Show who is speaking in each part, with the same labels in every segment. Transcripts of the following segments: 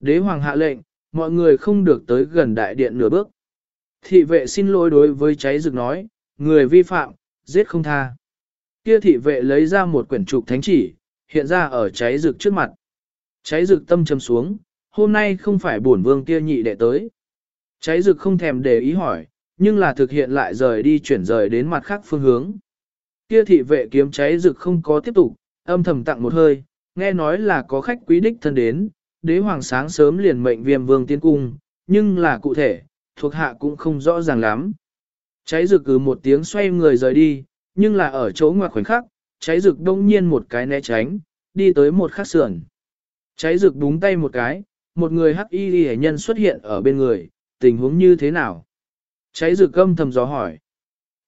Speaker 1: Đế hoàng hạ lệnh, mọi người không được tới gần đại điện nửa bước. Thị vệ xin lỗi đối với cháy rực nói, người vi phạm, giết không tha. Kia thị vệ lấy ra một quyển trục thánh chỉ, hiện ra ở cháy rực trước mặt. Cháy rực tâm trầm xuống, hôm nay không phải bổn vương kia nhị đệ tới. Cháy rực không thèm để ý hỏi, nhưng là thực hiện lại rời đi chuyển rời đến mặt khác phương hướng. Kia thị vệ kiếm cháy rực không có tiếp tục, âm thầm tặng một hơi, nghe nói là có khách quý đích thân đến, đế hoàng sáng sớm liền mệnh viêm vương tiến cung, nhưng là cụ thể, thuộc hạ cũng không rõ ràng lắm. Cháy rực cứ một tiếng xoay người rời đi, nhưng là ở chỗ ngoài khoảnh khắc, cháy rực đông nhiên một cái né tránh, đi tới một khắc sườn. Cháy rực búng tay một cái, một người hắc y hệ nhân xuất hiện ở bên người, tình huống như thế nào? Cháy rực âm thầm gió hỏi.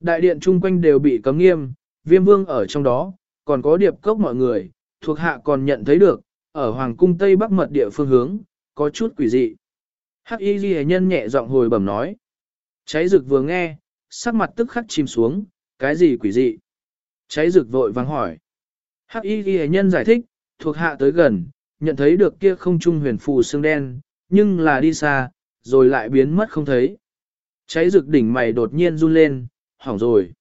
Speaker 1: Đại điện chung quanh đều bị cấm nghiêm, viêm vương ở trong đó, còn có điệp cốc mọi người, thuộc hạ còn nhận thấy được, ở hoàng cung Tây Bắc mật địa phương hướng, có chút quỷ dị. Hắc y ghi nhân nhẹ giọng hồi bẩm nói. Cháy rực vừa nghe, sắc mặt tức khắc chìm xuống, cái gì quỷ dị? Cháy rực vội vàng hỏi. Hắc y ghi nhân giải thích, thuộc hạ tới gần, nhận thấy được kia không trung huyền phù xương đen, nhưng là đi xa, rồi lại biến mất không thấy. Cháy rực đỉnh mày đột nhiên run lên, hỏng rồi.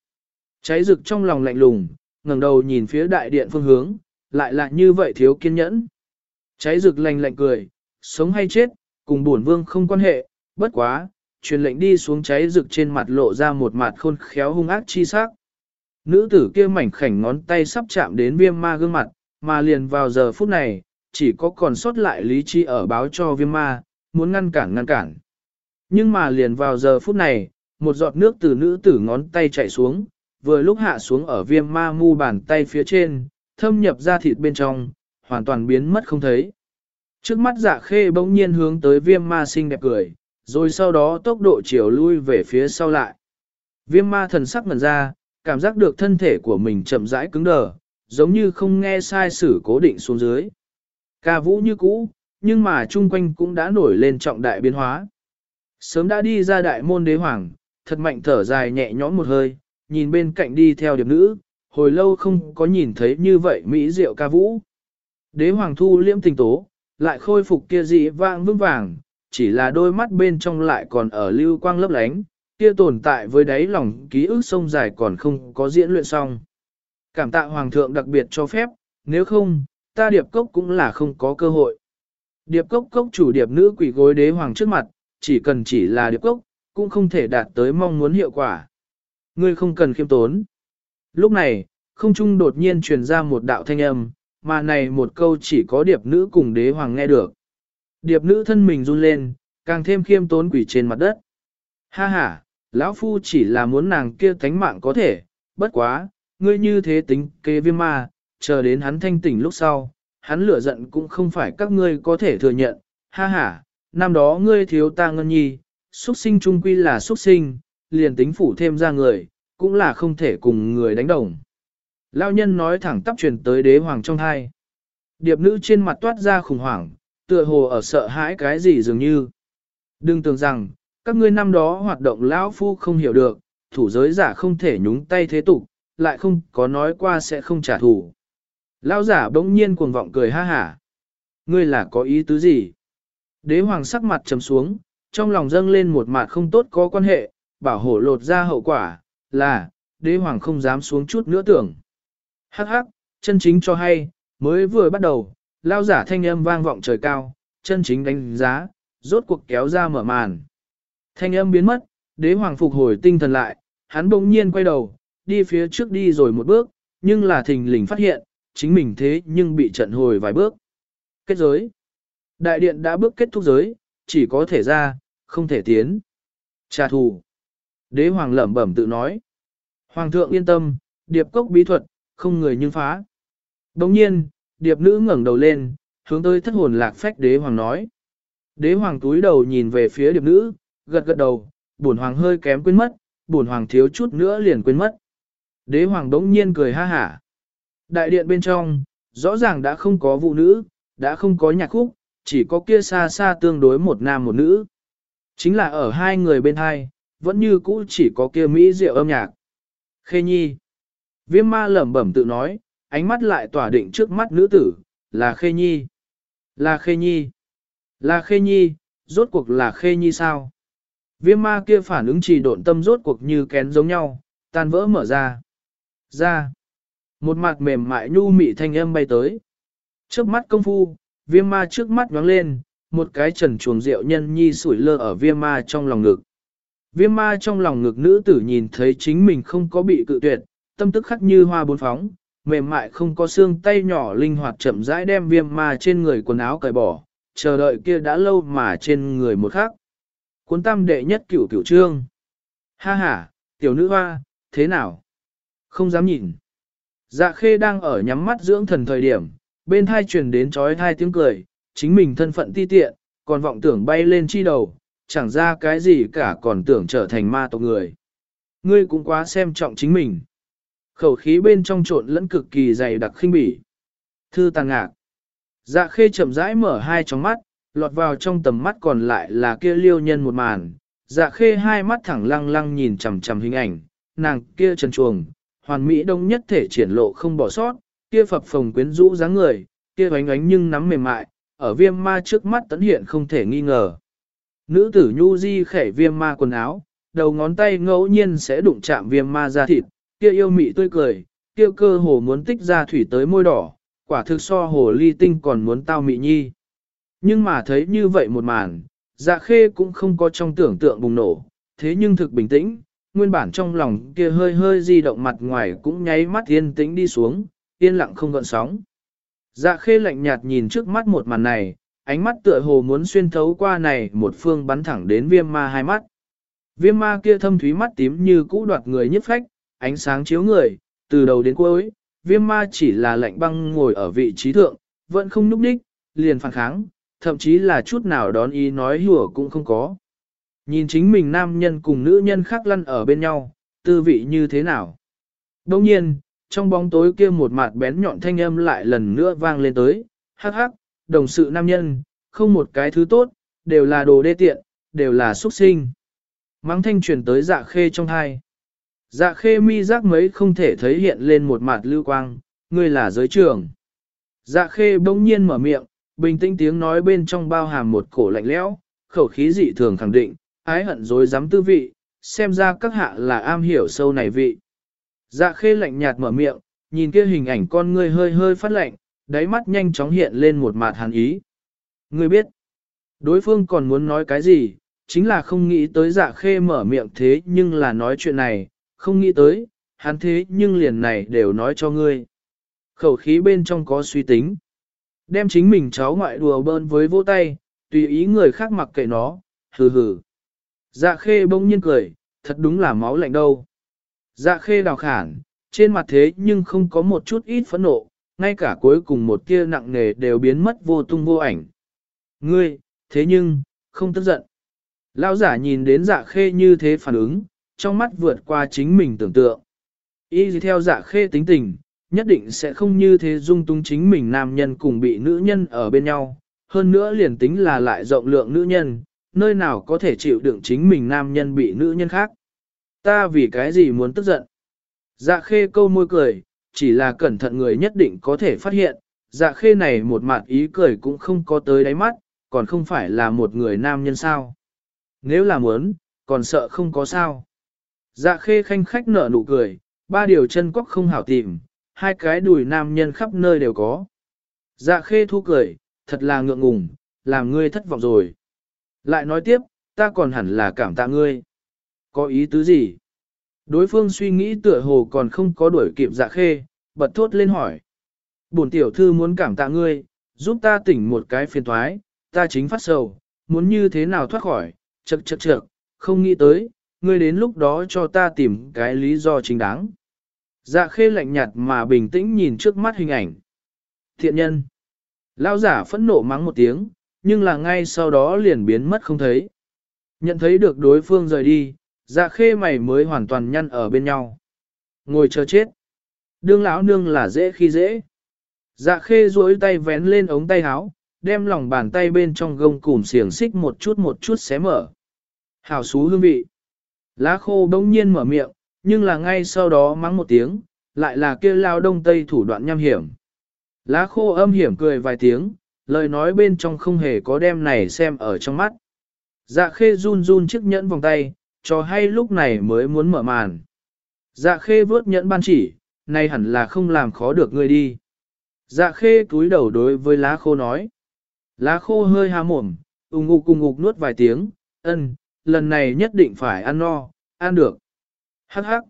Speaker 1: Cháy rực trong lòng lạnh lùng, ngẩng đầu nhìn phía đại điện phương hướng, lại lại như vậy thiếu kiên nhẫn. Cháy rực lạnh lạnh cười, sống hay chết, cùng bổn vương không quan hệ, bất quá, truyền lệnh đi xuống cháy rực trên mặt lộ ra một mặt khôn khéo hung ác chi sắc. Nữ tử kia mảnh khảnh ngón tay sắp chạm đến viêm ma gương mặt, mà liền vào giờ phút này, chỉ có còn sót lại lý trí ở báo cho viêm ma, muốn ngăn cản ngăn cản. Nhưng mà liền vào giờ phút này, một giọt nước từ nữ tử ngón tay chạy xuống, vừa lúc hạ xuống ở viêm ma mu bàn tay phía trên, thâm nhập ra thịt bên trong, hoàn toàn biến mất không thấy. Trước mắt dạ khê bỗng nhiên hướng tới viêm ma xinh đẹp cười, rồi sau đó tốc độ chiều lui về phía sau lại. Viêm ma thần sắc ngần ra, cảm giác được thân thể của mình chậm rãi cứng đờ, giống như không nghe sai sử cố định xuống dưới. Ca vũ như cũ, nhưng mà chung quanh cũng đã nổi lên trọng đại biến hóa. Sớm đã đi ra đại môn đế hoàng, thật mạnh thở dài nhẹ nhõm một hơi, nhìn bên cạnh đi theo điệp nữ, hồi lâu không có nhìn thấy như vậy mỹ diệu ca vũ. Đế hoàng thu liễm tình tố, lại khôi phục kia dị vang vững vàng, chỉ là đôi mắt bên trong lại còn ở lưu quang lấp lánh, kia tồn tại với đáy lòng ký ức sông dài còn không có diễn luyện xong. Cảm tạ hoàng thượng đặc biệt cho phép, nếu không, ta điệp cốc cũng là không có cơ hội. Điệp cốc cốc chủ điệp nữ quỷ gối đế hoàng trước mặt, chỉ cần chỉ là điệp cốc, cũng không thể đạt tới mong muốn hiệu quả. Ngươi không cần khiêm tốn. Lúc này, không trung đột nhiên truyền ra một đạo thanh âm, mà này một câu chỉ có điệp nữ cùng đế hoàng nghe được. Điệp nữ thân mình run lên, càng thêm khiêm tốn quỷ trên mặt đất. Ha ha, lão phu chỉ là muốn nàng kia thánh mạng có thể, bất quá, ngươi như thế tính kế viêm ma, chờ đến hắn thanh tỉnh lúc sau, hắn lửa giận cũng không phải các ngươi có thể thừa nhận. Ha ha, năm đó ngươi thiếu ta ngân nhi, xuất sinh trung quy là xuất sinh, liền tính phủ thêm ra người, cũng là không thể cùng người đánh đồng. Lao nhân nói thẳng tắp truyền tới đế hoàng trong hai. Điệp nữ trên mặt toát ra khủng hoảng, tựa hồ ở sợ hãi cái gì dường như. Đừng tưởng rằng, các ngươi năm đó hoạt động lão phu không hiểu được, thủ giới giả không thể nhúng tay thế tục, lại không có nói qua sẽ không trả thù. Lão giả bỗng nhiên cuồng vọng cười ha hả. Ngươi là có ý tứ gì? Đế hoàng sắc mặt trầm xuống, trong lòng dâng lên một mặt không tốt có quan hệ, bảo hộ lột ra hậu quả, là, đế hoàng không dám xuống chút nữa tưởng. Hắc hắc, chân chính cho hay, mới vừa bắt đầu, lao giả thanh âm vang vọng trời cao, chân chính đánh giá, rốt cuộc kéo ra mở màn. Thanh âm biến mất, đế hoàng phục hồi tinh thần lại, hắn bỗng nhiên quay đầu, đi phía trước đi rồi một bước, nhưng là thình lình phát hiện, chính mình thế nhưng bị trận hồi vài bước. Kết giới. Đại điện đã bước kết thúc giới, chỉ có thể ra, không thể tiến. Trả thù. Đế hoàng lẩm bẩm tự nói. Hoàng thượng yên tâm, điệp cốc bí thuật, không người nhưng phá. Đồng nhiên, điệp nữ ngẩng đầu lên, hướng tới thất hồn lạc phách đế hoàng nói. Đế hoàng túi đầu nhìn về phía điệp nữ, gật gật đầu, bổn hoàng hơi kém quên mất, bổn hoàng thiếu chút nữa liền quên mất. Đế hoàng đống nhiên cười ha hả. Đại điện bên trong, rõ ràng đã không có vụ nữ, đã không có nhạc khúc, chỉ có kia xa xa tương đối một nam một nữ. Chính là ở hai người bên hai, vẫn như cũ chỉ có kia mỹ diệu âm nhạc. Khê Nhi. Viêm ma lẩm bẩm tự nói, ánh mắt lại tỏa định trước mắt nữ tử, là Khê Nhi. Là Khê Nhi. Là khê nhi, rốt cuộc là khê nhi sao? Viêm ma kia phản ứng trì độn tâm rốt cuộc như kén giống nhau, tan vỡ mở ra. Ra. Một mặt mềm mại nhu mị thanh âm bay tới. Trước mắt công phu, viêm ma trước mắt nhoáng lên, một cái trần chuồng rượu nhân nhi sủi lơ ở viêm ma trong lòng ngực. Viêm ma trong lòng ngực nữ tử nhìn thấy chính mình không có bị cự tuyệt, tâm tức khắc như hoa bốn phóng, mềm mại không có xương tay nhỏ linh hoạt chậm rãi đem viêm ma trên người quần áo cởi bỏ, chờ đợi kia đã lâu mà trên người một khắc. Cuốn tam đệ nhất cửu cửu trương. Ha ha, tiểu nữ hoa, thế nào? Không dám nhìn. Dạ khê đang ở nhắm mắt dưỡng thần thời điểm, bên thai truyền đến trói thai tiếng cười, chính mình thân phận ti tiện, còn vọng tưởng bay lên chi đầu, chẳng ra cái gì cả còn tưởng trở thành ma tộc người. Ngươi cũng quá xem trọng chính mình. Khẩu khí bên trong trộn lẫn cực kỳ dày đặc khinh bỉ. Thư tàng ngạc. Dạ khê chậm rãi mở hai tròng mắt, lọt vào trong tầm mắt còn lại là kia liêu nhân một màn. Dạ khê hai mắt thẳng lăng lăng nhìn chằm chằm hình ảnh, nàng kia trần chuồng, hoàn mỹ đông nhất thể triển lộ không bỏ sót, kia phập phồng quyến rũ dáng người, kia bánh ánh nhưng nắm mềm mại, ở viêm ma trước mắt tấn hiện không thể nghi ngờ. Nữ tử nhu di khẻ viêm ma quần áo, đầu ngón tay ngẫu nhiên sẽ đụng chạm viêm ma ra thịt, kia yêu mị tươi cười, kia cơ hồ muốn tích ra thủy tới môi đỏ, quả thực so hồ ly tinh còn muốn tao mị nhi. Nhưng mà thấy như vậy một màn, dạ khê cũng không có trong tưởng tượng bùng nổ, thế nhưng thực bình tĩnh, nguyên bản trong lòng kia hơi hơi di động mặt ngoài cũng nháy mắt yên tĩnh đi xuống, yên lặng không gợn sóng. Dạ khê lạnh nhạt nhìn trước mắt một màn này, ánh mắt tựa hồ muốn xuyên thấu qua này một phương bắn thẳng đến viêm ma hai mắt. Viêm ma kia thâm thúy mắt tím như cũ đoạt người nhất phách, ánh sáng chiếu người, từ đầu đến cuối, viêm ma chỉ là lạnh băng ngồi ở vị trí thượng, vẫn không núp đích, liền phản kháng, thậm chí là chút nào đón ý nói hùa cũng không có. Nhìn chính mình nam nhân cùng nữ nhân khác lăn ở bên nhau, tư vị như thế nào. Đồng nhiên, trong bóng tối kia một mặt bén nhọn thanh âm lại lần nữa vang lên tới, hắc hắc, đồng sự nam nhân, không một cái thứ tốt, đều là đồ đê tiện, đều là xuất sinh. Mắng thanh truyền tới dạ khê trong hai. Dạ khê mi giác mấy không thể thấy hiện lên một mặt lưu quang, ngươi là giới trưởng. Dạ khê bỗng nhiên mở miệng, bình tĩnh tiếng nói bên trong bao hàm một cổ lạnh lẽo, khẩu khí dị thường khẳng định, ái hận dối dám tư vị, xem ra các hạ là am hiểu sâu này vị. Dạ khê lạnh nhạt mở miệng, nhìn kia hình ảnh con ngươi hơi hơi phát lạnh, đáy mắt nhanh chóng hiện lên một mặt hàn ý. Ngươi biết, đối phương còn muốn nói cái gì, chính là không nghĩ tới dạ khê mở miệng thế nhưng là nói chuyện này, không nghĩ tới, hắn thế nhưng liền này đều nói cho ngươi. Khẩu khí bên trong có suy tính. Đem chính mình cháu ngoại đùa bơn với vỗ tay, tùy ý người khác mặc kệ nó, hừ hừ. Dạ khê bỗng nhiên cười, thật đúng là máu lạnh đâu. Dạ khê đào khản, trên mặt thế nhưng không có một chút ít phẫn nộ, ngay cả cuối cùng một tia nặng nề đều biến mất vô tung vô ảnh. Ngươi, thế nhưng, không tức giận. Lão giả nhìn đến dạ khê như thế phản ứng, trong mắt vượt qua chính mình tưởng tượng. Y theo dạ khê tính tình, nhất định sẽ không như thế dung tung chính mình nam nhân cùng bị nữ nhân ở bên nhau, hơn nữa liền tính là lại rộng lượng nữ nhân, nơi nào có thể chịu đựng chính mình nam nhân bị nữ nhân khác. Ta vì cái gì muốn tức giận? Dạ khê câu môi cười, chỉ là cẩn thận người nhất định có thể phát hiện, dạ khê này một mặt ý cười cũng không có tới đáy mắt, còn không phải là một người nam nhân sao. Nếu là muốn, còn sợ không có sao. Dạ khê khanh khách nở nụ cười, ba điều chân quốc không hảo tìm, hai cái đùi nam nhân khắp nơi đều có. Dạ khê thu cười, thật là ngượng ngùng, làm ngươi thất vọng rồi. Lại nói tiếp, ta còn hẳn là cảm tạ ngươi. Có ý tứ gì? Đối phương suy nghĩ tựa hồ còn không có đuổi kịp dạ khê, bật thốt lên hỏi. Bổn tiểu thư muốn cảm tạ ngươi, giúp ta tỉnh một cái phiền thoái, ta chính phát sầu, muốn như thế nào thoát khỏi, chật chật chật, không nghĩ tới, ngươi đến lúc đó cho ta tìm cái lý do chính đáng. Dạ khê lạnh nhạt mà bình tĩnh nhìn trước mắt hình ảnh. Thiện nhân. Lao giả phẫn nộ mắng một tiếng, nhưng là ngay sau đó liền biến mất không thấy. Nhận thấy được đối phương rời đi, dạ khê mày mới hoàn toàn nhăn ở bên nhau. Ngồi chờ chết. Đương lão nương là dễ khi dễ. Dạ khê duỗi tay vén lên ống tay áo, đem lòng bàn tay bên trong gông cùm xiềng xích một chút một chút xé mở. Hảo xú hương vị. Lá khô bỗng nhiên mở miệng, nhưng là ngay sau đó mắng một tiếng, lại là kia lao đông tây thủ đoạn nham hiểm. Lá khô âm hiểm cười vài tiếng, lời nói bên trong không hề có đem này xem ở trong mắt. Dạ khê run run chiếc nhẫn vòng tay, cho hay lúc này mới muốn mở màn. Dạ khê vớt nhẫn ban chỉ, nay hẳn là không làm khó được ngươi đi. Dạ khê cúi đầu đối với lá khô nói. Lá khô hơi há mồm, ung ngục cùng ngục nuốt vài tiếng, ân, lần này nhất định phải ăn no, ăn được. Hắc hắc.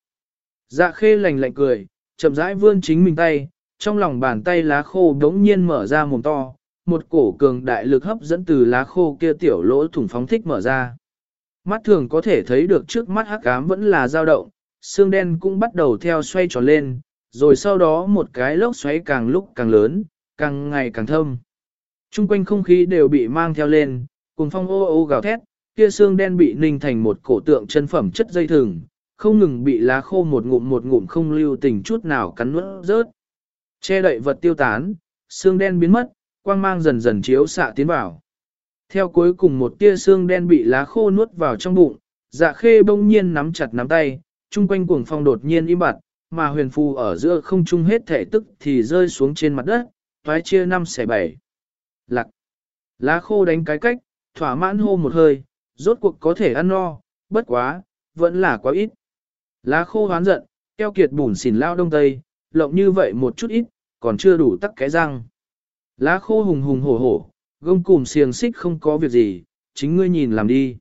Speaker 1: Dạ khê lành lạnh cười, chậm rãi vươn chính mình tay, trong lòng bàn tay lá khô đống nhiên mở ra mồm to, một cổ cường đại lực hấp dẫn từ lá khô kia tiểu lỗ thủng phóng thích mở ra. Mắt thường có thể thấy được trước mắt hắc ám vẫn là dao động, xương đen cũng bắt đầu theo xoay tròn lên, rồi sau đó một cái lốc xoáy càng lúc càng lớn, càng ngày càng thâm. Trung quanh không khí đều bị mang theo lên, cùng phong ô ô gào thét, kia xương đen bị ninh thành một cổ tượng chân phẩm chất dây thừng, không ngừng bị lá khô một ngụm một ngụm không lưu tình chút nào cắn nuốt rớt. Che đậy vật tiêu tán, xương đen biến mất, quang mang dần dần chiếu xạ tiến vào. Theo cuối cùng một tia xương đen bị lá khô nuốt vào trong bụng, dạ khê bỗng nhiên nắm chặt nắm tay, chung quanh cuồng phong đột nhiên im bặt, mà huyền phù ở giữa không trung hết thể tức thì rơi xuống trên mặt đất, toái chia năm xẻ bảy. Lặc. Lá khô đánh cái cách, thỏa mãn hô một hơi, rốt cuộc có thể ăn no, bất quá, vẫn là quá ít. Lá khô hoán giận, keo kiệt bùn xỉn lao đông tây, lộng như vậy một chút ít, còn chưa đủ tắc cái răng. Lá khô hùng hùng hổ hổ, gông cùm xiềng xích không có việc gì, chính ngươi nhìn làm đi.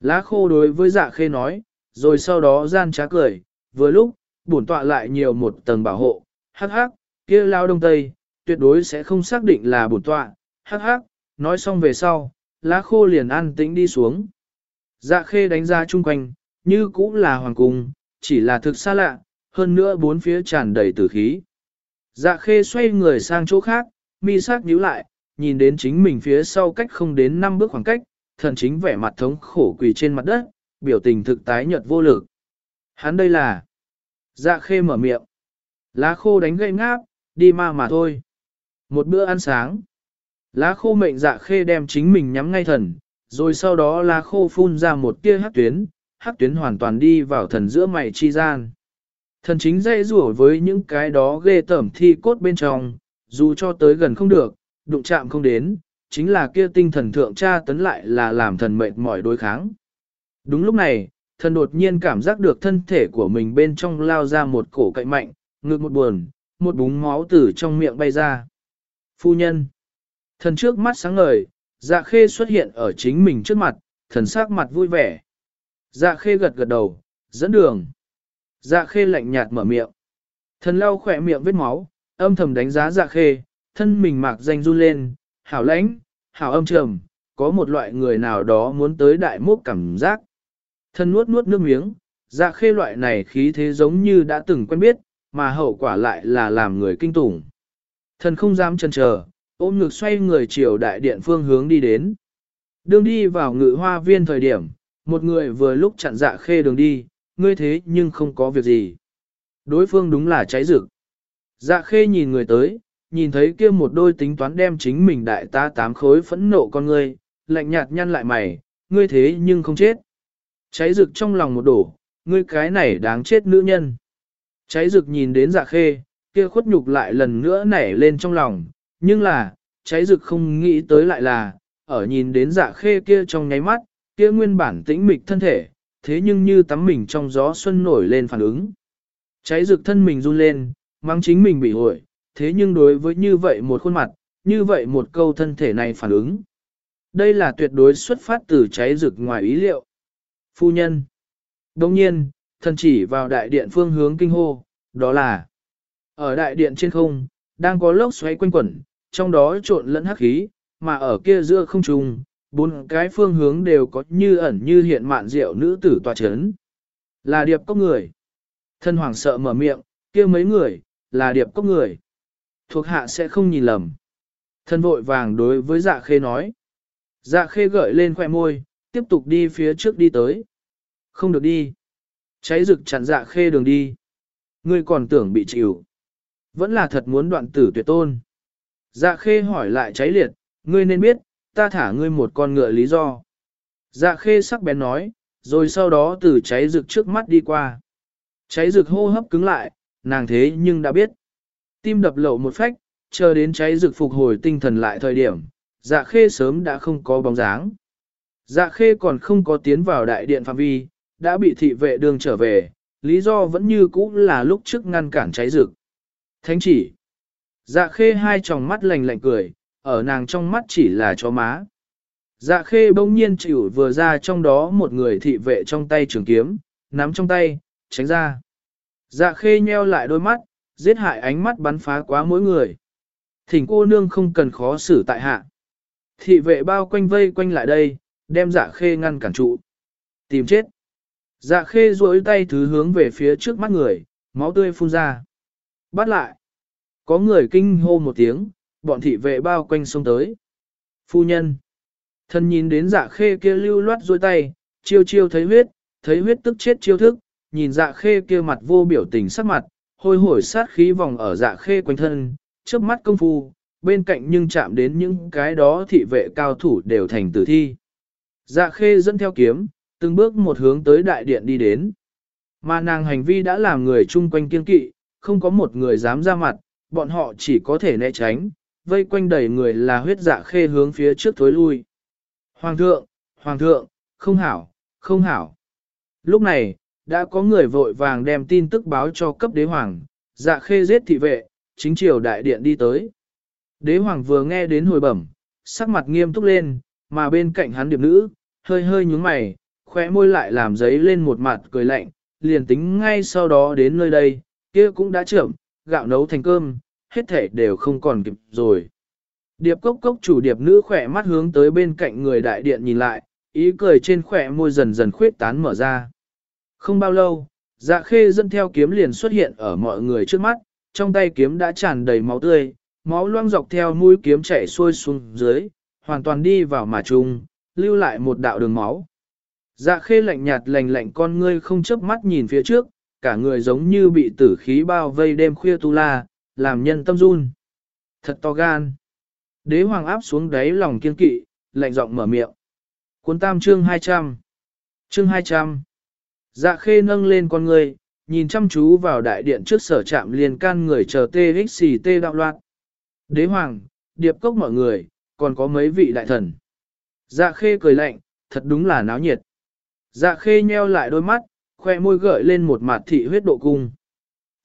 Speaker 1: Lá khô đối với dạ khê nói, rồi sau đó gian trá cười, vừa lúc, bổn tọa lại nhiều một tầng bảo hộ, hắc hắc, kia lao đông tây, tuyệt đối sẽ không xác định là bổn tọa, hắc hắc, nói xong về sau, lá khô liền an tĩnh đi xuống. Dạ khê đánh ra chung quanh, như cũng là hoàng cung, chỉ là thực xa lạ, hơn nữa bốn phía tràn đầy tử khí. Dạ khê xoay người sang chỗ khác, mi sắc nhíu lại, nhìn đến chính mình phía sau cách không đến 5 bước khoảng cách, thần chính vẻ mặt thống khổ quỳ trên mặt đất, biểu tình thực tái nhợt vô lực. Hắn đây là... Dạ khê mở miệng. Lá khô đánh gây ngáp, đi ma mà thôi. Một bữa ăn sáng. Lá khô mệnh dạ khê đem chính mình nhắm ngay thần, rồi sau đó lá khô phun ra một tia hắc tuyến, hắc tuyến hoàn toàn đi vào thần giữa mày chi gian. Thần chính dây rủa với những cái đó ghê tẩm thi cốt bên trong, dù cho tới gần không được, đụng chạm không đến, chính là kia tinh thần thượng tra tấn lại là làm thần mệt mỏi đối kháng. Đúng lúc này, thần đột nhiên cảm giác được thân thể của mình bên trong lao ra một cổ cậy mạnh, ngực một buồn, một búng máu từ trong miệng bay ra. Phu nhân. Thần trước mắt sáng ngời, dạ khê xuất hiện ở chính mình trước mặt, thần sắc mặt vui vẻ. Dạ khê gật gật đầu, dẫn đường. Dạ khê lạnh nhạt mở miệng. Thần lau khỏe miệng vết máu, âm thầm đánh giá dạ khê, thân mình mạc danh run lên, hảo lãnh, hảo âm trầm, có một loại người nào đó muốn tới đại mốc cảm giác. Thần nuốt nuốt nước miếng, dạ khê loại này khí thế giống như đã từng quen biết, mà hậu quả lại là làm người kinh tủng. Thần không dám chần chờ, ôm ngực xoay người chiều đại điện phương hướng đi đến. Đường đi vào ngự hoa viên thời điểm, một người vừa lúc chặn dạ khê đường đi, ngươi thế nhưng không có việc gì. Đối phương đúng là cháy rực. Dạ khê nhìn người tới, nhìn thấy kia một đôi tính toán đem chính mình đại ta tám khối phẫn nộ con ngươi, lạnh nhạt nhăn lại mày, ngươi thế nhưng không chết. Cháy rực trong lòng một đổ, ngươi cái này đáng chết nữ nhân. Cháy rực nhìn đến dạ khê, kia khuất nhục lại lần nữa nảy lên trong lòng, nhưng là, cháy rực không nghĩ tới lại là, ở nhìn đến dạ khê kia trong nháy mắt, kia nguyên bản tĩnh mịch thân thể, thế nhưng như tắm mình trong gió xuân nổi lên phản ứng. Cháy rực thân mình run lên, mang chính mình bị hội, thế nhưng đối với như vậy một khuôn mặt, như vậy một câu thân thể này phản ứng. Đây là tuyệt đối xuất phát từ cháy rực ngoài ý liệu. Phu nhân. Đồng nhiên, thần chỉ vào đại điện phương hướng kinh hô, đó là ở đại điện trên không, đang có lốc xoáy quanh quẩn, trong đó trộn lẫn hắc khí, mà ở kia giữa không trung, bốn cái phương hướng đều có như ẩn như hiện mạn diệu nữ tử tòa chấn. Là điệp có người. Thân hoàng sợ mở miệng, kia mấy người, là điệp có người. Thuộc hạ sẽ không nhìn lầm. Thân vội vàng đối với dạ khê nói. Dạ khê gợi lên khoẻ môi, tiếp tục đi phía trước đi tới. Không được đi. Cháy rực chặn dạ khê đường đi. Ngươi còn tưởng bị chịu. Vẫn là thật muốn đoạn tử tuyệt tôn. Dạ khê hỏi lại cháy liệt, ngươi nên biết, ta thả ngươi một con ngựa lý do. Dạ khê sắc bén nói, rồi sau đó từ cháy rực trước mắt đi qua. Cháy rực hô hấp cứng lại, nàng thế nhưng đã biết. Tim đập lậu một phách, chờ đến cháy rực phục hồi tinh thần lại thời điểm, dạ khê sớm đã không có bóng dáng. Dạ khê còn không có tiến vào đại điện phạm vi, đã bị thị vệ đường trở về, lý do vẫn như cũ là lúc trước ngăn cản cháy rực. Thánh chỉ. Dạ khê hai tròng mắt lạnh lạnh cười, ở nàng trong mắt chỉ là chó má. Dạ khê bỗng nhiên chịu vừa ra trong đó một người thị vệ trong tay trường kiếm, nắm trong tay, tránh ra. Dạ khê nheo lại đôi mắt, giết hại ánh mắt bắn phá quá mỗi người. Thỉnh cô nương không cần khó xử tại hạ. Thị vệ bao quanh vây quanh lại đây, đem dạ khê ngăn cản trụ. Tìm chết. Dạ khê duỗi tay thứ hướng về phía trước mắt người, máu tươi phun ra. Bắt lại. Có người kinh hô một tiếng, bọn thị vệ bao quanh xông tới. Phu nhân. Thân nhìn đến dạ khê kia lưu loát duỗi tay, chiêu chiêu thấy huyết, thấy huyết tức chết chiêu thức, nhìn dạ khê kia mặt vô biểu tình sắc mặt, hôi hổi sát khí vòng ở dạ khê quanh thân, trước mắt công phu, bên cạnh nhưng chạm đến những cái đó thị vệ cao thủ đều thành tử thi. Dạ khê dẫn theo kiếm, từng bước một hướng tới đại điện đi đến. Mà nàng hành vi đã làm người chung quanh kiên kỵ, không có một người dám ra mặt, bọn họ chỉ có thể né tránh, vây quanh đầy người là huyết dạ khê hướng phía trước thối lui. Hoàng thượng, hoàng thượng, không hảo, không hảo. Lúc này, đã có người vội vàng đem tin tức báo cho cấp đế hoàng, dạ khê giết thị vệ, chính triều đại điện đi tới. Đế hoàng vừa nghe đến hồi bẩm, sắc mặt nghiêm túc lên, mà bên cạnh hắn điệp nữ, hơi hơi nhúng mày, khóe môi lại làm giấy lên một mặt cười lạnh, liền tính ngay sau đó đến nơi đây, kia cũng đã trưởng, gạo nấu thành cơm, hết thể đều không còn kịp rồi. Điệp cốc cốc chủ điệp nữ khỏe mắt hướng tới bên cạnh người đại điện nhìn lại, ý cười trên khỏe môi dần dần khuyết tán mở ra. Không bao lâu, dạ khê dẫn theo kiếm liền xuất hiện ở mọi người trước mắt, trong tay kiếm đã tràn đầy máu tươi, máu loang dọc theo mũi kiếm chảy xuôi xuống dưới, hoàn toàn đi vào mà trùng, lưu lại một đạo đường máu. Dạ khê lạnh nhạt lạnh lạnh con ngươi không chớp mắt nhìn phía trước, cả người giống như bị tử khí bao vây đêm khuya tu la, làm nhân tâm run. Thật to gan. Đế hoàng áp xuống đáy lòng kiên kỵ, lạnh giọng mở miệng. Cuốn tam chương 200. Chương 200. Dạ khê nâng lên con người, nhìn chăm chú vào đại điện trước sở trạm liền can người chờ TXT đạo loạn. Đế hoàng, điệp cốc mọi người, còn có mấy vị đại thần. Dạ khê cười lạnh, thật đúng là náo nhiệt. Dạ khê nheo lại đôi mắt, khoe môi gợi lên một mặt thị huyết độ cung.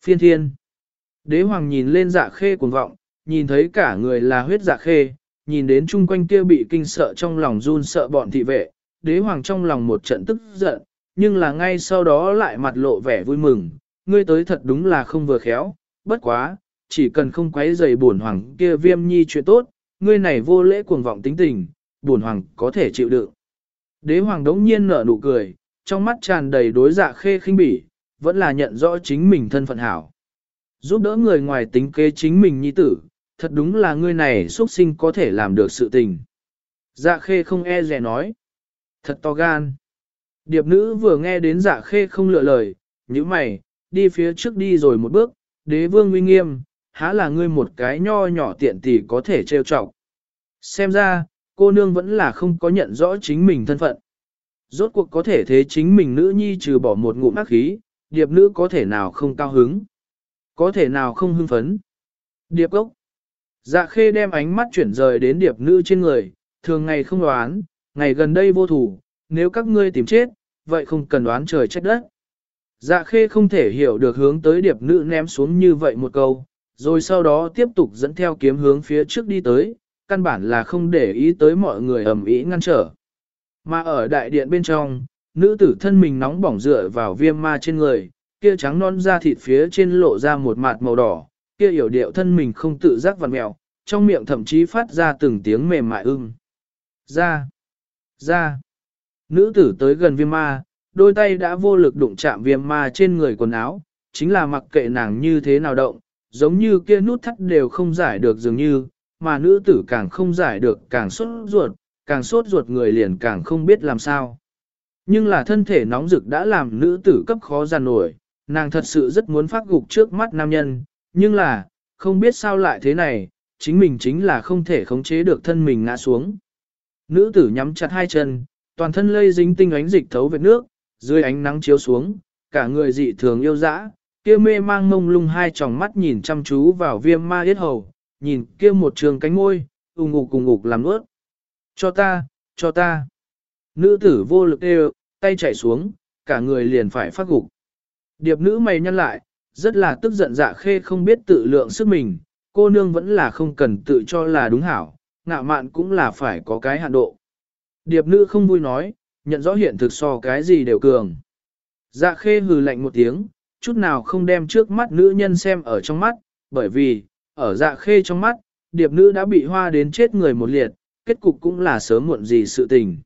Speaker 1: Phiên thiên. Đế hoàng nhìn lên dạ khê cuồng vọng, nhìn thấy cả người là huyết dạ khê, nhìn đến chung quanh kia bị kinh sợ trong lòng run sợ bọn thị vệ, đế hoàng trong lòng một trận tức giận, nhưng là ngay sau đó lại mặt lộ vẻ vui mừng, ngươi tới thật đúng là không vừa khéo, bất quá, chỉ cần không quấy rầy bổn hoàng kia viêm nhi chuyện tốt, ngươi này vô lễ cuồng vọng tính tình, bổn hoàng có thể chịu đựng. Đế hoàng đống nhiên nở nụ cười, trong mắt tràn đầy đối dạ khê khinh bỉ, vẫn là nhận rõ chính mình thân phận hảo. Giúp đỡ người ngoài tính kế chính mình nhi tử, thật đúng là ngươi này xuất sinh có thể làm được sự tình. Dạ khê không e rẻ nói. Thật to gan. Điệp nữ vừa nghe đến dạ khê không lựa lời, như mày, đi phía trước đi rồi một bước, đế vương uy nghiêm, há là ngươi một cái nho nhỏ tiện tỷ có thể trêu chọc. Xem ra, cô nương vẫn là không có nhận rõ chính mình thân phận. Rốt cuộc có thể thế chính mình nữ nhi trừ bỏ một ngụm ác khí, điệp nữ có thể nào không cao hứng, có thể nào không hưng phấn. Điệp gốc. Dạ khê đem ánh mắt chuyển rời đến điệp nữ trên người, thường ngày không đoán, ngày gần đây vô thủ, nếu các ngươi tìm chết, vậy không cần đoán trời trách đất. Dạ khê không thể hiểu được hướng tới điệp nữ ném xuống như vậy một câu, rồi sau đó tiếp tục dẫn theo kiếm hướng phía trước đi tới, căn bản là không để ý tới mọi người ầm ĩ ngăn trở. Mà ở đại điện bên trong, nữ tử thân mình nóng bỏng dựa vào viêm ma trên người, kia trắng non da thịt phía trên lộ ra một mạt màu đỏ, kia hiểu điệu thân mình không tự giác vặn mèo, trong miệng thậm chí phát ra từng tiếng mềm mại ưng. Ra! Ra! Nữ tử tới gần viêm ma, đôi tay đã vô lực đụng chạm viêm ma trên người quần áo, chính là mặc kệ nàng như thế nào động, giống như kia nút thắt đều không giải được dường như, mà nữ tử càng không giải được càng xuất ruột, càng sốt ruột người liền càng không biết làm sao. Nhưng là thân thể nóng rực đã làm nữ tử cấp khó giàn nổi, nàng thật sự rất muốn phát gục trước mắt nam nhân, nhưng là, không biết sao lại thế này, chính mình chính là không thể khống chế được thân mình ngã xuống. Nữ tử nhắm chặt hai chân, toàn thân lây dính tinh ánh dịch thấu về nước, dưới ánh nắng chiếu xuống, cả người dị thường yêu dã, kia mê mang mông lung hai tròng mắt nhìn chăm chú vào viêm ma yết hầu, nhìn kia một trường cánh môi, ung ngục cùng ngục làm nuốt. Cho ta, cho ta. Nữ tử vô lực đều, tay chạy xuống, cả người liền phải phát gục. Điệp nữ mày nhăn lại, rất là tức giận dạ khê không biết tự lượng sức mình, cô nương vẫn là không cần tự cho là đúng hảo, ngạo mạn cũng là phải có cái hạn độ. Điệp nữ không vui nói, nhận rõ hiện thực so cái gì đều cường. Dạ khê hừ lạnh một tiếng, chút nào không đem trước mắt nữ nhân xem ở trong mắt, bởi vì, ở dạ khê trong mắt, điệp nữ đã bị hoa đến chết người một liệt, kết cục cũng là sớm muộn gì sự tình.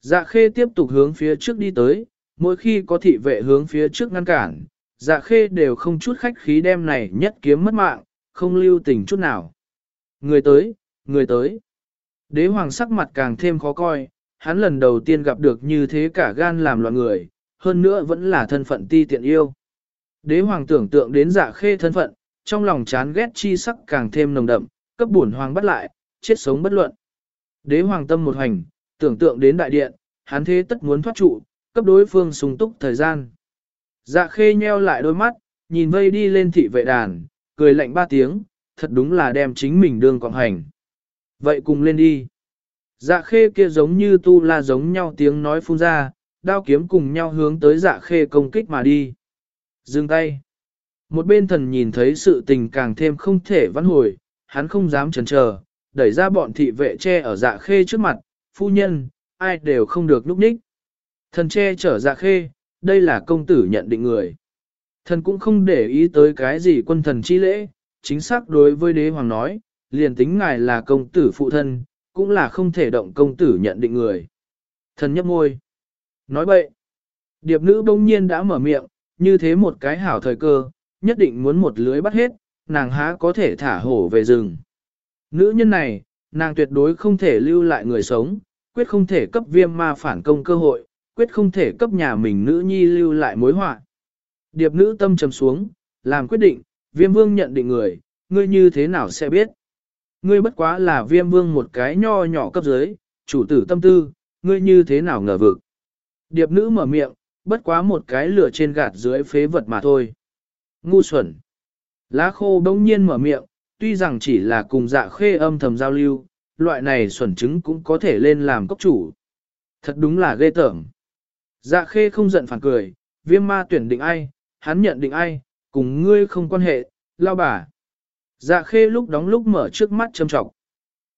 Speaker 1: Dạ khê tiếp tục hướng phía trước đi tới, mỗi khi có thị vệ hướng phía trước ngăn cản, dạ khê đều không chút khách khí đem này nhất kiếm mất mạng, không lưu tình chút nào. Người tới, người tới. Đế hoàng sắc mặt càng thêm khó coi, hắn lần đầu tiên gặp được như thế cả gan làm loạn người, hơn nữa vẫn là thân phận ti tiện yêu. Đế hoàng tưởng tượng đến dạ khê thân phận, trong lòng chán ghét chi sắc càng thêm nồng đậm, cấp bổn hoàng bắt lại, chết sống bất luận. Đế hoàng tâm một hành, tưởng tượng đến đại điện, hắn thế tất muốn thoát trụ, cấp đối phương sung túc thời gian. Dạ khê nheo lại đôi mắt, nhìn vây đi lên thị vệ đàn, cười lạnh ba tiếng, thật đúng là đem chính mình đương còn hành. Vậy cùng lên đi. Dạ khê kia giống như tu la giống nhau tiếng nói phun ra, đao kiếm cùng nhau hướng tới dạ khê công kích mà đi. Dừng tay. Một bên thần nhìn thấy sự tình càng thêm không thể vãn hồi, hắn không dám chần chờ, đẩy ra bọn thị vệ che ở dạ khê trước mặt, phu nhân, ai đều không được núp ních. Thần che chở dạ khê, đây là công tử nhận định người. Thần cũng không để ý tới cái gì quân thần chi lễ, chính xác đối với đế hoàng nói, liền tính ngài là công tử phụ thân, cũng là không thể động công tử nhận định người. Thần nhấp môi. Nói bậy. Điệp nữ bỗng nhiên đã mở miệng, như thế một cái hảo thời cơ, nhất định muốn một lưới bắt hết, nàng há có thể thả hổ về rừng. Nữ nhân này, nàng tuyệt đối không thể lưu lại người sống, quyết không thể cấp viêm ma phản công cơ hội, quyết không thể cấp nhà mình nữ nhi lưu lại mối họa. Điệp nữ tâm trầm xuống, làm quyết định, viêm vương nhận định người, ngươi như thế nào sẽ biết. Ngươi bất quá là viêm vương một cái nho nhỏ cấp dưới, chủ tử tâm tư, ngươi như thế nào ngờ vực. Điệp nữ mở miệng, bất quá một cái lửa trên gạt dưới phế vật mà thôi. Ngu xuẩn. Lá khô bỗng nhiên mở miệng, tuy rằng chỉ là cùng dạ khê âm thầm giao lưu, loại này xuẩn chứng cũng có thể lên làm cốc chủ. Thật đúng là ghê tởm. Dạ khê không giận phản cười, viêm ma tuyển định ai, hắn nhận định ai, cùng ngươi không quan hệ, lao bà. Dạ khê lúc đóng lúc mở trước mắt châm trọng.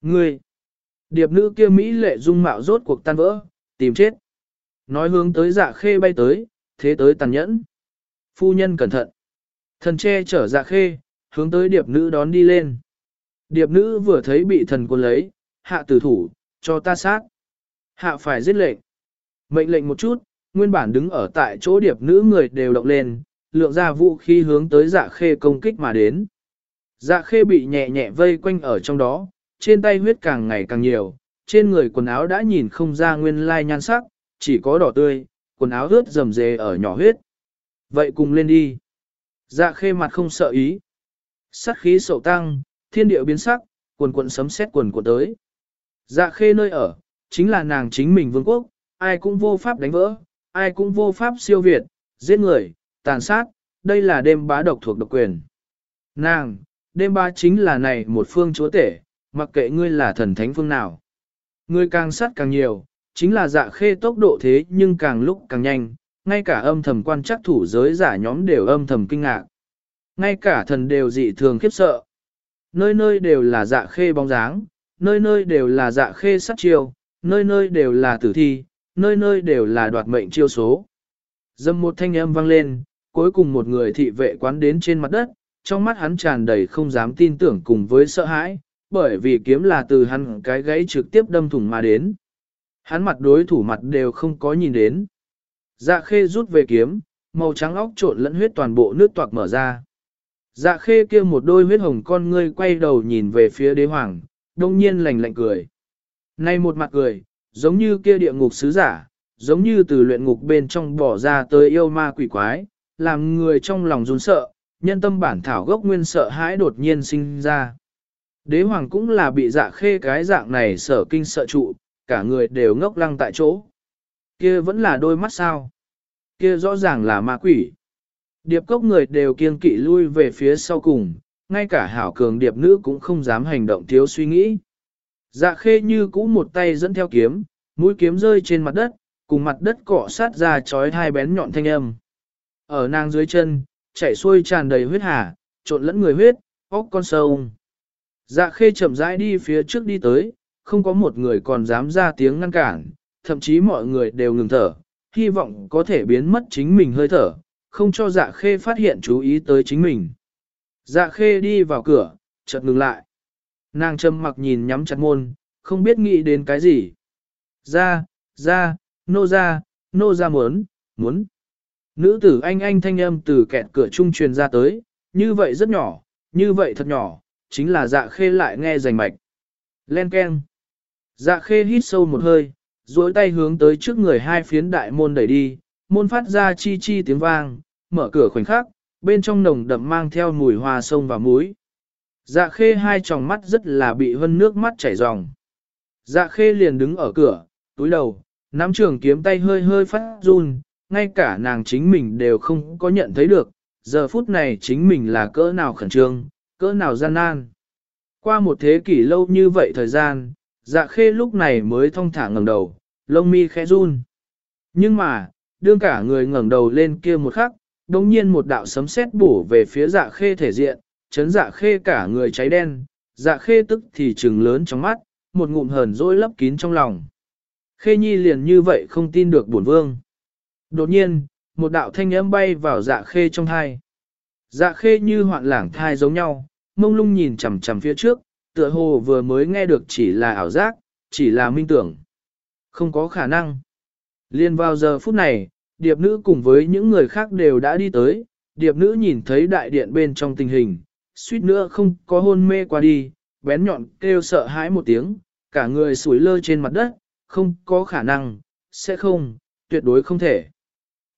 Speaker 1: Ngươi, điệp nữ kia Mỹ lệ dung mạo rốt cuộc tan vỡ, tìm chết. Nói hướng tới dạ khê bay tới, thế tới tàn nhẫn. Phu nhân cẩn thận. Thần che chở dạ khê, hướng tới điệp nữ đón đi lên. Điệp nữ vừa thấy bị thần quân lấy, hạ tử thủ, cho ta sát. Hạ phải giết lệnh. Mệnh lệnh một chút, nguyên bản đứng ở tại chỗ điệp nữ người đều động lên, lượng ra vũ khí hướng tới dạ khê công kích mà đến. Dạ khê bị nhẹ nhẹ vây quanh ở trong đó, trên tay huyết càng ngày càng nhiều, trên người quần áo đã nhìn không ra nguyên lai nhan sắc, chỉ có đỏ tươi, quần áo ướt rầm rề ở nhỏ huyết. Vậy cùng lên đi. Dạ khê mặt không sợ ý sát khí sậu tăng, thiên điệu biến sắc, quần quần sấm xét quần của tới. Dạ khê nơi ở, chính là nàng chính mình vương quốc, ai cũng vô pháp đánh vỡ, ai cũng vô pháp siêu việt, giết người, tàn sát, đây là đêm bá độc thuộc độc quyền. Nàng, đêm bá chính là này một phương chúa tể, mặc kệ ngươi là thần thánh phương nào. Ngươi càng sát càng nhiều, chính là dạ khê tốc độ thế nhưng càng lúc càng nhanh, ngay cả âm thầm quan chắc thủ giới giả nhóm đều âm thầm kinh ngạc. Ngay cả thần đều dị thường khiếp sợ. Nơi nơi đều là dạ khê bóng dáng, nơi nơi đều là dạ khê sát chiêu, nơi nơi đều là tử thi, nơi nơi đều là đoạt mệnh chiêu số. Dâm một thanh âm vang lên, cuối cùng một người thị vệ quán đến trên mặt đất, trong mắt hắn tràn đầy không dám tin tưởng cùng với sợ hãi, bởi vì kiếm là từ hắn cái gãy trực tiếp đâm thủng mà đến. Hắn mặt đối thủ mặt đều không có nhìn đến. Dạ khê rút về kiếm, màu trắng óc trộn lẫn huyết toàn bộ nước toạc mở ra. Dạ khê kia một đôi huyết hồng con ngươi quay đầu nhìn về phía đế hoàng, đông nhiên lành lạnh cười. Nay một mặt cười, giống như kia địa ngục sứ giả, giống như từ luyện ngục bên trong bỏ ra tới yêu ma quỷ quái, làm người trong lòng run sợ, nhân tâm bản thảo gốc nguyên sợ hãi đột nhiên sinh ra. Đế hoàng cũng là bị dạ khê cái dạng này sở kinh sợ trụ, cả người đều ngốc lăng tại chỗ. Kia vẫn là đôi mắt sao? Kia rõ ràng là ma quỷ. Điệp cốc người đều kiên kỵ lui về phía sau cùng, ngay cả hảo cường điệp nữ cũng không dám hành động thiếu suy nghĩ. Dạ khê như cũ một tay dẫn theo kiếm, mũi kiếm rơi trên mặt đất, cùng mặt đất cọ sát ra chói hai bén nhọn thanh âm. Ở nàng dưới chân, chảy xuôi tràn đầy huyết hà, trộn lẫn người huyết, óc con sâu. Dạ khê chậm rãi đi phía trước đi tới, không có một người còn dám ra tiếng ngăn cản, thậm chí mọi người đều ngừng thở, hy vọng có thể biến mất chính mình hơi thở, không cho dạ khê phát hiện chú ý tới chính mình. Dạ khê đi vào cửa, chợt ngừng lại. Nàng châm mặc nhìn nhắm chặt môn, không biết nghĩ đến cái gì. Ra, ra, nô ra, nô ra muốn, muốn. Nữ tử anh anh thanh âm từ kẹt cửa trung truyền ra tới, như vậy rất nhỏ, như vậy thật nhỏ, chính là dạ khê lại nghe rành mạch. Len keng. Dạ khê hít sâu một hơi, duỗi tay hướng tới trước người hai phiến đại môn đẩy đi, môn phát ra chi chi tiếng vang, mở cửa khoảnh khắc, bên trong nồng đậm mang theo mùi hoa sông và muối. Dạ khê hai tròng mắt rất là bị hân nước mắt chảy ròng. Dạ khê liền đứng ở cửa, túi đầu, nắm trường kiếm tay hơi hơi phát run, ngay cả nàng chính mình đều không có nhận thấy được, giờ phút này chính mình là cỡ nào khẩn trương, cỡ nào gian nan. Qua một thế kỷ lâu như vậy thời gian, dạ khê lúc này mới thong thả ngẩng đầu, lông mi khẽ run. Nhưng mà, đương cả người ngẩng đầu lên kia một khắc, đồng nhiên một đạo sấm sét bổ về phía dạ khê thể diện, chấn dạ khê cả người cháy đen, dạ khê tức thì trừng lớn trong mắt, một ngụm hờn dỗi lấp kín trong lòng. Khê nhi liền như vậy không tin được bổn vương. Đột nhiên, một đạo thanh âm bay vào dạ khê trong thai. Dạ khê như hoạn lảng thai giống nhau, mông lung nhìn chằm chằm phía trước, tựa hồ vừa mới nghe được chỉ là ảo giác, chỉ là minh tưởng. Không có khả năng. Liên vào giờ phút này, điệp nữ cùng với những người khác đều đã đi tới, điệp nữ nhìn thấy đại điện bên trong tình hình, suýt nữa không có hôn mê qua đi, bén nhọn kêu sợ hãi một tiếng, cả người sủi lơ trên mặt đất, không có khả năng, sẽ không, tuyệt đối không thể.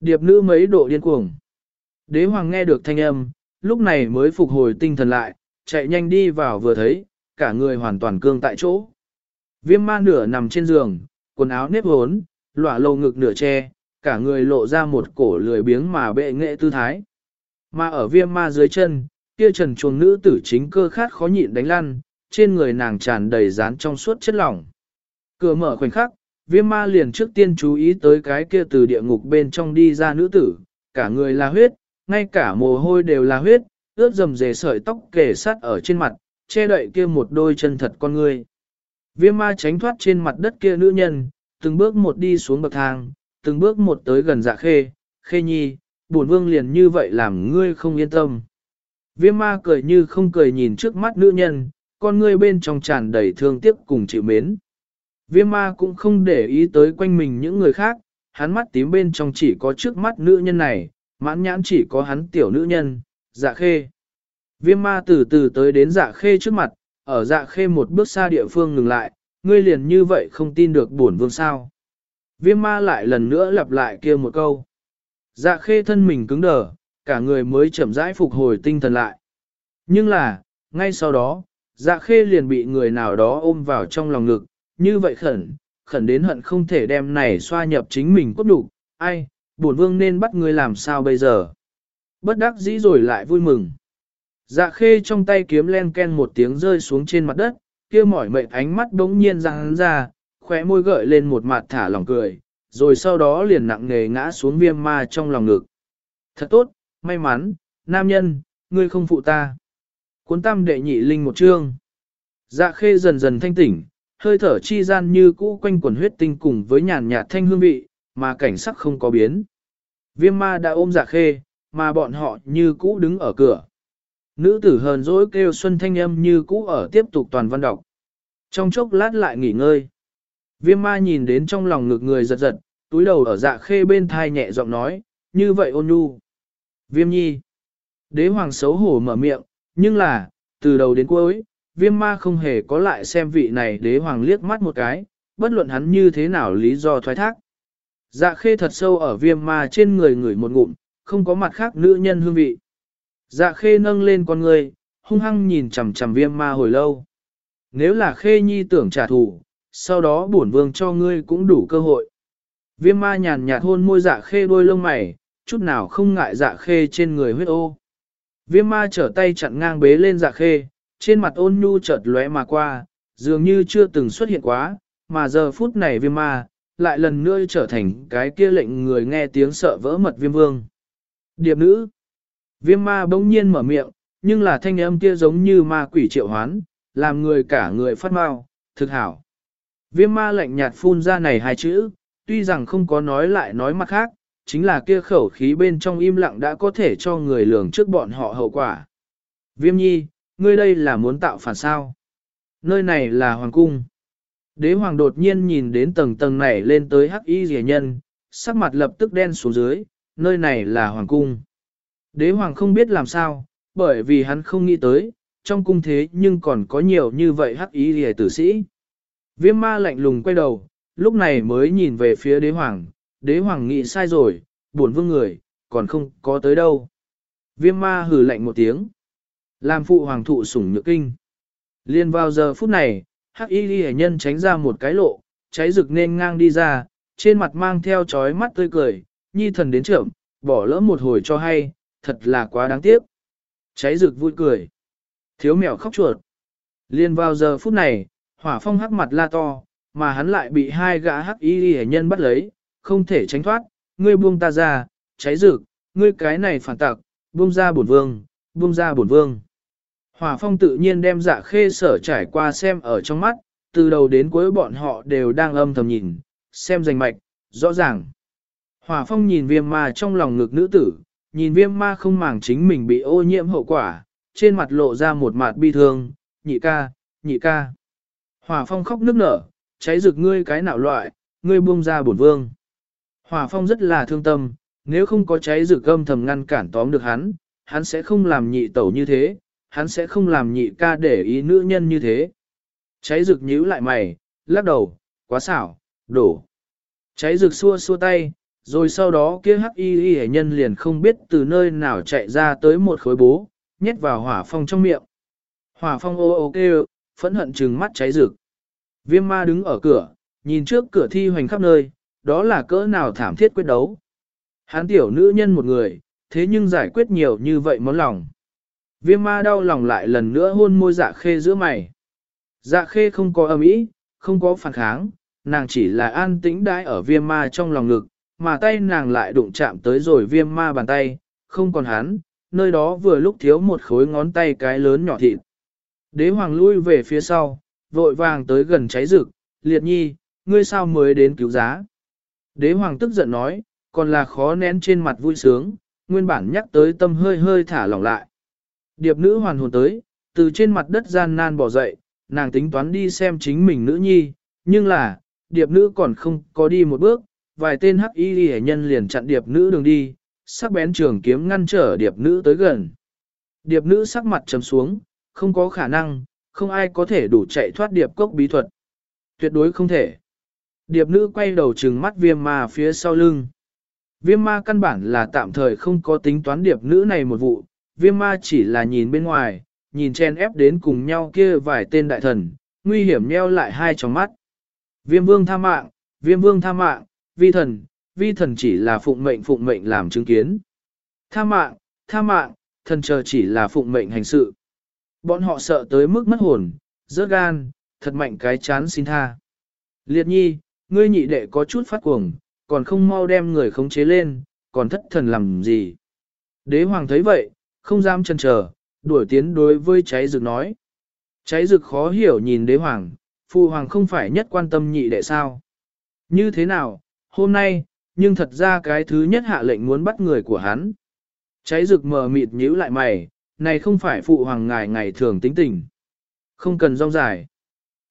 Speaker 1: Điệp nữ mấy độ điên cuồng. Đế hoàng nghe được thanh âm, lúc này mới phục hồi tinh thần lại, chạy nhanh đi vào vừa thấy, cả người hoàn toàn cương tại chỗ. Viêm ma nửa nằm trên giường, quần áo nếp hốn, lỏa lầu ngực nửa che, cả người lộ ra một cổ lười biếng mà bệ nghệ tư thái. Mà ở viêm ma dưới chân, kia trần chuồng nữ tử chính cơ khát khó nhịn đánh lăn, trên người nàng tràn đầy rán trong suốt chất lỏng. Cửa mở khoảnh khắc, viêm ma liền trước tiên chú ý tới cái kia từ địa ngục bên trong đi ra nữ tử, cả người là huyết, ngay cả mồ hôi đều là huyết, ướt dầm dề sợi tóc kề sát ở trên mặt, che đậy kia một đôi chân thật con người. Viêm ma tránh thoát trên mặt đất kia nữ nhân, từng bước một đi xuống bậc thang, từng bước một tới gần dạ khê, khê nhi, bổn vương liền như vậy làm ngươi không yên tâm. Viêm ma cười như không cười nhìn trước mắt nữ nhân, con ngươi bên trong tràn đầy thương tiếc cùng chịu mến. Viêm ma cũng không để ý tới quanh mình những người khác, hắn mắt tím bên trong chỉ có trước mắt nữ nhân này, mãn nhãn chỉ có hắn tiểu nữ nhân, dạ khê. Viêm ma từ từ tới đến dạ khê trước mặt, ở dạ khê một bước xa địa phương ngừng lại, ngươi liền như vậy không tin được bổn vương sao. Viêm ma lại lần nữa lặp lại kia một câu. Dạ khê thân mình cứng đờ, cả người mới chậm rãi phục hồi tinh thần lại. Nhưng là, ngay sau đó, dạ khê liền bị người nào đó ôm vào trong lòng ngực, như vậy khẩn, khẩn đến hận không thể đem này xoa nhập chính mình cốt đủ, ai, bổn vương nên bắt ngươi làm sao bây giờ. Bất đắc dĩ rồi lại vui mừng. Dạ khê trong tay kiếm len ken một tiếng rơi xuống trên mặt đất, kia mỏi mệt ánh mắt đống nhiên răng ra, khóe môi gợi lên một mặt thả lỏng cười, rồi sau đó liền nặng nề ngã xuống viêm ma trong lòng ngực. Thật tốt, may mắn, nam nhân, ngươi không phụ ta. Cuốn tam đệ nhị linh một chương. Dạ khê dần dần thanh tỉnh, hơi thở chi gian như cũ quanh quần huyết tinh cùng với nhàn nhạt thanh hương vị, mà cảnh sắc không có biến. Viêm ma đã ôm dạ khê, mà bọn họ như cũ đứng ở cửa. Nữ tử hờn dỗi kêu xuân thanh âm như cũ ở tiếp tục toàn văn đọc. Trong chốc lát lại nghỉ ngơi. Viêm ma nhìn đến trong lòng ngực người giật giật, túi đầu ở dạ khê bên thai nhẹ giọng nói, như vậy ôn nhu. Viêm nhi. Đế hoàng xấu hổ mở miệng, nhưng là, từ đầu đến cuối, viêm ma không hề có lại xem vị này đế hoàng liếc mắt một cái, bất luận hắn như thế nào lý do thoái thác. Dạ khê thật sâu ở viêm ma trên người người một ngụm, không có mặt khác nữ nhân hương vị. Dạ khê nâng lên con người, hung hăng nhìn chằm chằm viêm ma hồi lâu. Nếu là khê nhi tưởng trả thù, sau đó bổn vương cho ngươi cũng đủ cơ hội. Viêm ma nhàn nhạt hôn môi dạ khê đôi lông mày, chút nào không ngại dạ khê trên người huyết ô. Viêm ma trở tay chặn ngang bế lên dạ khê, trên mặt ôn nhu chợt lóe mà qua, dường như chưa từng xuất hiện quá, mà giờ phút này viêm ma, lại lần nữa trở thành cái kia lệnh người nghe tiếng sợ vỡ mật viêm vương. Điệp nữ. Viêm ma bỗng nhiên mở miệng, nhưng là thanh âm kia giống như ma quỷ triệu hoán, làm người cả người phát mau, thực hảo. Viêm ma lạnh nhạt phun ra này hai chữ, tuy rằng không có nói lại nói mặt khác, chính là kia khẩu khí bên trong im lặng đã có thể cho người lường trước bọn họ hậu quả. Viêm nhi, ngươi đây là muốn tạo phản sao? Nơi này là hoàng cung. Đế hoàng đột nhiên nhìn đến tầng tầng này lên tới hắc y rẻ nhân, sắc mặt lập tức đen xuống dưới, nơi này là hoàng cung. Đế hoàng không biết làm sao, bởi vì hắn không nghĩ tới, trong cung thế nhưng còn có nhiều như vậy hắc y rẻ tử sĩ. Viêm ma lạnh lùng quay đầu, lúc này mới nhìn về phía đế hoàng, đế hoàng nghĩ sai rồi, buồn vương người, còn không có tới đâu. Viêm ma hừ lạnh một tiếng, làm phụ hoàng thụ sủng nhược kinh. Liên vào giờ phút này, hắc y ghi nhân tránh ra một cái lộ, cháy rực nên ngang đi ra, trên mặt mang theo chói mắt tươi cười, nhi thần đến trưởng, bỏ lỡ một hồi cho hay, thật là quá đáng tiếc. Cháy rực vui cười. Thiếu mèo khóc chuột. Liên vào giờ phút này, hỏa phong hắc mặt la to, mà hắn lại bị hai gã hắc y hệ nhân bắt lấy, không thể tránh thoát, ngươi buông ta ra, cháy rực, ngươi cái này phản tặc, buông ra bổn vương, buông ra bổn vương. Hỏa phong tự nhiên đem dạ khê sở trải qua xem ở trong mắt, từ đầu đến cuối bọn họ đều đang âm thầm nhìn, xem rành mạch, rõ ràng. Hỏa phong nhìn viêm ma trong lòng ngực nữ tử, nhìn viêm ma không màng chính mình bị ô nhiễm hậu quả, trên mặt lộ ra một mặt bi thương, nhị ca, nhị ca. Hỏa phong khóc nức nở, cháy rực ngươi cái nào loại, ngươi buông ra bổn vương. Hỏa phong rất là thương tâm, nếu không có cháy rực âm thầm ngăn cản tóm được hắn, hắn sẽ không làm nhị tẩu như thế, hắn sẽ không làm nhị ca để ý nữ nhân như thế. Cháy rực nhíu lại mày, lắc đầu, quá xảo, đổ. Cháy rực xua xua tay, rồi sau đó kia hắc y y hệ nhân liền không biết từ nơi nào chạy ra tới một khối bố, nhét vào hỏa phong trong miệng. Hỏa phong ô ô kêu, phẫn hận trừng mắt cháy rực. Viêm ma đứng ở cửa, nhìn trước cửa thi hoành khắp nơi, đó là cỡ nào thảm thiết quyết đấu. Hán tiểu nữ nhân một người, thế nhưng giải quyết nhiều như vậy món lòng. Viêm ma đau lòng lại lần nữa hôn môi dạ khê giữa mày. Dạ khê không có âm ý, không có phản kháng, nàng chỉ là an tĩnh đãi ở viêm ma trong lòng ngực, mà tay nàng lại đụng chạm tới rồi viêm ma bàn tay, không còn hắn, nơi đó vừa lúc thiếu một khối ngón tay cái lớn nhỏ thịt. Đế hoàng lui về phía sau, vội vàng tới gần cháy rực, liệt nhi, ngươi sao mới đến cứu giá. Đế hoàng tức giận nói, còn là khó nén trên mặt vui sướng, nguyên bản nhắc tới tâm hơi hơi thả lỏng lại. Điệp nữ hoàn hồn tới, từ trên mặt đất gian nan bỏ dậy, nàng tính toán đi xem chính mình nữ nhi, nhưng là, điệp nữ còn không có đi một bước, vài tên hắc y hệ nhân liền chặn điệp nữ đường đi, sắc bén trường kiếm ngăn trở điệp nữ tới gần. Điệp nữ sắc mặt trầm xuống, không có khả năng, không ai có thể đủ chạy thoát điệp cốc bí thuật. Tuyệt đối không thể. Điệp nữ quay đầu trừng mắt viêm ma phía sau lưng. Viêm ma căn bản là tạm thời không có tính toán điệp nữ này một vụ, viêm ma chỉ là nhìn bên ngoài, nhìn chen ép đến cùng nhau kia vài tên đại thần, nguy hiểm nheo lại hai tròng mắt. Viêm vương tha mạng, viêm vương tha mạng, vi thần, vi thần chỉ là phụng mệnh phụng mệnh làm chứng kiến. Tha mạng, tha mạng, thần chờ chỉ là phụng mệnh hành sự. Bọn họ sợ tới mức mất hồn, rớt gan, thật mạnh cái chán xin tha. Liệt nhi, ngươi nhị đệ có chút phát cuồng, còn không mau đem người khống chế lên, còn thất thần làm gì. Đế hoàng thấy vậy, không dám chần chờ, đuổi tiến đối với cháy rực nói. Cháy rực khó hiểu nhìn đế hoàng, phụ hoàng không phải nhất quan tâm nhị đệ sao. Như thế nào, hôm nay, nhưng thật ra cái thứ nhất hạ lệnh muốn bắt người của hắn. Cháy rực mờ mịt nhíu lại mày, này không phải phụ hoàng ngài ngày thường tính tình. Không cần rong dài.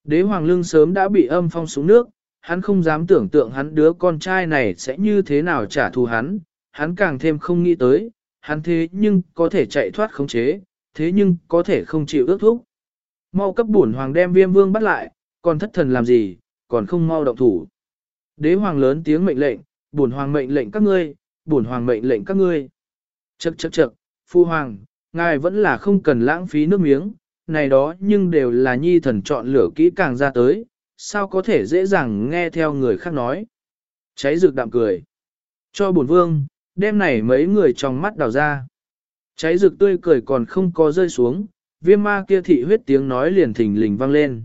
Speaker 1: Đế hoàng lương sớm đã bị âm phong xuống nước, hắn không dám tưởng tượng hắn đứa con trai này sẽ như thế nào trả thù hắn, hắn càng thêm không nghĩ tới, hắn thế nhưng có thể chạy thoát khống chế, thế nhưng có thể không chịu ước thúc. Mau cấp bổn hoàng đem viêm vương bắt lại, còn thất thần làm gì, còn không mau động thủ. Đế hoàng lớn tiếng mệnh lệnh, bổn hoàng mệnh lệnh các ngươi, bổn hoàng mệnh lệnh các ngươi. Chậc chậc chậc, phu hoàng, ngài vẫn là không cần lãng phí nước miếng, này đó nhưng đều là nhi thần chọn lửa kỹ càng ra tới, sao có thể dễ dàng nghe theo người khác nói. Cháy rực đạm cười. Cho bổn vương, đêm này mấy người trong mắt đào ra. Cháy rực tươi cười còn không có rơi xuống, viêm ma kia thị huyết tiếng nói liền thình lình vang lên.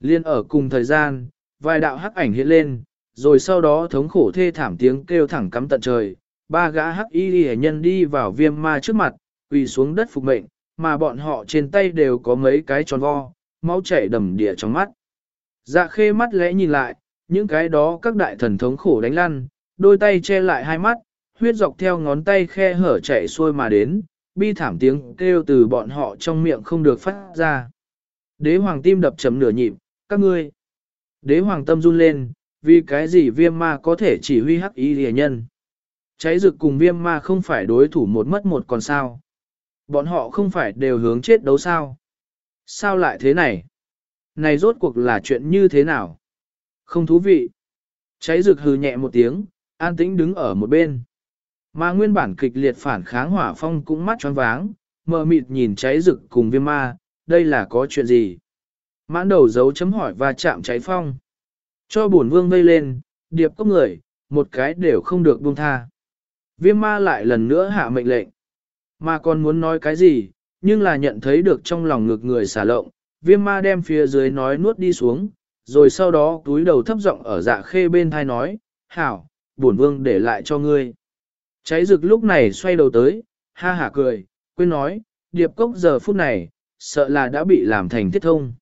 Speaker 1: Liên ở cùng thời gian, vài đạo hắc ảnh hiện lên, rồi sau đó thống khổ thê thảm tiếng kêu thẳng cắm tận trời, ba gã hắc y hệ nhân đi vào viêm ma trước mặt, quỳ xuống đất phục mệnh, mà bọn họ trên tay đều có mấy cái tròn vo, máu chảy đầm đìa trong mắt. Dạ khê mắt lẽ nhìn lại, những cái đó các đại thần thống khổ đánh lăn, đôi tay che lại hai mắt, huyết dọc theo ngón tay khe hở chảy xuôi mà đến, bi thảm tiếng kêu từ bọn họ trong miệng không được phát ra. Đế hoàng tim đập chấm nửa nhịp, các ngươi. Đế hoàng tâm run lên, vì cái gì viêm ma có thể chỉ huy hắc y rìa nhân. Cháy rực cùng viêm ma không phải đối thủ một mất một còn sao. Bọn họ không phải đều hướng chết đấu sao. Sao lại thế này? Này rốt cuộc là chuyện như thế nào? Không thú vị. Cháy rực hừ nhẹ một tiếng, an tĩnh đứng ở một bên. Mà nguyên bản kịch liệt phản kháng hỏa phong cũng mắt choáng váng, mờ mịt nhìn cháy rực cùng viêm ma, đây là có chuyện gì? Mãn đầu dấu chấm hỏi và chạm cháy phong. Cho bổn vương vây lên, điệp cốc người, một cái đều không được buông tha. Viêm ma lại lần nữa hạ mệnh lệnh. Mà còn muốn nói cái gì, nhưng là nhận thấy được trong lòng ngực người xả lộng, viêm ma đem phía dưới nói nuốt đi xuống, rồi sau đó túi đầu thấp giọng ở dạ khê bên thai nói, hảo, bổn vương để lại cho ngươi. Cháy rực lúc này xoay đầu tới, ha hả cười, quên nói, điệp cốc giờ phút này, sợ là đã bị làm thành thiết thông.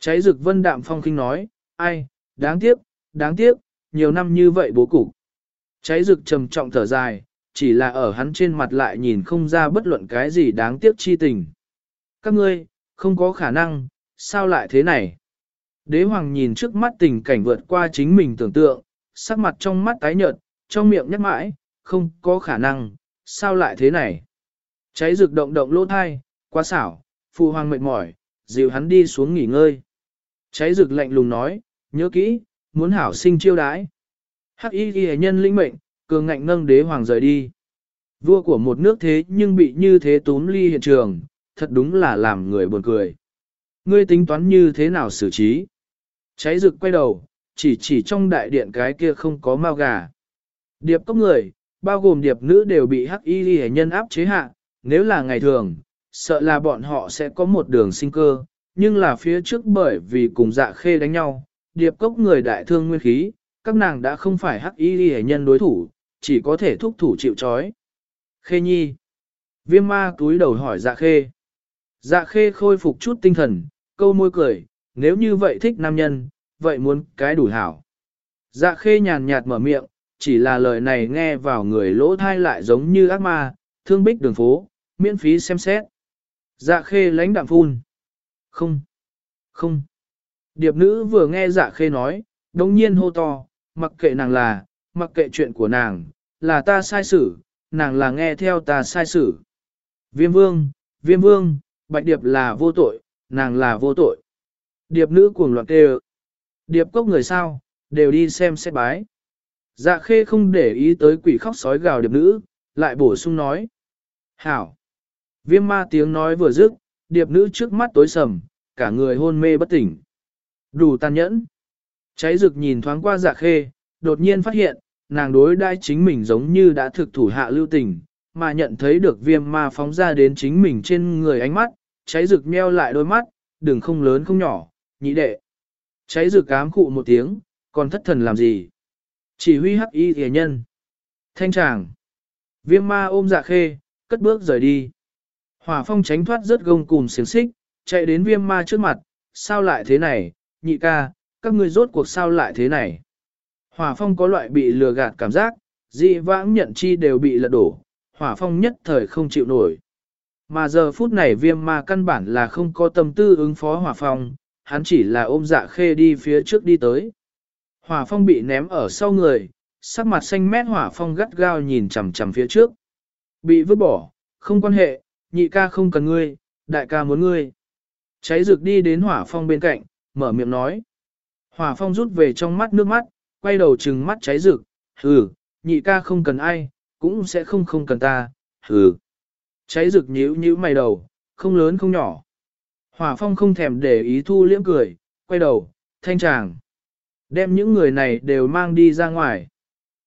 Speaker 1: Cháy rực vân đạm phong kinh nói, ai, đáng tiếc, đáng tiếc, nhiều năm như vậy bố cục. Cháy rực trầm trọng thở dài, chỉ là ở hắn trên mặt lại nhìn không ra bất luận cái gì đáng tiếc chi tình. Các ngươi, không có khả năng, sao lại thế này? Đế hoàng nhìn trước mắt tình cảnh vượt qua chính mình tưởng tượng, sắc mặt trong mắt tái nhợt, trong miệng nhắc mãi, không có khả năng, sao lại thế này? Cháy rực động động lỗ thai, quá xảo, phụ hoàng mệt mỏi, dìu hắn đi xuống nghỉ ngơi. Cháy rực lạnh lùng nói, nhớ kỹ, muốn hảo sinh chiêu đái Hắc y ghi nhân linh mệnh, cường ngạnh nâng đế hoàng rời đi. Vua của một nước thế nhưng bị như thế tốn ly hiện trường, thật đúng là làm người buồn cười. Ngươi tính toán như thế nào xử trí? Cháy rực quay đầu, chỉ chỉ trong đại điện cái kia không có mao gà. Điệp cốc người, bao gồm điệp nữ đều bị hắc y ghi nhân áp chế hạ, nếu là ngày thường, sợ là bọn họ sẽ có một đường sinh cơ, nhưng là phía trước bởi vì cùng dạ khê đánh nhau, điệp cốc người đại thương nguyên khí, các nàng đã không phải hắc y ghi nhân đối thủ, chỉ có thể thúc thủ chịu trói. Khê nhi. Viêm ma túi đầu hỏi dạ khê. Dạ khê khôi phục chút tinh thần, câu môi cười, nếu như vậy thích nam nhân, vậy muốn cái đủ hảo. Dạ khê nhàn nhạt mở miệng, chỉ là lời này nghe vào người lỗ thai lại giống như ác ma, thương bích đường phố, miễn phí xem xét. Dạ khê lãnh đạm phun. Không. Không. Điệp nữ vừa nghe dạ khê nói, đồng nhiên hô to, mặc kệ nàng là, mặc kệ chuyện của nàng, là ta sai xử, nàng là nghe theo ta sai xử. Viêm vương, viêm vương, bạch điệp là vô tội, nàng là vô tội. Điệp nữ cuồng loạn kêu. Điệp cốc người sao, đều đi xem xét bái. Dạ khê không để ý tới quỷ khóc sói gào điệp nữ, lại bổ sung nói. Hảo. Viêm ma tiếng nói vừa dứt, điệp nữ trước mắt tối sầm, cả người hôn mê bất tỉnh. Đủ tàn nhẫn. Cháy rực nhìn thoáng qua dạ khê, đột nhiên phát hiện, nàng đối đai chính mình giống như đã thực thủ hạ lưu tình, mà nhận thấy được viêm ma phóng ra đến chính mình trên người ánh mắt, cháy rực meo lại đôi mắt, đừng không lớn không nhỏ, nhị đệ. Cháy rực cám khụ một tiếng, còn thất thần làm gì? Chỉ huy hắc y thề nhân. Thanh tràng. Viêm ma ôm dạ khê, cất bước rời đi. Hỏa phong tránh thoát rất gông cùng xiềng xích, chạy đến viêm ma trước mặt, sao lại thế này, nhị ca, các ngươi rốt cuộc sao lại thế này. Hỏa phong có loại bị lừa gạt cảm giác, dị vãng nhận chi đều bị lật đổ, hỏa phong nhất thời không chịu nổi. Mà giờ phút này viêm ma căn bản là không có tâm tư ứng phó hỏa phong, hắn chỉ là ôm dạ khê đi phía trước đi tới. Hỏa phong bị ném ở sau người, sắc mặt xanh mét hỏa phong gắt gao nhìn chằm chằm phía trước. Bị vứt bỏ, không quan hệ, nhị ca không cần ngươi, đại ca muốn ngươi. Cháy rực đi đến hỏa phong bên cạnh, mở miệng nói. Hỏa phong rút về trong mắt nước mắt, quay đầu trừng mắt cháy rực, hừ, nhị ca không cần ai, cũng sẽ không không cần ta, hừ. Cháy rực nhíu nhíu mày đầu, không lớn không nhỏ. Hỏa phong không thèm để ý thu liễm cười, quay đầu, thanh tràng. Đem những người này đều mang đi ra ngoài.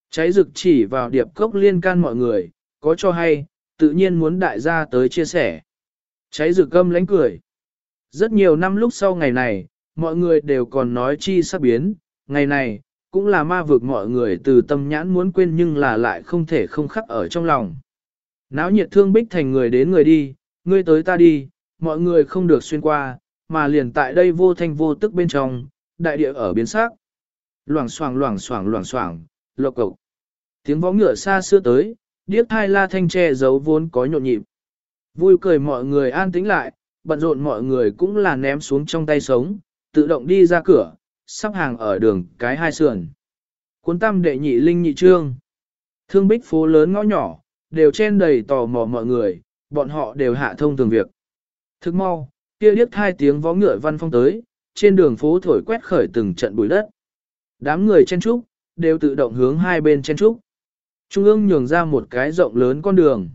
Speaker 1: Cháy rực chỉ vào điệp cốc liên can mọi người, có cho hay, tự nhiên muốn đại gia tới chia sẻ. Cháy rực gâm lánh cười. Rất nhiều năm lúc sau ngày này, mọi người đều còn nói chi sắp biến, ngày này, cũng là ma vực mọi người từ tâm nhãn muốn quên nhưng là lại không thể không khắc ở trong lòng. Náo nhiệt thương bích thành người đến người đi, ngươi tới ta đi, mọi người không được xuyên qua, mà liền tại đây vô thanh vô tức bên trong, đại địa ở biến sắc. Loảng xoảng loảng xoảng loảng xoảng, lộc cộc. Tiếng võ ngựa xa xưa tới, điếc thai la thanh che giấu vốn có nhộn nhịp. Vui cười mọi người an tĩnh lại, bận rộn mọi người cũng là ném xuống trong tay sống, tự động đi ra cửa, sắp hàng ở đường cái hai sườn. Cuốn tam đệ nhị linh nhị trương. Thương bích phố lớn ngõ nhỏ, đều chen đầy tò mò mọi người, bọn họ đều hạ thông thường việc. Thức mau, kia điếc hai tiếng vó ngựa văn phong tới, trên đường phố thổi quét khởi từng trận bụi đất. Đám người chen trúc, đều tự động hướng hai bên chen trúc. Trung ương nhường ra một cái rộng lớn con đường.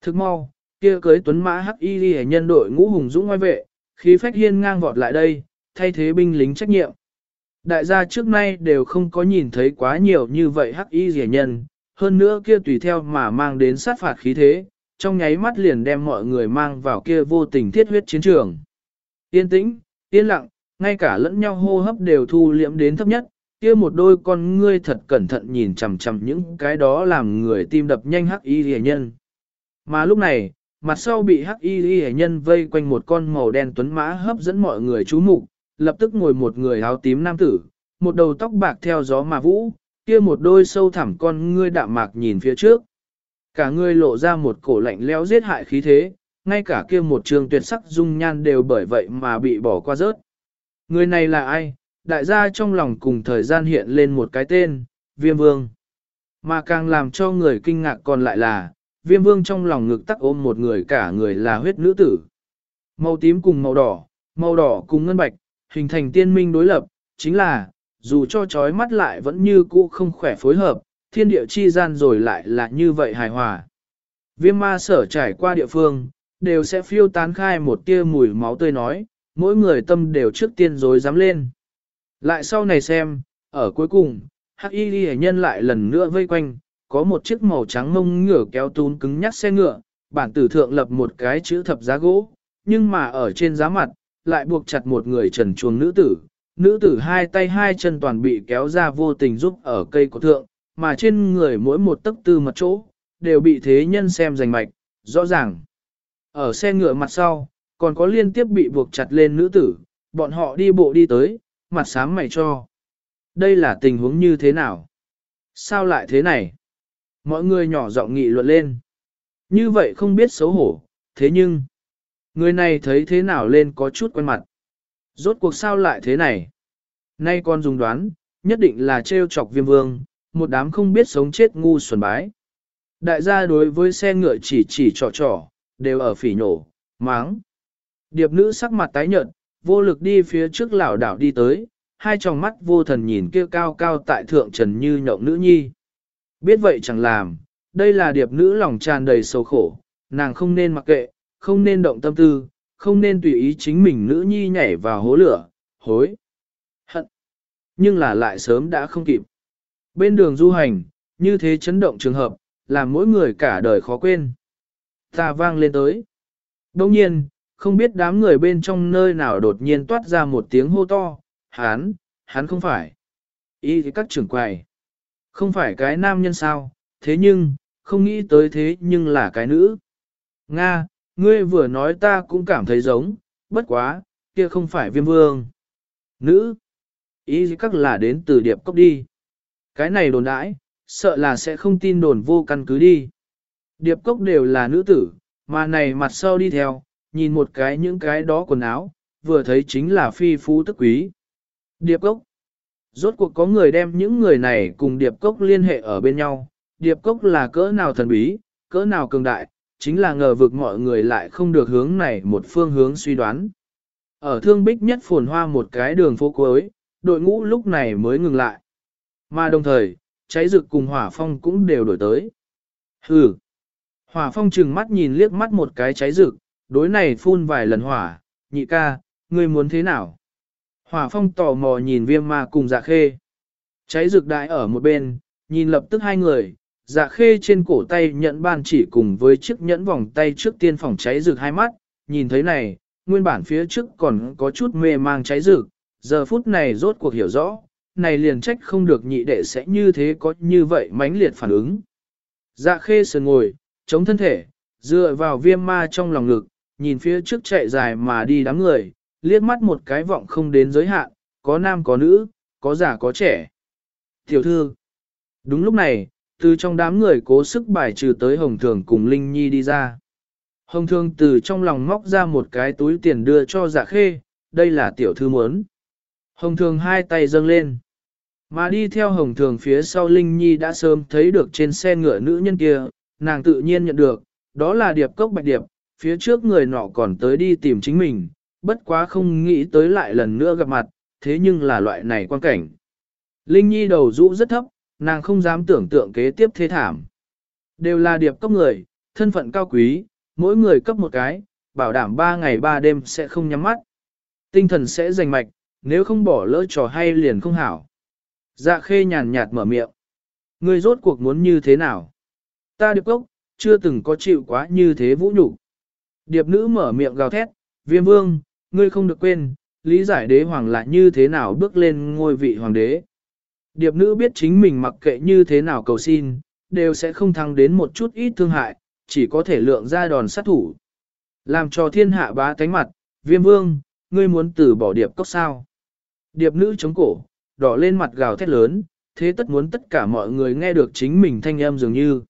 Speaker 1: Thức mau, kia cưới tuấn mã hắc y nhân đội ngũ hùng dũng ngoài vệ, khí phách hiên ngang vọt lại đây, thay thế binh lính trách nhiệm. Đại gia trước nay đều không có nhìn thấy quá nhiều như vậy hắc y rẻ nhân, hơn nữa kia tùy theo mà mang đến sát phạt khí thế, trong nháy mắt liền đem mọi người mang vào kia vô tình thiết huyết chiến trường. Yên tĩnh, yên lặng, ngay cả lẫn nhau hô hấp đều thu liễm đến thấp nhất, kia một đôi con ngươi thật cẩn thận nhìn chằm chằm những cái đó làm người tim đập nhanh hắc y rẻ nhân. Mà lúc này, mặt sau bị hắc y rẻ nhân vây quanh một con màu đen tuấn mã hấp dẫn mọi người chú mục lập tức ngồi một người áo tím nam tử, một đầu tóc bạc theo gió mà vũ, kia một đôi sâu thẳm con ngươi đạm mạc nhìn phía trước. Cả ngươi lộ ra một cổ lạnh leo giết hại khí thế, ngay cả kia một trường tuyệt sắc dung nhan đều bởi vậy mà bị bỏ qua rớt. Người này là ai? Đại gia trong lòng cùng thời gian hiện lên một cái tên, Viêm Vương. Mà càng làm cho người kinh ngạc còn lại là, Viêm Vương trong lòng ngực tắc ôm một người cả người là huyết nữ tử. Màu tím cùng màu đỏ, màu đỏ cùng ngân bạch, hình thành tiên minh đối lập, chính là, dù cho chói mắt lại vẫn như cũ không khỏe phối hợp, thiên địa chi gian rồi lại là như vậy hài hòa. Viêm ma sở trải qua địa phương, đều sẽ phiêu tán khai một tia mùi máu tươi nói, mỗi người tâm đều trước tiên rồi dám lên. Lại sau này xem, ở cuối cùng, hắc y ghi nhân lại lần nữa vây quanh, có một chiếc màu trắng mông ngựa kéo tún cứng nhắc xe ngựa, bản tử thượng lập một cái chữ thập giá gỗ, nhưng mà ở trên giá mặt, lại buộc chặt một người trần chuồng nữ tử. Nữ tử hai tay hai chân toàn bị kéo ra vô tình giúp ở cây cổ thượng, mà trên người mỗi một tấc tư mật chỗ, đều bị thế nhân xem rành mạch, rõ ràng. Ở xe ngựa mặt sau, còn có liên tiếp bị buộc chặt lên nữ tử, bọn họ đi bộ đi tới, mặt sáng mày cho. Đây là tình huống như thế nào? Sao lại thế này? Mọi người nhỏ giọng nghị luận lên. Như vậy không biết xấu hổ, thế nhưng... Người này thấy thế nào lên có chút quen mặt. Rốt cuộc sao lại thế này? Nay con dùng đoán, nhất định là trêu chọc viêm vương, một đám không biết sống chết ngu xuẩn bái. Đại gia đối với xe ngựa chỉ chỉ trò trò, đều ở phỉ nổ, máng. Điệp nữ sắc mặt tái nhợt, vô lực đi phía trước lão đảo đi tới, hai tròng mắt vô thần nhìn kia cao cao tại thượng trần như nhộng nữ nhi. Biết vậy chẳng làm, đây là điệp nữ lòng tràn đầy sầu khổ, nàng không nên mặc kệ, không nên động tâm tư, không nên tùy ý chính mình nữ nhi nhảy vào hố lửa, hối, hận. Nhưng là lại sớm đã không kịp. Bên đường du hành, như thế chấn động trường hợp, làm mỗi người cả đời khó quên. Ta vang lên tới. Đông nhiên, không biết đám người bên trong nơi nào đột nhiên toát ra một tiếng hô to, hán, hán không phải. Ý thì các trưởng quầy. Không phải cái nam nhân sao, thế nhưng, không nghĩ tới thế nhưng là cái nữ. Nga, Ngươi vừa nói ta cũng cảm thấy giống, bất quá, kia không phải viêm vương. Nữ. Ý các là đến từ điệp cốc đi. Cái này đồn đãi, sợ là sẽ không tin đồn vô căn cứ đi. Điệp cốc đều là nữ tử, mà này mặt sau đi theo, nhìn một cái những cái đó quần áo, vừa thấy chính là phi phú tức quý. Điệp cốc. Rốt cuộc có người đem những người này cùng điệp cốc liên hệ ở bên nhau. Điệp cốc là cỡ nào thần bí, cỡ nào cường đại, chính là ngờ vực mọi người lại không được hướng này một phương hướng suy đoán. Ở thương bích nhất phồn hoa một cái đường phố cuối, đội ngũ lúc này mới ngừng lại. Mà đồng thời, cháy rực cùng hỏa phong cũng đều đổi tới. Hừ! Hỏa phong trừng mắt nhìn liếc mắt một cái cháy rực, đối này phun vài lần hỏa, nhị ca, ngươi muốn thế nào? Hỏa phong tò mò nhìn viêm ma cùng dạ khê. Cháy rực đại ở một bên, nhìn lập tức hai người, dạ khê trên cổ tay nhẫn ban chỉ cùng với chiếc nhẫn vòng tay trước tiên phòng cháy rực hai mắt, nhìn thấy này, nguyên bản phía trước còn có chút mê mang cháy rực, giờ phút này rốt cuộc hiểu rõ, này liền trách không được nhị đệ sẽ như thế có như vậy mãnh liệt phản ứng. Dạ khê sườn ngồi, chống thân thể, dựa vào viêm ma trong lòng ngực, nhìn phía trước chạy dài mà đi đám người, liếc mắt một cái vọng không đến giới hạn, có nam có nữ, có già có trẻ. Tiểu thư, đúng lúc này, từ trong đám người cố sức bài trừ tới Hồng Thường cùng Linh Nhi đi ra. Hồng Thường từ trong lòng móc ra một cái túi tiền đưa cho dạ khê, đây là tiểu thư muốn. Hồng Thường hai tay dâng lên. Mà đi theo Hồng Thường phía sau Linh Nhi đã sớm thấy được trên xe ngựa nữ nhân kia, nàng tự nhiên nhận được, đó là điệp cốc bạch điệp, phía trước người nọ còn tới đi tìm chính mình, bất quá không nghĩ tới lại lần nữa gặp mặt, thế nhưng là loại này quan cảnh. Linh Nhi đầu rũ rất thấp, nàng không dám tưởng tượng kế tiếp thế thảm. Đều là điệp cấp người, thân phận cao quý, mỗi người cấp một cái, bảo đảm 3 ngày 3 đêm sẽ không nhắm mắt. Tinh thần sẽ rành mạch, nếu không bỏ lỡ trò hay liền không hảo. Dạ khê nhàn nhạt mở miệng. Ngươi rốt cuộc muốn như thế nào? Ta điệp cốc, chưa từng có chịu quá như thế vũ nhục. Điệp nữ mở miệng gào thét, viêm vương, ngươi không được quên, lý giải đế hoàng là như thế nào bước lên ngôi vị hoàng đế. Điệp nữ biết chính mình mặc kệ như thế nào cầu xin, đều sẽ không thăng đến một chút ít thương hại, chỉ có thể lượng ra đòn sát thủ. Làm cho thiên hạ bá tánh mặt, viêm vương, ngươi muốn từ bỏ điệp cốc sao. Điệp nữ chống cổ, đỏ lên mặt gào thét lớn, thế tất muốn tất cả mọi người nghe được chính mình thanh âm dường như.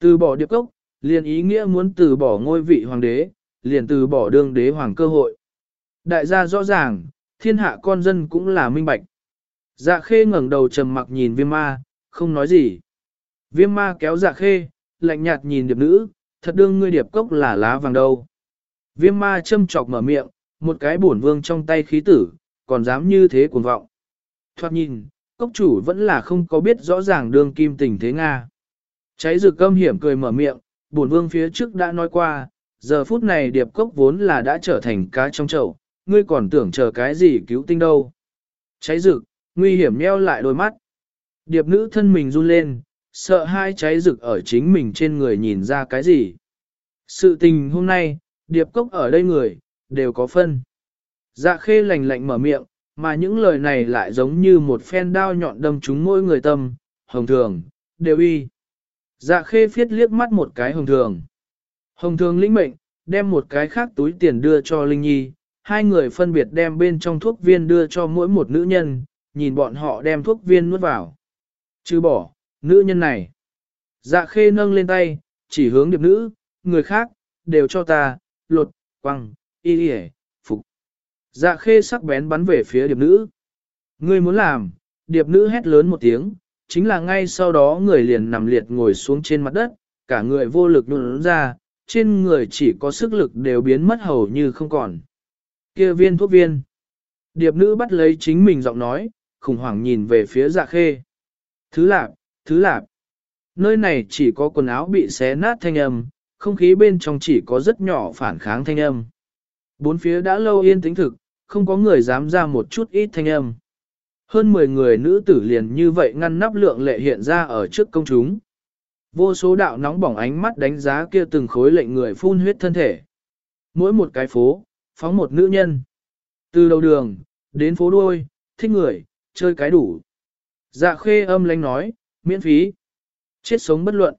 Speaker 1: Từ bỏ điệp cốc, liền ý nghĩa muốn từ bỏ ngôi vị hoàng đế, liền từ bỏ đương đế hoàng cơ hội. Đại gia rõ ràng, thiên hạ con dân cũng là minh bạch. Dạ khê ngẩng đầu trầm mặc nhìn viêm ma, không nói gì. Viêm ma kéo dạ khê, lạnh nhạt nhìn điệp nữ, thật đương ngươi điệp cốc là lá vàng đâu. Viêm ma châm chọc mở miệng, một cái bổn vương trong tay khí tử, còn dám như thế cuồng vọng. Thoát nhìn, cốc chủ vẫn là không có biết rõ ràng đương kim tình thế Nga. Cháy rực cơm hiểm cười mở miệng, bổn vương phía trước đã nói qua, giờ phút này điệp cốc vốn là đã trở thành cá trong chậu, ngươi còn tưởng chờ cái gì cứu tinh đâu. Cháy rực, nguy hiểm nheo lại đôi mắt. Điệp nữ thân mình run lên, sợ hai cháy rực ở chính mình trên người nhìn ra cái gì. Sự tình hôm nay, điệp cốc ở đây người, đều có phân. Dạ khê lạnh lạnh mở miệng, mà những lời này lại giống như một phen đao nhọn đâm trúng mỗi người tâm, hồng thường, đều y. Dạ khê phiết liếc mắt một cái hồng thường. Hồng thường lĩnh mệnh, đem một cái khác túi tiền đưa cho Linh Nhi, hai người phân biệt đem bên trong thuốc viên đưa cho mỗi một nữ nhân, nhìn bọn họ đem thuốc viên nuốt vào. Chứ bỏ, nữ nhân này. Dạ khê nâng lên tay, chỉ hướng điệp nữ, người khác, đều cho ta, lột, quăng, y y phục. Dạ khê sắc bén bắn về phía điệp nữ. Ngươi muốn làm, điệp nữ hét lớn một tiếng, chính là ngay sau đó người liền nằm liệt ngồi xuống trên mặt đất, cả người vô lực nụn ra, trên người chỉ có sức lực đều biến mất hầu như không còn. kia viên thuốc viên. Điệp nữ bắt lấy chính mình giọng nói, khủng hoảng nhìn về phía dạ khê. Thứ lạp, thứ lạp. Nơi này chỉ có quần áo bị xé nát thanh âm, không khí bên trong chỉ có rất nhỏ phản kháng thanh âm. Bốn phía đã lâu yên tĩnh thực, không có người dám ra một chút ít thanh âm. Hơn 10 người nữ tử liền như vậy ngăn nắp lượng lệ hiện ra ở trước công chúng. Vô số đạo nóng bỏng ánh mắt đánh giá kia từng khối lệnh người phun huyết thân thể. Mỗi một cái phố, phóng một nữ nhân. Từ đầu đường, đến phố đuôi, thích người, chơi cái đủ. Dạ khê âm lánh nói, miễn phí. Chết sống bất luận.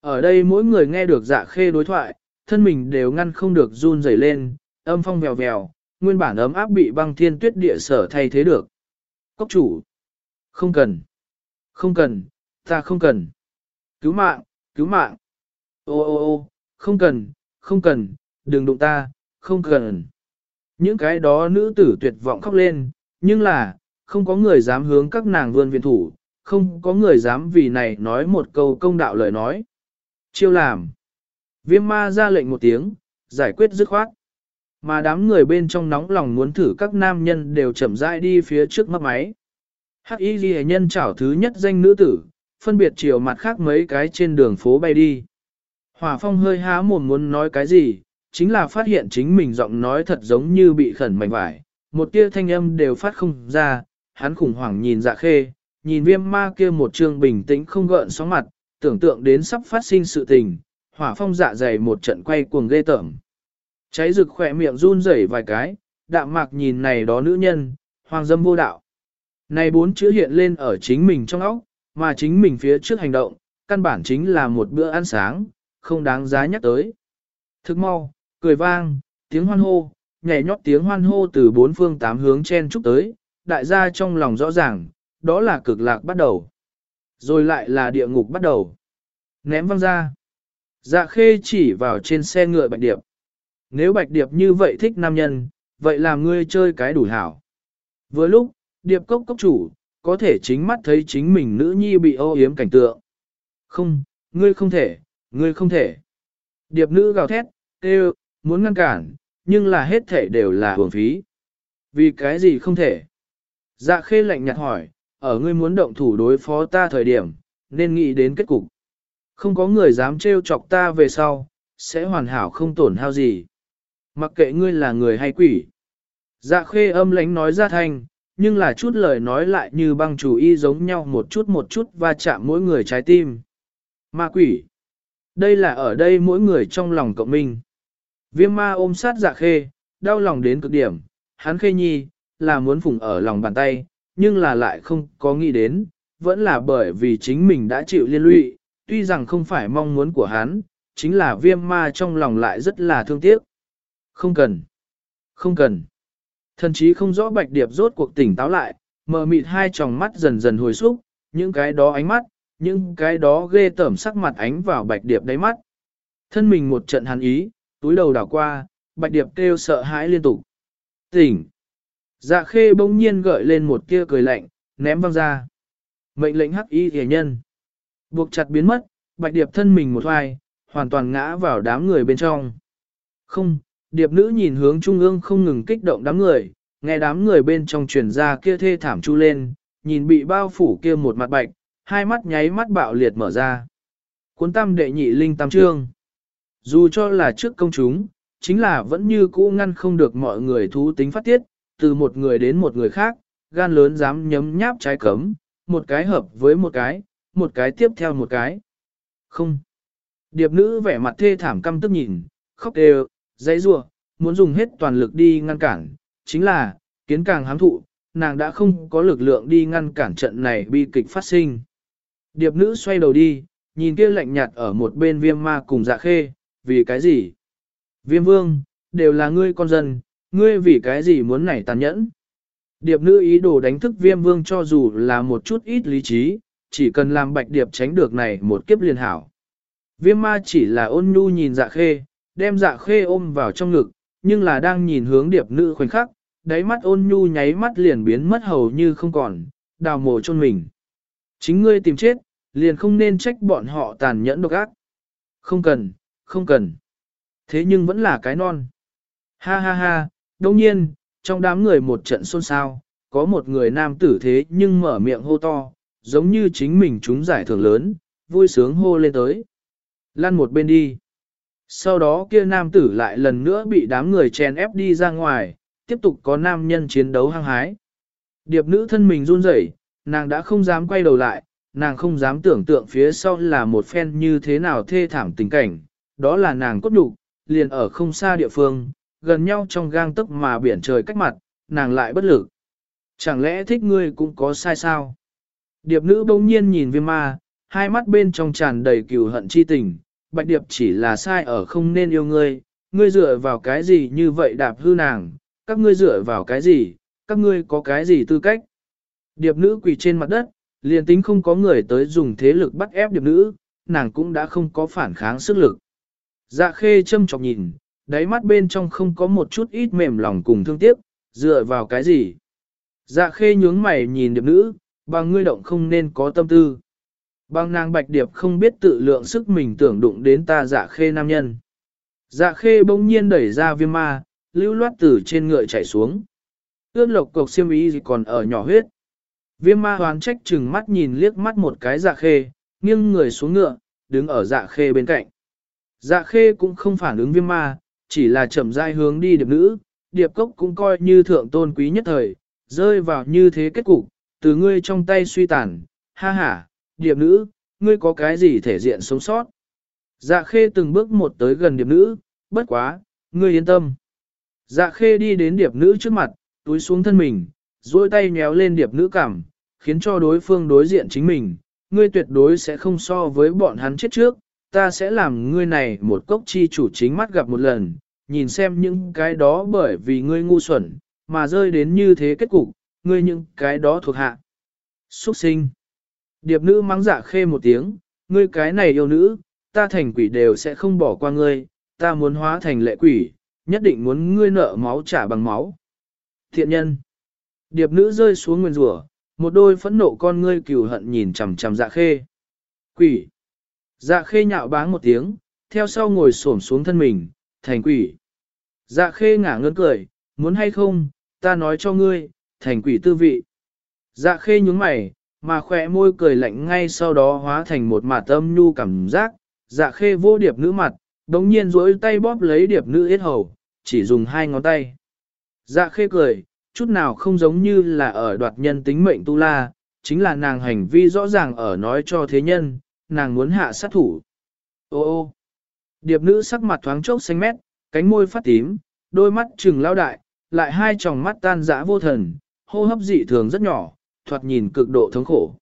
Speaker 1: Ở đây mỗi người nghe được dạ khê đối thoại, thân mình đều ngăn không được run rẩy lên, âm phong vèo vèo, nguyên bản ấm áp bị băng thiên tuyết địa sở thay thế được. Cốc chủ. Không cần. Không cần, ta không cần. Cứu mạng, cứu mạng. Ô ô ô, không cần, không cần, đừng đụng ta, không cần. Những cái đó nữ tử tuyệt vọng khóc lên, nhưng là, không có người dám hướng các nàng vươn viện thủ, không có người dám vì này nói một câu công đạo lời nói. Chiêu làm. Viêm ma ra lệnh một tiếng, giải quyết dứt khoát. Mà đám người bên trong nóng lòng muốn thử các nam nhân đều chậm rãi đi phía trước mắt máy. Hắc y ghi nhân chảo thứ nhất danh nữ tử, phân biệt chiều mặt khác mấy cái trên đường phố bay đi. Hỏa phong hơi há mồm muốn nói cái gì, chính là phát hiện chính mình giọng nói thật giống như bị khẩn mảnh vải, một tia thanh âm đều phát không ra, hắn khủng hoảng nhìn dạ khê, nhìn viêm ma kia một trương bình tĩnh không gợn sóng mặt, tưởng tượng đến sắp phát sinh sự tình, hỏa phong dạ dày một trận quay cuồng ghê tởm. Cháy rực khỏe miệng run rẩy vài cái, đạm mạc nhìn này đó nữ nhân, hoàng dâm vô đạo. Này bốn chữ hiện lên ở chính mình trong óc, mà chính mình phía trước hành động, căn bản chính là một bữa ăn sáng, không đáng giá nhắc tới. Thức mau, cười vang, tiếng hoan hô, nhảy nhót tiếng hoan hô từ bốn phương tám hướng chen chúc tới, đại gia trong lòng rõ ràng, đó là cực lạc bắt đầu. Rồi lại là địa ngục bắt đầu. Ném văng ra. Dạ khê chỉ vào trên xe ngựa bạch điệp. Nếu bạch điệp như vậy thích nam nhân, vậy làm ngươi chơi cái đủ hảo. Vừa lúc, điệp cốc cốc chủ, có thể chính mắt thấy chính mình nữ nhi bị ô yếm cảnh tượng. Không, ngươi không thể, ngươi không thể. Điệp nữ gào thét, kêu, muốn ngăn cản, nhưng là hết thể đều là hưởng phí. Vì cái gì không thể? Dạ khê lạnh nhạt hỏi, ở ngươi muốn động thủ đối phó ta thời điểm, nên nghĩ đến kết cục. Không có người dám trêu chọc ta về sau, sẽ hoàn hảo không tổn hao gì. Mặc kệ ngươi là người hay quỷ. Dạ khê âm lánh nói ra thanh, nhưng là chút lời nói lại như băng chủ y giống nhau một chút một chút va chạm mỗi người trái tim. Ma quỷ. Đây là ở đây mỗi người trong lòng cộng minh. Viêm ma ôm sát dạ khê, đau lòng đến cực điểm, hắn khê nhi, là muốn phùng ở lòng bàn tay, nhưng là lại không có nghĩ đến, vẫn là bởi vì chính mình đã chịu liên lụy, tuy rằng không phải mong muốn của hắn, chính là viêm ma trong lòng lại rất là thương tiếc. Không cần, không cần. Thần chí không rõ bạch điệp rốt cuộc tỉnh táo lại, mờ mịt hai tròng mắt dần dần hồi xúc, những cái đó ánh mắt, những cái đó ghê tởm sắc mặt ánh vào bạch điệp đáy mắt. Thân mình một trận hàn ý, túi đầu đảo qua, bạch điệp kêu sợ hãi liên tục. Tỉnh! Dạ khê bỗng nhiên gợi lên một tia cười lạnh, ném văng ra. Mệnh lệnh hắc y hề nhân. Buộc chặt biến mất, bạch điệp thân mình một hoài, hoàn toàn ngã vào đám người bên trong. Không, điệp nữ nhìn hướng trung ương không ngừng kích động đám người, nghe đám người bên trong truyền ra kia thê thảm chu lên, nhìn bị bao phủ kia một mặt bạch, hai mắt nháy mắt bạo liệt mở ra. Cuốn tam đệ nhị linh tam trương. Dù cho là trước công chúng, chính là vẫn như cũ ngăn không được mọi người thú tính phát tiết, từ một người đến một người khác, gan lớn dám nhấm nháp trái cấm, một cái hợp với một cái, một cái tiếp theo một cái. Không. Điệp nữ vẻ mặt thê thảm căm tức nhìn, khóc đều, dãy rủa, muốn dùng hết toàn lực đi ngăn cản, chính là, kiến càng hám thụ, nàng đã không có lực lượng đi ngăn cản trận này bi kịch phát sinh. Điệp nữ xoay đầu đi, nhìn kia lạnh nhạt ở một bên viêm ma cùng dạ khê, vì cái gì? Viêm vương, đều là ngươi con dân, ngươi vì cái gì muốn nảy tàn nhẫn? Điệp nữ ý đồ đánh thức viêm vương cho dù là một chút ít lý trí, chỉ cần làm bạch điệp tránh được này một kiếp liền hảo. Viêm ma chỉ là ôn nhu nhìn dạ khê, đem dạ khê ôm vào trong ngực, nhưng là đang nhìn hướng điệp nữ khoảnh khắc, đáy mắt ôn nhu nháy mắt liền biến mất hầu như không còn, đào mồ chôn mình. Chính ngươi tìm chết, liền không nên trách bọn họ tàn nhẫn độc ác. Không cần, không cần. Thế nhưng vẫn là cái non. Ha ha ha, đồng nhiên, trong đám người một trận xôn xao, có một người nam tử thế nhưng mở miệng hô to, giống như chính mình chúng giải thưởng lớn, vui sướng hô lên tới. Lăn một bên đi. Sau đó kia nam tử lại lần nữa bị đám người chèn ép đi ra ngoài, tiếp tục có nam nhân chiến đấu hăng hái. Điệp nữ thân mình run rẩy, nàng đã không dám quay đầu lại, nàng không dám tưởng tượng phía sau là một phen như thế nào thê thảm tình cảnh, đó là nàng cốt đủ, liền ở không xa địa phương, gần nhau trong gang tức mà biển trời cách mặt, nàng lại bất lực. Chẳng lẽ thích ngươi cũng có sai sao? Điệp nữ bỗng nhiên nhìn viêm ma, hai mắt bên trong tràn đầy cừu hận chi tình, bạch điệp chỉ là sai ở không nên yêu ngươi, ngươi dựa vào cái gì như vậy đạp hư nàng, các ngươi dựa vào cái gì, các ngươi có cái gì tư cách. Điệp nữ quỳ trên mặt đất, liền tính không có người tới dùng thế lực bắt ép điệp nữ, nàng cũng đã không có phản kháng sức lực. Dạ khê châm chọc nhìn, đáy mắt bên trong không có một chút ít mềm lòng cùng thương tiếc, dựa vào cái gì. Dạ khê nhướng mày nhìn điệp nữ, bằng ngươi động không nên có tâm tư. Bằng nàng bạch điệp không biết tự lượng sức mình tưởng đụng đến ta dạ khê nam nhân. Dạ khê bỗng nhiên đẩy ra viêm ma, lưu loát từ trên ngựa chạy xuống. Ướt lộc cục xiêm ý còn ở nhỏ huyết. Viêm ma hoán trách chừng mắt nhìn liếc mắt một cái dạ khê, nghiêng người xuống ngựa, đứng ở dạ khê bên cạnh. Dạ khê cũng không phản ứng viêm ma, chỉ là chậm rãi hướng đi điệp nữ, điệp cốc cũng coi như thượng tôn quý nhất thời, rơi vào như thế kết cục, từ ngươi trong tay suy tàn, ha ha, điệp nữ, ngươi có cái gì thể diện sống sót. Dạ khê từng bước một tới gần điệp nữ, bất quá, ngươi yên tâm. Dạ khê đi đến điệp nữ trước mặt, túi xuống thân mình, duỗi tay nhéo lên điệp nữ cảm, khiến cho đối phương đối diện chính mình, ngươi tuyệt đối sẽ không so với bọn hắn chết trước, ta sẽ làm ngươi này một cốc chi chủ chính mắt gặp một lần, nhìn xem những cái đó bởi vì ngươi ngu xuẩn, mà rơi đến như thế kết cục, ngươi những cái đó thuộc hạ. Xuất sinh. Điệp nữ mắng dạ khê một tiếng, ngươi cái này yêu nữ, ta thành quỷ đều sẽ không bỏ qua ngươi, ta muốn hóa thành lệ quỷ, nhất định muốn ngươi nợ máu trả bằng máu. Thiện nhân. Điệp nữ rơi xuống nguyên rủa, một đôi phẫn nộ con ngươi cừu hận nhìn chằm chằm dạ khê. Quỷ. Dạ khê nhạo báng một tiếng, theo sau ngồi xổm xuống thân mình, thành quỷ. Dạ khê ngả ngớn cười, muốn hay không, ta nói cho ngươi, thành quỷ tư vị. Dạ khê nhúng mày, mà khỏe môi cười lạnh ngay sau đó hóa thành một mạt âm nhu cảm giác, dạ khê vô điệp nữ mặt, đống nhiên duỗi tay bóp lấy điệp nữ yết hầu, chỉ dùng hai ngón tay. Dạ khê cười, chút nào không giống như là ở đoạt nhân tính mệnh tu la, chính là nàng hành vi rõ ràng ở nói cho thế nhân, nàng muốn hạ sát thủ. Ô ô, điệp nữ sắc mặt thoáng chốc xanh mét, cánh môi phát tím, đôi mắt trừng lao đại, lại hai tròng mắt tan dã vô thần, hô hấp dị thường rất nhỏ, thoạt nhìn cực độ thống khổ.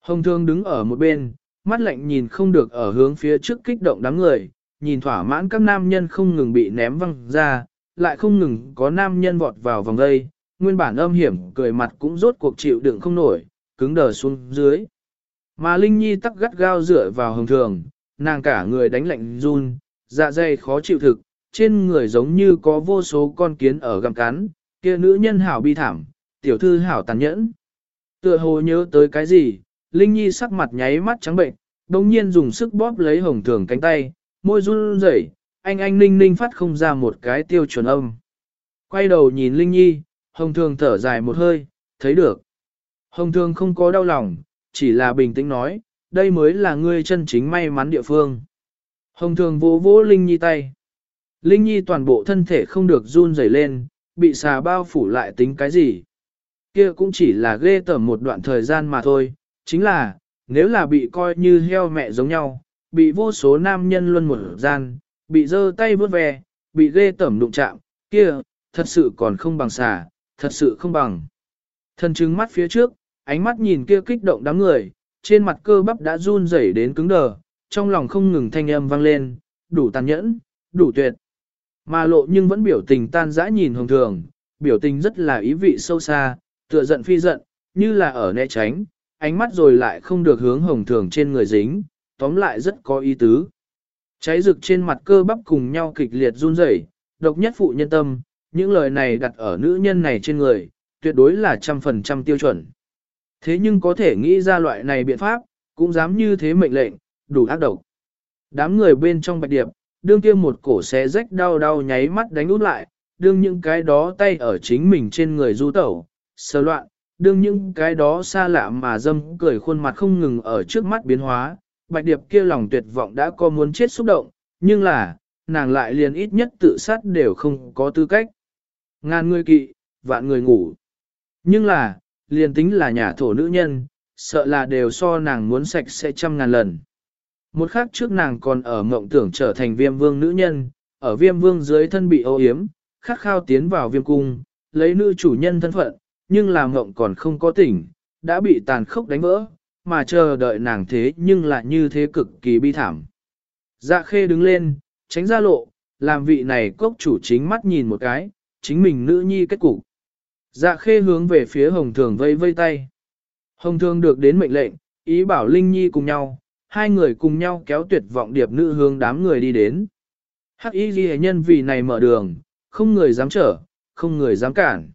Speaker 1: Hồng thương đứng ở một bên, mắt lạnh nhìn không được ở hướng phía trước kích động đám người, nhìn thỏa mãn các nam nhân không ngừng bị ném văng ra, lại không ngừng có nam nhân vọt vào vòng đây, nguyên bản âm hiểm cười mặt cũng rốt cuộc chịu đựng không nổi, cứng đờ xuống dưới. Mà Linh Nhi tắc gắt gao dựa vào hồng thường, nàng cả người đánh lạnh run, dạ dày khó chịu thực, trên người giống như có vô số con kiến ở gặm cắn, kia nữ nhân hảo bi thảm, tiểu thư hảo tàn nhẫn. Tựa hồ nhớ tới cái gì, Linh Nhi sắc mặt nháy mắt trắng bệnh, đồng nhiên dùng sức bóp lấy hồng thường cánh tay, môi run rẩy, anh anh ninh ninh phát không ra một cái tiêu chuẩn âm. Quay đầu nhìn Linh Nhi, hồng thường thở dài một hơi, thấy được. Hồng thường không có đau lòng, chỉ là bình tĩnh nói, đây mới là ngươi chân chính may mắn địa phương. Hồng thường vỗ vỗ Linh Nhi tay. Linh Nhi toàn bộ thân thể không được run rẩy lên, bị xà bao phủ lại tính cái gì. Kia cũng chỉ là ghê tởm một đoạn thời gian mà thôi, chính là, nếu là bị coi như heo mẹ giống nhau, bị vô số nam nhân luân một gian, bị dơ tay vớt ve, bị ghê tởm đụng chạm, kia, thật sự còn không bằng xà, thật sự không bằng. Thân chứng mắt phía trước, ánh mắt nhìn kia kích động đám người, trên mặt cơ bắp đã run rẩy đến cứng đờ, trong lòng không ngừng thanh âm vang lên, đủ tàn nhẫn, đủ tuyệt. Mà lộ nhưng vẫn biểu tình tan dã nhìn hồng thường, biểu tình rất là ý vị sâu xa, tựa giận phi giận, như là ở né tránh, ánh mắt rồi lại không được hướng hồng thường trên người dính, tóm lại rất có ý tứ. Cháy rực trên mặt cơ bắp cùng nhau kịch liệt run rẩy, độc nhất phụ nhân tâm, những lời này đặt ở nữ nhân này trên người, tuyệt đối là trăm phần trăm tiêu chuẩn. Thế nhưng có thể nghĩ ra loại này biện pháp, cũng dám như thế mệnh lệnh, đủ ác độc. Đám người bên trong bạch điệp, đương kia một cổ xé rách đau đau nháy mắt đánh út lại, đương những cái đó tay ở chính mình trên người du tẩu, sơ loạn, đương những cái đó xa lạ mà dâm cười khuôn mặt không ngừng ở trước mắt biến hóa, bạch điệp kia lòng tuyệt vọng đã có muốn chết xúc động, nhưng là, nàng lại liền ít nhất tự sát đều không có tư cách. Ngàn người kỵ, vạn người ngủ. Nhưng là, liền tính là nhà thổ nữ nhân, sợ là đều so nàng muốn sạch sẽ trăm ngàn lần. Một khác trước nàng còn ở mộng tưởng trở thành viêm vương nữ nhân, ở viêm vương dưới thân bị ô yếm, khát khao tiến vào viêm cung, lấy nữ chủ nhân thân phận, nhưng là mộng còn không có tỉnh, đã bị tàn khốc đánh vỡ, mà chờ đợi nàng thế nhưng lại như thế cực kỳ bi thảm. Dạ khê đứng lên, tránh ra lộ, làm vị này cốc chủ chính mắt nhìn một cái, chính mình nữ nhi kết cục. Dạ khê hướng về phía hồng thường vây vây tay. Hồng thường được đến mệnh lệnh, ý bảo Linh Nhi cùng nhau, hai người cùng nhau kéo tuyệt vọng điệp nữ hướng đám người đi đến. Hắc y ghi nhân vì này mở đường, không người dám trở, không người dám cản.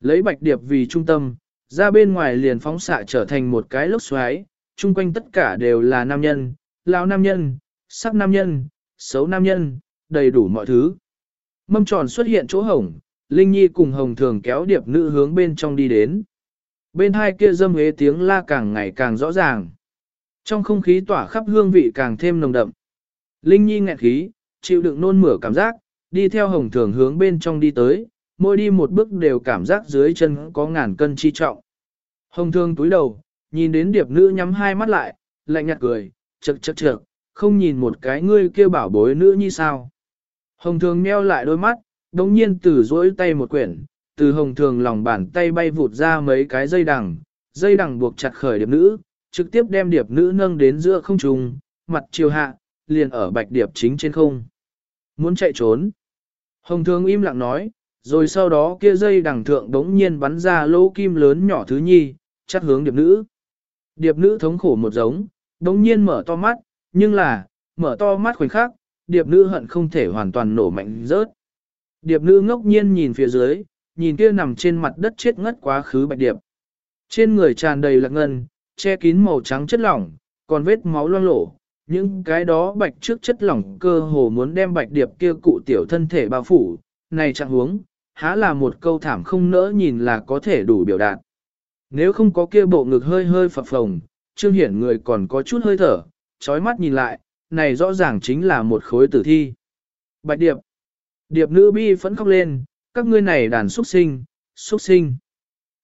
Speaker 1: Lấy bạch điệp vì trung tâm, ra bên ngoài liền phóng xạ trở thành một cái lốc xoáy, chung quanh tất cả đều là nam nhân, lao nam nhân, sắc nam nhân, xấu nam nhân, đầy đủ mọi thứ. Mâm tròn xuất hiện chỗ hổng, Linh Nhi cùng Hồng Thường kéo điệp nữ hướng bên trong đi đến. Bên hai kia dâm hế tiếng la càng ngày càng rõ ràng. Trong không khí tỏa khắp hương vị càng thêm nồng đậm. Linh Nhi nghẹn khí, chịu đựng nôn mửa cảm giác, đi theo Hồng Thường hướng bên trong đi tới, mỗi đi một bước đều cảm giác dưới chân có ngàn cân chi trọng. Hồng Thường túi đầu, nhìn đến điệp nữ nhắm hai mắt lại, lạnh nhạt cười, chật chật chật, không nhìn một cái ngươi kia bảo bối nữ như sao. Hồng thường meo lại đôi mắt, đồng nhiên từ dỗi tay một quyển, từ hồng thường lòng bàn tay bay vụt ra mấy cái dây đằng, dây đằng buộc chặt khởi điệp nữ, trực tiếp đem điệp nữ nâng đến giữa không trung, mặt chiều hạ, liền ở bạch điệp chính trên không. Muốn chạy trốn. Hồng thường im lặng nói, rồi sau đó kia dây đằng thượng đống nhiên bắn ra lỗ kim lớn nhỏ thứ nhi, chắc hướng điệp nữ. Điệp nữ thống khổ một giống, đống nhiên mở to mắt, nhưng là, mở to mắt khoảnh khắc, điệp nữ hận không thể hoàn toàn nổ mạnh rớt. Điệp nữ ngốc nhiên nhìn phía dưới, nhìn kia nằm trên mặt đất chết ngất quá khứ bạch điệp. Trên người tràn đầy lạc ngân, che kín màu trắng chất lỏng, còn vết máu loang lổ. Những cái đó bạch trước chất lỏng cơ hồ muốn đem bạch điệp kia cụ tiểu thân thể bao phủ, này chẳng huống, há là một câu thảm không nỡ nhìn là có thể đủ biểu đạt. Nếu không có kia bộ ngực hơi hơi phập phồng, Trương Hiển người còn có chút hơi thở, trói mắt nhìn lại, này rõ ràng chính là một khối tử thi. Bạch Điệp. Điệp nữ bi phẫn khóc lên, các ngươi này đàn xuất sinh, xuất sinh.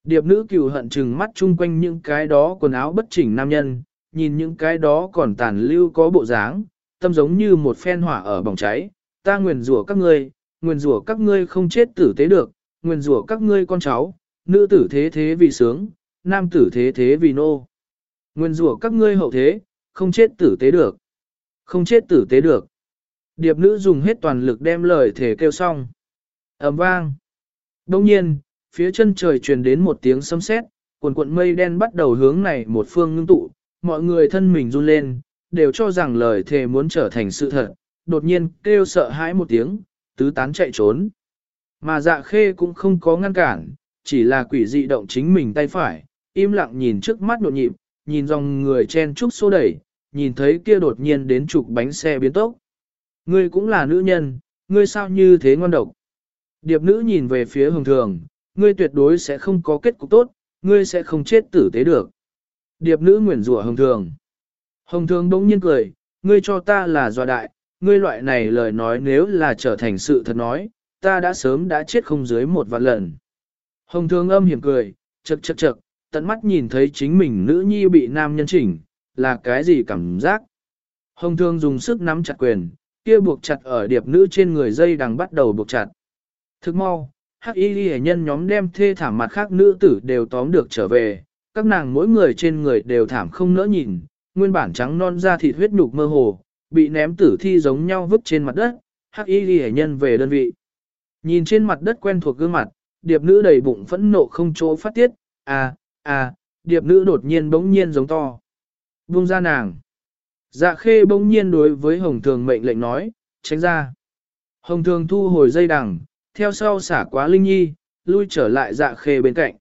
Speaker 1: Điệp nữ cừu hận chừng mắt chung quanh những cái đó quần áo bất chỉnh nam nhân, nhìn những cái đó còn tàn lưu có bộ dáng, tâm giống như một phen hỏa ở bỏng cháy, ta nguyền rủa các ngươi, nguyền rủa các ngươi không chết tử tế được, nguyền rủa các ngươi con cháu, nữ tử thế thế vì sướng, nam tử thế thế vì nô. Nguyền rủa các ngươi hậu thế, không chết tử tế được. Không chết tử tế được. Điệp nữ dùng hết toàn lực đem lời thể kêu xong. ầm vang. Đông nhiên, phía chân trời truyền đến một tiếng sấm sét, cuộn cuộn mây đen bắt đầu hướng này một phương ngưng tụ, mọi người thân mình run lên, đều cho rằng lời thề muốn trở thành sự thật, đột nhiên kêu sợ hãi một tiếng, tứ tán chạy trốn. Mà dạ khê cũng không có ngăn cản, chỉ là quỷ dị động chính mình tay phải, im lặng nhìn trước mắt nhộn nhịp, nhìn dòng người chen trúc xô đẩy, nhìn thấy kia đột nhiên đến trục bánh xe biến tốc. Ngươi cũng là nữ nhân, ngươi sao như thế ngon độc. Điệp nữ nhìn về phía hồng thường, ngươi tuyệt đối sẽ không có kết cục tốt, ngươi sẽ không chết tử tế được. Điệp nữ nguyện rủa hồng thường. Hồng thường đống nhiên cười, ngươi cho ta là dọa đại, ngươi loại này lời nói nếu là trở thành sự thật nói, ta đã sớm đã chết không dưới một vạn lần. Hồng thường âm hiểm cười, chật chật chật, tận mắt nhìn thấy chính mình nữ nhi bị nam nhân chỉnh, là cái gì cảm giác. Hồng thường dùng sức nắm chặt quyền, kia buộc chặt ở điệp nữ trên người dây đằng bắt đầu buộc chặt. Thức mau, hắc y ghi nhân nhóm đem thê thảm mặt khác nữ tử đều tóm được trở về, các nàng mỗi người trên người đều thảm không nỡ nhìn, nguyên bản trắng non da thịt huyết nhục mơ hồ, bị ném tử thi giống nhau vứt trên mặt đất, hắc y ghi nhân về đơn vị. Nhìn trên mặt đất quen thuộc gương mặt, điệp nữ đầy bụng phẫn nộ không chỗ phát tiết, à, à, điệp nữ đột nhiên bỗng nhiên giống to. Buông ra nàng. Dạ khê bỗng nhiên đối với hồng thường mệnh lệnh nói, tránh ra. Hồng thường thu hồi dây đằng, theo sau xả quá linh nhi, lui trở lại dạ khê bên cạnh.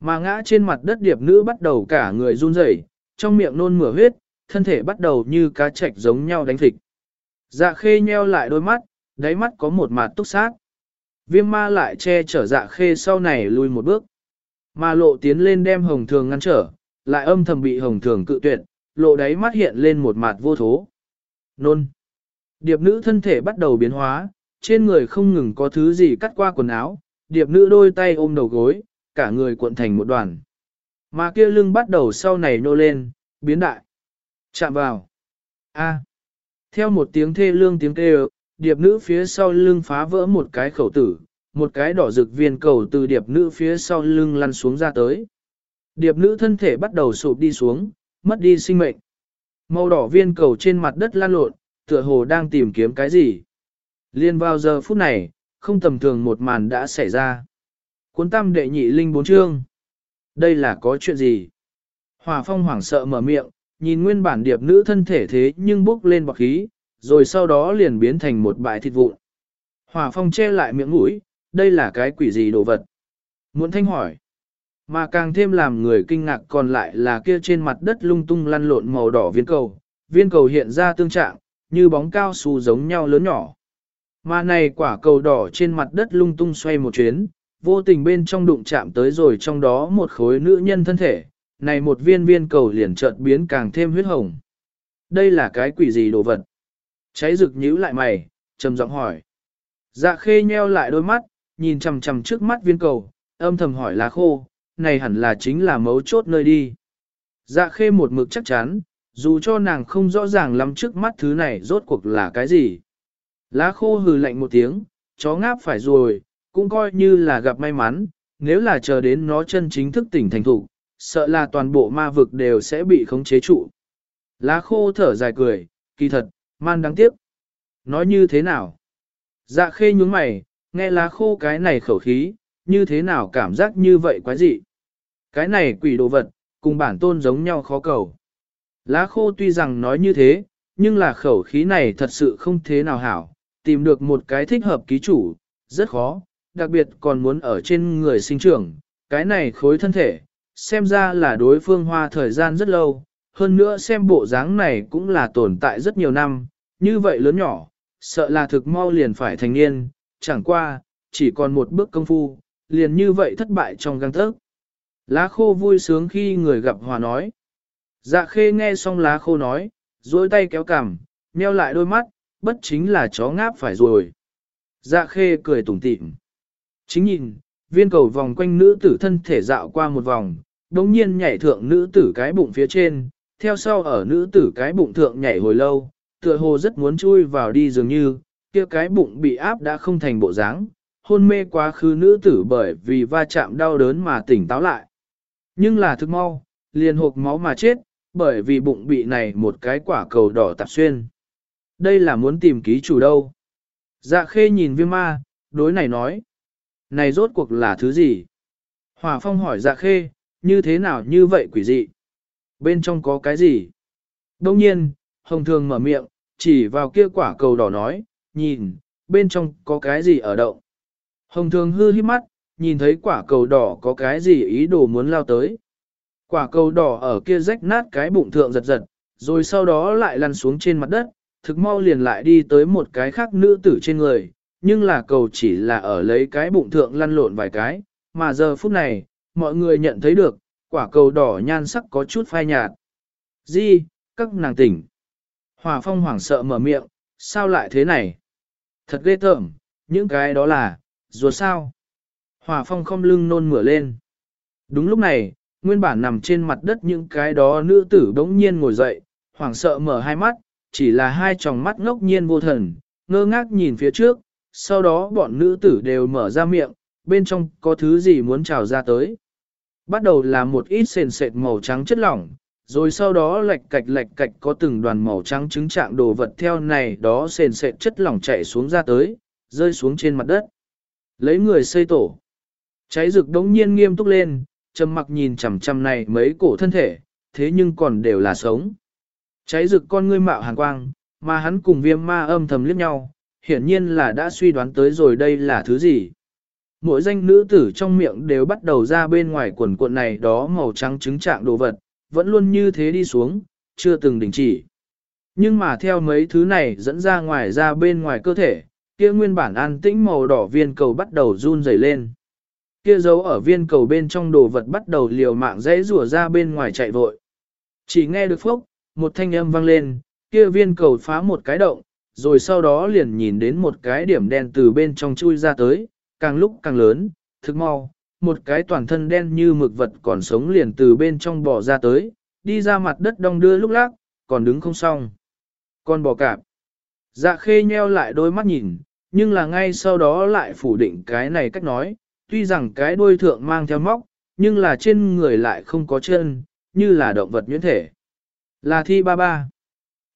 Speaker 1: Mà ngã trên mặt đất điệp nữ bắt đầu cả người run rẩy, trong miệng nôn mửa huyết, thân thể bắt đầu như cá chạch giống nhau đánh thịt. Dạ khê nheo lại đôi mắt, đáy mắt có một mặt túc sát. Viêm ma lại che chở dạ khê sau này lui một bước. Ma lộ tiến lên đem hồng thường ngăn trở, lại âm thầm bị hồng thường cự tuyệt, lộ đáy mắt hiện lên một mặt vô thố. Nôn. Điệp nữ thân thể bắt đầu biến hóa, trên người không ngừng có thứ gì cắt qua quần áo, điệp nữ đôi tay ôm đầu gối, cả người cuộn thành một đoàn. Mà kia lưng bắt đầu sau này nô lên, biến đại. Chạm vào. A. Theo một tiếng thê lương tiếng kêu, điệp nữ phía sau lưng phá vỡ một cái khẩu tử, một cái đỏ rực viên cầu từ điệp nữ phía sau lưng lăn xuống ra tới. Điệp nữ thân thể bắt đầu sụp đi xuống, mất đi sinh mệnh. Màu đỏ viên cầu trên mặt đất lan lộn, tựa hồ đang tìm kiếm cái gì. Liên vào giờ phút này, không tầm thường một màn đã xảy ra. Cuốn tam đệ nhị linh bốn chương. Đây là có chuyện gì? Hòa phong hoảng sợ mở miệng, nhìn nguyên bản điệp nữ thân thể thế nhưng bốc lên bọc khí, rồi sau đó liền biến thành một bãi thịt vụn. Hòa phong che lại miệng mũi, đây là cái quỷ gì đồ vật? Muốn thanh hỏi. Mà càng thêm làm người kinh ngạc còn lại là kia trên mặt đất lung tung lăn lộn màu đỏ viên cầu. Viên cầu hiện ra tương trạng, như bóng cao su giống nhau lớn nhỏ. Mà này quả cầu đỏ trên mặt đất lung tung xoay một chuyến, vô tình bên trong đụng chạm tới rồi trong đó một khối nữ nhân thân thể, này một viên viên cầu liền chợt biến càng thêm huyết hồng. Đây là cái quỷ gì đồ vật? Cháy rực nhíu lại mày, trầm giọng hỏi. Dạ khê nheo lại đôi mắt, nhìn chầm chầm trước mắt viên cầu, âm thầm hỏi lá khô, này hẳn là chính là mấu chốt nơi đi. Dạ khê một mực chắc chắn, Dù cho nàng không rõ ràng lắm trước mắt thứ này rốt cuộc là cái gì. Lá khô hừ lạnh một tiếng, chó ngáp phải rồi, cũng coi như là gặp may mắn, nếu là chờ đến nó chân chính thức tỉnh thành thủ, sợ là toàn bộ ma vực đều sẽ bị khống chế trụ. Lá khô thở dài cười, kỳ thật, man đáng tiếc. Nói như thế nào? Dạ khê nhúng mày, nghe lá khô cái này khẩu khí, như thế nào cảm giác như vậy quá dị. Cái này quỷ đồ vật, cùng bản tôn giống nhau khó cầu. Lá khô tuy rằng nói như thế, nhưng là khẩu khí này thật sự không thế nào hảo, tìm được một cái thích hợp ký chủ, rất khó, đặc biệt còn muốn ở trên người sinh trưởng, cái này khối thân thể, xem ra là đối phương hoa thời gian rất lâu, hơn nữa xem bộ dáng này cũng là tồn tại rất nhiều năm, như vậy lớn nhỏ, sợ là thực mau liền phải thành niên, chẳng qua, chỉ còn một bước công phu, liền như vậy thất bại trong găng thức Lá khô vui sướng khi người gặp hòa nói. Dạ khê nghe xong lá khô nói, duỗi tay kéo cằm, meo lại đôi mắt, bất chính là chó ngáp phải rồi. Dạ khê cười tủm tỉm. Chính nhìn, viên cầu vòng quanh nữ tử thân thể dạo qua một vòng, đồng nhiên nhảy thượng nữ tử cái bụng phía trên, theo sau ở nữ tử cái bụng thượng nhảy hồi lâu, tựa hồ rất muốn chui vào đi dường như, kia cái bụng bị áp đã không thành bộ dáng, hôn mê quá khứ nữ tử bởi vì va chạm đau đớn mà tỉnh táo lại. Nhưng là thức mau, liền hộp máu mà chết, bởi vì bụng bị này một cái quả cầu đỏ tạp xuyên. Đây là muốn tìm ký chủ đâu. Dạ khê nhìn viêm ma, đối này nói. Này rốt cuộc là thứ gì? Hòa phong hỏi dạ khê, như thế nào như vậy quỷ dị? Bên trong có cái gì? Đông nhiên, hồng thường mở miệng, chỉ vào kia quả cầu đỏ nói, nhìn, bên trong có cái gì ở động. Hồng thường hư hít mắt, nhìn thấy quả cầu đỏ có cái gì ý đồ muốn lao tới. Quả cầu đỏ ở kia rách nát cái bụng thượng giật giật, rồi sau đó lại lăn xuống trên mặt đất, thực mau liền lại đi tới một cái khác nữ tử trên người, nhưng là cầu chỉ là ở lấy cái bụng thượng lăn lộn vài cái, mà giờ phút này, mọi người nhận thấy được, quả cầu đỏ nhan sắc có chút phai nhạt. Di, các nàng tỉnh. Hòa phong hoảng sợ mở miệng, sao lại thế này? Thật ghê tởm, những cái đó là, ruột sao? Hòa phong không lưng nôn mửa lên. Đúng lúc này, nguyên bản nằm trên mặt đất những cái đó nữ tử đống nhiên ngồi dậy, hoảng sợ mở hai mắt, chỉ là hai tròng mắt ngốc nhiên vô thần, ngơ ngác nhìn phía trước, sau đó bọn nữ tử đều mở ra miệng, bên trong có thứ gì muốn trào ra tới. Bắt đầu là một ít sền sệt màu trắng chất lỏng, rồi sau đó lạch cạch lạch cạch có từng đoàn màu trắng trứng trạng đồ vật theo này đó sền sệt chất lỏng chảy xuống ra tới, rơi xuống trên mặt đất. Lấy người xây tổ. Cháy rực đống nhiên nghiêm túc lên, trầm mặc nhìn chằm chằm này mấy cổ thân thể, thế nhưng còn đều là sống. Cháy rực con ngươi mạo hàn quang, mà hắn cùng viêm ma âm thầm liếc nhau, hiển nhiên là đã suy đoán tới rồi đây là thứ gì. Mỗi danh nữ tử trong miệng đều bắt đầu ra bên ngoài quần cuộn này đó màu trắng trứng trạng đồ vật, vẫn luôn như thế đi xuống, chưa từng đình chỉ. Nhưng mà theo mấy thứ này dẫn ra ngoài ra bên ngoài cơ thể, kia nguyên bản an tĩnh màu đỏ viên cầu bắt đầu run rẩy lên. Kia dấu ở viên cầu bên trong đồ vật bắt đầu liều mạng dãy rủa ra bên ngoài chạy vội. Chỉ nghe được phốc, một thanh âm vang lên, kia viên cầu phá một cái động, rồi sau đó liền nhìn đến một cái điểm đen từ bên trong chui ra tới, càng lúc càng lớn, thực mau, một cái toàn thân đen như mực vật còn sống liền từ bên trong bò ra tới, đi ra mặt đất đông đưa lúc lắc, còn đứng không xong. Con bò cạp. Dạ khê nheo lại đôi mắt nhìn, nhưng là ngay sau đó lại phủ định cái này cách nói, tuy rằng cái đuôi thượng mang theo móc, nhưng là trên người lại không có chân, như là động vật nhuyễn thể. Là thi ba ba.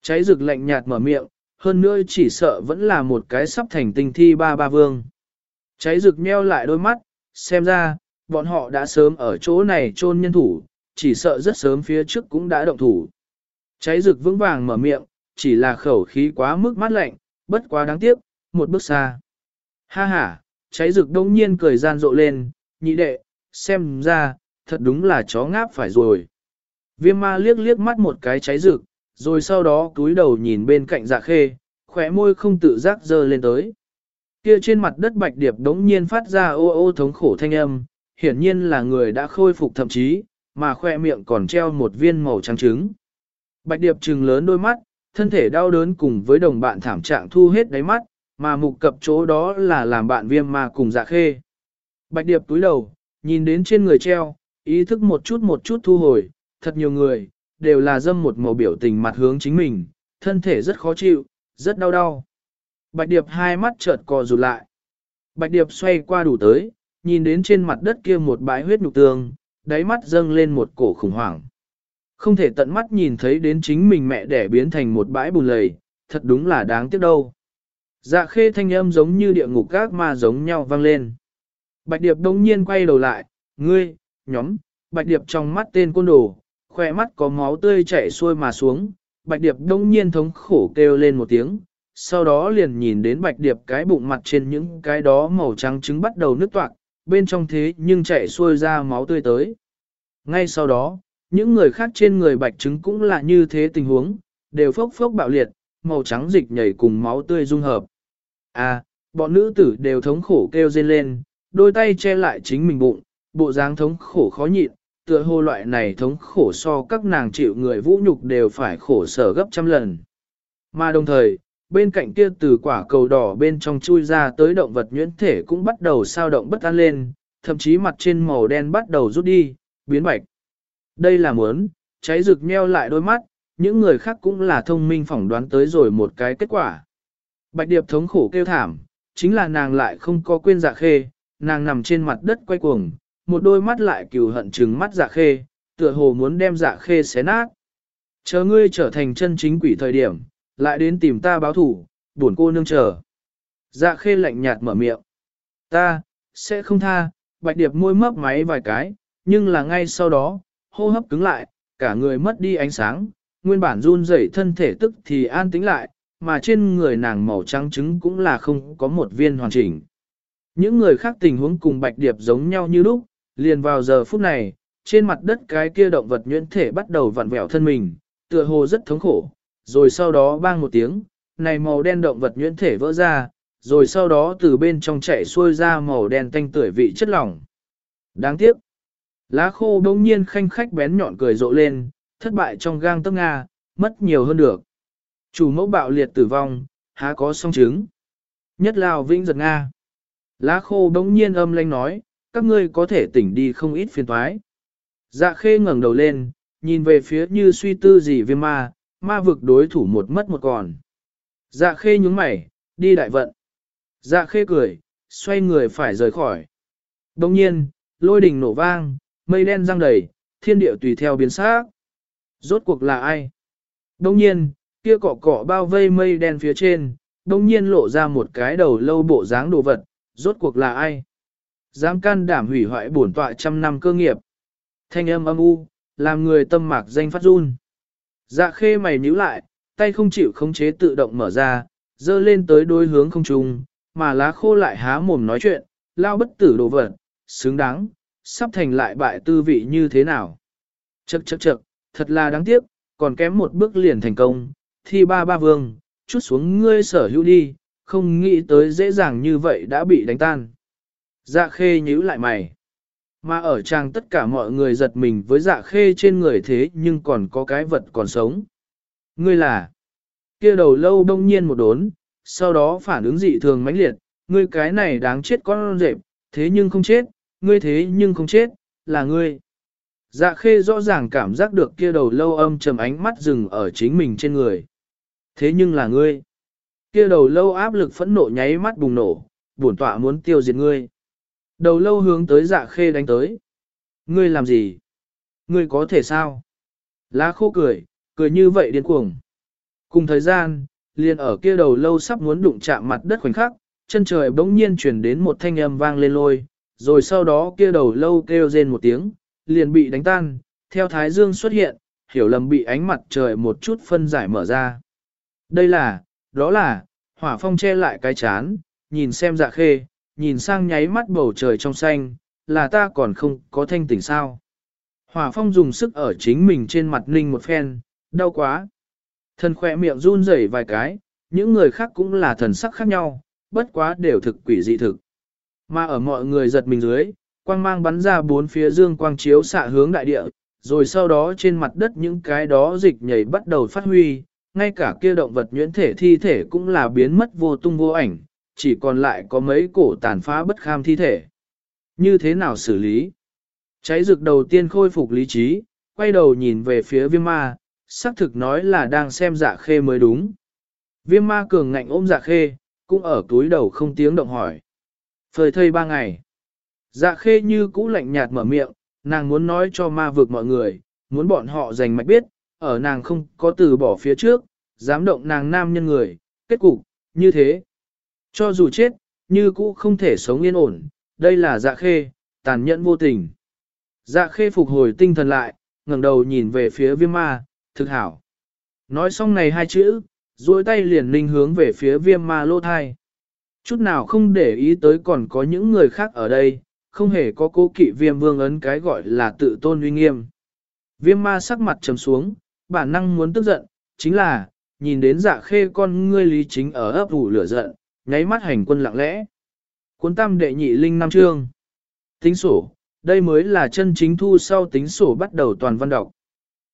Speaker 1: Cháy rực lạnh nhạt mở miệng, hơn nữa chỉ sợ vẫn là một cái sắp thành tinh thi ba ba vương. Cháy rực nheo lại đôi mắt, xem ra, bọn họ đã sớm ở chỗ này chôn nhân thủ, chỉ sợ rất sớm phía trước cũng đã động thủ. Cháy rực vững vàng mở miệng, chỉ là khẩu khí quá mức mát lạnh, bất quá đáng tiếc, một bước xa. Ha ha, cháy rực đông nhiên cười gian rộ lên, nhị đệ, xem ra, thật đúng là chó ngáp phải rồi. Viêm ma liếc liếc mắt một cái cháy rực, rồi sau đó cúi đầu nhìn bên cạnh dạ khê, khỏe môi không tự giác dơ lên tới. Kia trên mặt đất bạch điệp đống nhiên phát ra ô ô thống khổ thanh âm, hiển nhiên là người đã khôi phục thậm chí, mà khoe miệng còn treo một viên màu trắng trứng. Bạch điệp trừng lớn đôi mắt, thân thể đau đớn cùng với đồng bạn thảm trạng thu hết đáy mắt, mà mục cập chỗ đó là làm bạn viêm ma cùng dạ khê. Bạch điệp túi đầu, nhìn đến trên người treo, ý thức một chút một chút thu hồi, thật nhiều người, đều là dâm một màu biểu tình mặt hướng chính mình, thân thể rất khó chịu, rất đau đau. Bạch Điệp hai mắt chợt co rụt lại. Bạch Điệp xoay qua đủ tới, nhìn đến trên mặt đất kia một bãi huyết nhục tương, đáy mắt dâng lên một cổ khủng hoảng. Không thể tận mắt nhìn thấy đến chính mình mẹ đẻ biến thành một bãi bùn lầy, thật đúng là đáng tiếc đâu. Dạ khê thanh âm giống như địa ngục các ma giống nhau vang lên. Bạch Điệp đông nhiên quay đầu lại, ngươi, nhóm, Bạch Điệp trong mắt tên côn đồ, khoe mắt có máu tươi chảy xuôi mà xuống, Bạch Điệp đông nhiên thống khổ kêu lên một tiếng, sau đó liền nhìn đến Bạch Điệp cái bụng mặt trên những cái đó màu trắng trứng bắt đầu nứt toạc, bên trong thế nhưng chảy xuôi ra máu tươi tới. Ngay sau đó, những người khác trên người Bạch trứng cũng là như thế tình huống, đều phốc phốc bạo liệt, màu trắng dịch nhảy cùng máu tươi dung hợp. À, bọn nữ tử đều thống khổ kêu rên lên, đôi tay che lại chính mình bụng, bộ dáng thống khổ khó nhịn, tựa hồ loại này thống khổ so các nàng chịu người vũ nhục đều phải khổ sở gấp trăm lần. Mà đồng thời, bên cạnh kia từ quả cầu đỏ bên trong chui ra tới động vật nhuyễn thể cũng bắt đầu sao động bất an lên, thậm chí mặt trên màu đen bắt đầu rút đi, biến bạch. Đây là muốn, cháy rực nheo lại đôi mắt, những người khác cũng là thông minh phỏng đoán tới rồi một cái kết quả. Bạch điệp thống khổ kêu thảm, chính là nàng lại không có quên dạ khê, nàng nằm trên mặt đất quay cuồng, một đôi mắt lại cừu hận trừng mắt dạ khê, tựa hồ muốn đem dạ khê xé nát. Chờ ngươi trở thành chân chính quỷ thời điểm, lại đến tìm ta báo thủ, buồn cô nương chờ. Dạ khê lạnh nhạt mở miệng. Ta, sẽ không tha, bạch điệp môi mấp máy vài cái, nhưng là ngay sau đó, hô hấp cứng lại, cả người mất đi ánh sáng, nguyên bản run rẩy thân thể tức thì an tĩnh lại, mà trên người nàng màu trắng trứng cũng là không có một viên hoàn chỉnh. Những người khác tình huống cùng bạch điệp giống nhau như lúc, liền vào giờ phút này, trên mặt đất cái kia động vật nhuyễn thể bắt đầu vặn vẹo thân mình, tựa hồ rất thống khổ, rồi sau đó bang một tiếng, này màu đen động vật nhuyễn thể vỡ ra, rồi sau đó từ bên trong chảy xuôi ra màu đen tanh tưởi vị chất lỏng. Đáng tiếc, lá khô đông nhiên khanh khách bén nhọn cười rộ lên, thất bại trong gang tấc Nga, mất nhiều hơn được. Chủ mẫu bạo liệt tử vong, há có song chứng. Nhất lào vĩnh giật Nga. Lá khô bỗng nhiên âm lanh nói, các ngươi có thể tỉnh đi không ít phiền toái. Dạ khê ngẩng đầu lên, nhìn về phía như suy tư gì viêm ma, ma vực đối thủ một mất một còn. Dạ khê nhúng mày, đi đại vận. Dạ khê cười, xoay người phải rời khỏi. Đồng nhiên, lôi đình nổ vang, mây đen răng đầy, thiên địa tùy theo biến sắc. Rốt cuộc là ai? Đồng nhiên, kia cọ cọ bao vây mây đen phía trên, đông nhiên lộ ra một cái đầu lâu bộ dáng đồ vật, rốt cuộc là ai? Dám can đảm hủy hoại bổn tọa trăm năm cơ nghiệp. Thanh âm âm u, làm người tâm mạc danh phát run. Dạ khê mày nhíu lại, tay không chịu khống chế tự động mở ra, dơ lên tới đôi hướng không trùng, mà lá khô lại há mồm nói chuyện, lao bất tử đồ vật, xứng đáng, sắp thành lại bại tư vị như thế nào. Chậc chậc chậc, thật là đáng tiếc, còn kém một bước liền thành công, thi ba ba vương, chút xuống ngươi sở hữu đi, không nghĩ tới dễ dàng như vậy đã bị đánh tan. Dạ khê nhíu lại mày. Mà ở trang tất cả mọi người giật mình với dạ khê trên người thế nhưng còn có cái vật còn sống. Ngươi là, kia đầu lâu đông nhiên một đốn, sau đó phản ứng dị thường mãnh liệt, ngươi cái này đáng chết con rệp, thế nhưng không chết, ngươi thế nhưng không chết, là ngươi. Dạ khê rõ ràng cảm giác được kia đầu lâu âm trầm ánh mắt dừng ở chính mình trên người. Thế nhưng là ngươi. Kia đầu lâu áp lực phẫn nộ nháy mắt bùng nổ, bổn tọa muốn tiêu diệt ngươi. Đầu lâu hướng tới dạ khê đánh tới. Ngươi làm gì? Ngươi có thể sao? Lá khô cười, cười như vậy điên cuồng. Cùng thời gian, liền ở kia đầu lâu sắp muốn đụng chạm mặt đất khoảnh khắc, chân trời bỗng nhiên chuyển đến một thanh âm vang lên lôi, rồi sau đó kia đầu lâu kêu rên một tiếng, liền bị đánh tan, theo thái dương xuất hiện, hiểu lầm bị ánh mặt trời một chút phân giải mở ra. Đây là, đó là, hỏa phong che lại cái chán, nhìn xem dạ khê, nhìn sang nháy mắt bầu trời trong xanh, là ta còn không có thanh tỉnh sao. Hỏa phong dùng sức ở chính mình trên mặt ninh một phen, đau quá. Thần khỏe miệng run rẩy vài cái, những người khác cũng là thần sắc khác nhau, bất quá đều thực quỷ dị thực. Mà ở mọi người giật mình dưới, quang mang bắn ra bốn phía dương quang chiếu xạ hướng đại địa, rồi sau đó trên mặt đất những cái đó dịch nhảy bắt đầu phát huy, ngay cả kia động vật nhuyễn thể thi thể cũng là biến mất vô tung vô ảnh, chỉ còn lại có mấy cổ tàn phá bất kham thi thể. Như thế nào xử lý? Cháy rực đầu tiên khôi phục lý trí, quay đầu nhìn về phía viêm ma, xác thực nói là đang xem dạ khê mới đúng. Viêm ma cường ngạnh ôm dạ khê, cũng ở túi đầu không tiếng động hỏi. Phơi thây ba ngày. Dạ khê như cũ lạnh nhạt mở miệng, nàng muốn nói cho ma vực mọi người, muốn bọn họ giành mạch biết, ở nàng không có từ bỏ phía trước, dám động nàng nam nhân người, kết cục, như thế. Cho dù chết, như cũ không thể sống yên ổn, đây là dạ khê, tàn nhẫn vô tình. Dạ khê phục hồi tinh thần lại, ngẩng đầu nhìn về phía viêm ma, thực hảo. Nói xong này hai chữ, duỗi tay liền linh hướng về phía viêm ma lô thai. Chút nào không để ý tới còn có những người khác ở đây, không hề có cố kỵ viêm vương ấn cái gọi là tự tôn uy nghiêm. Viêm ma sắc mặt trầm xuống, bản năng muốn tức giận, chính là, nhìn đến dạ khê con ngươi lý chính ở ấp ủ lửa giận, nháy mắt hành quân lặng lẽ. Cuốn tam đệ nhị linh năm chương. Tính sổ, đây mới là chân chính thu sau tính sổ bắt đầu toàn văn đọc.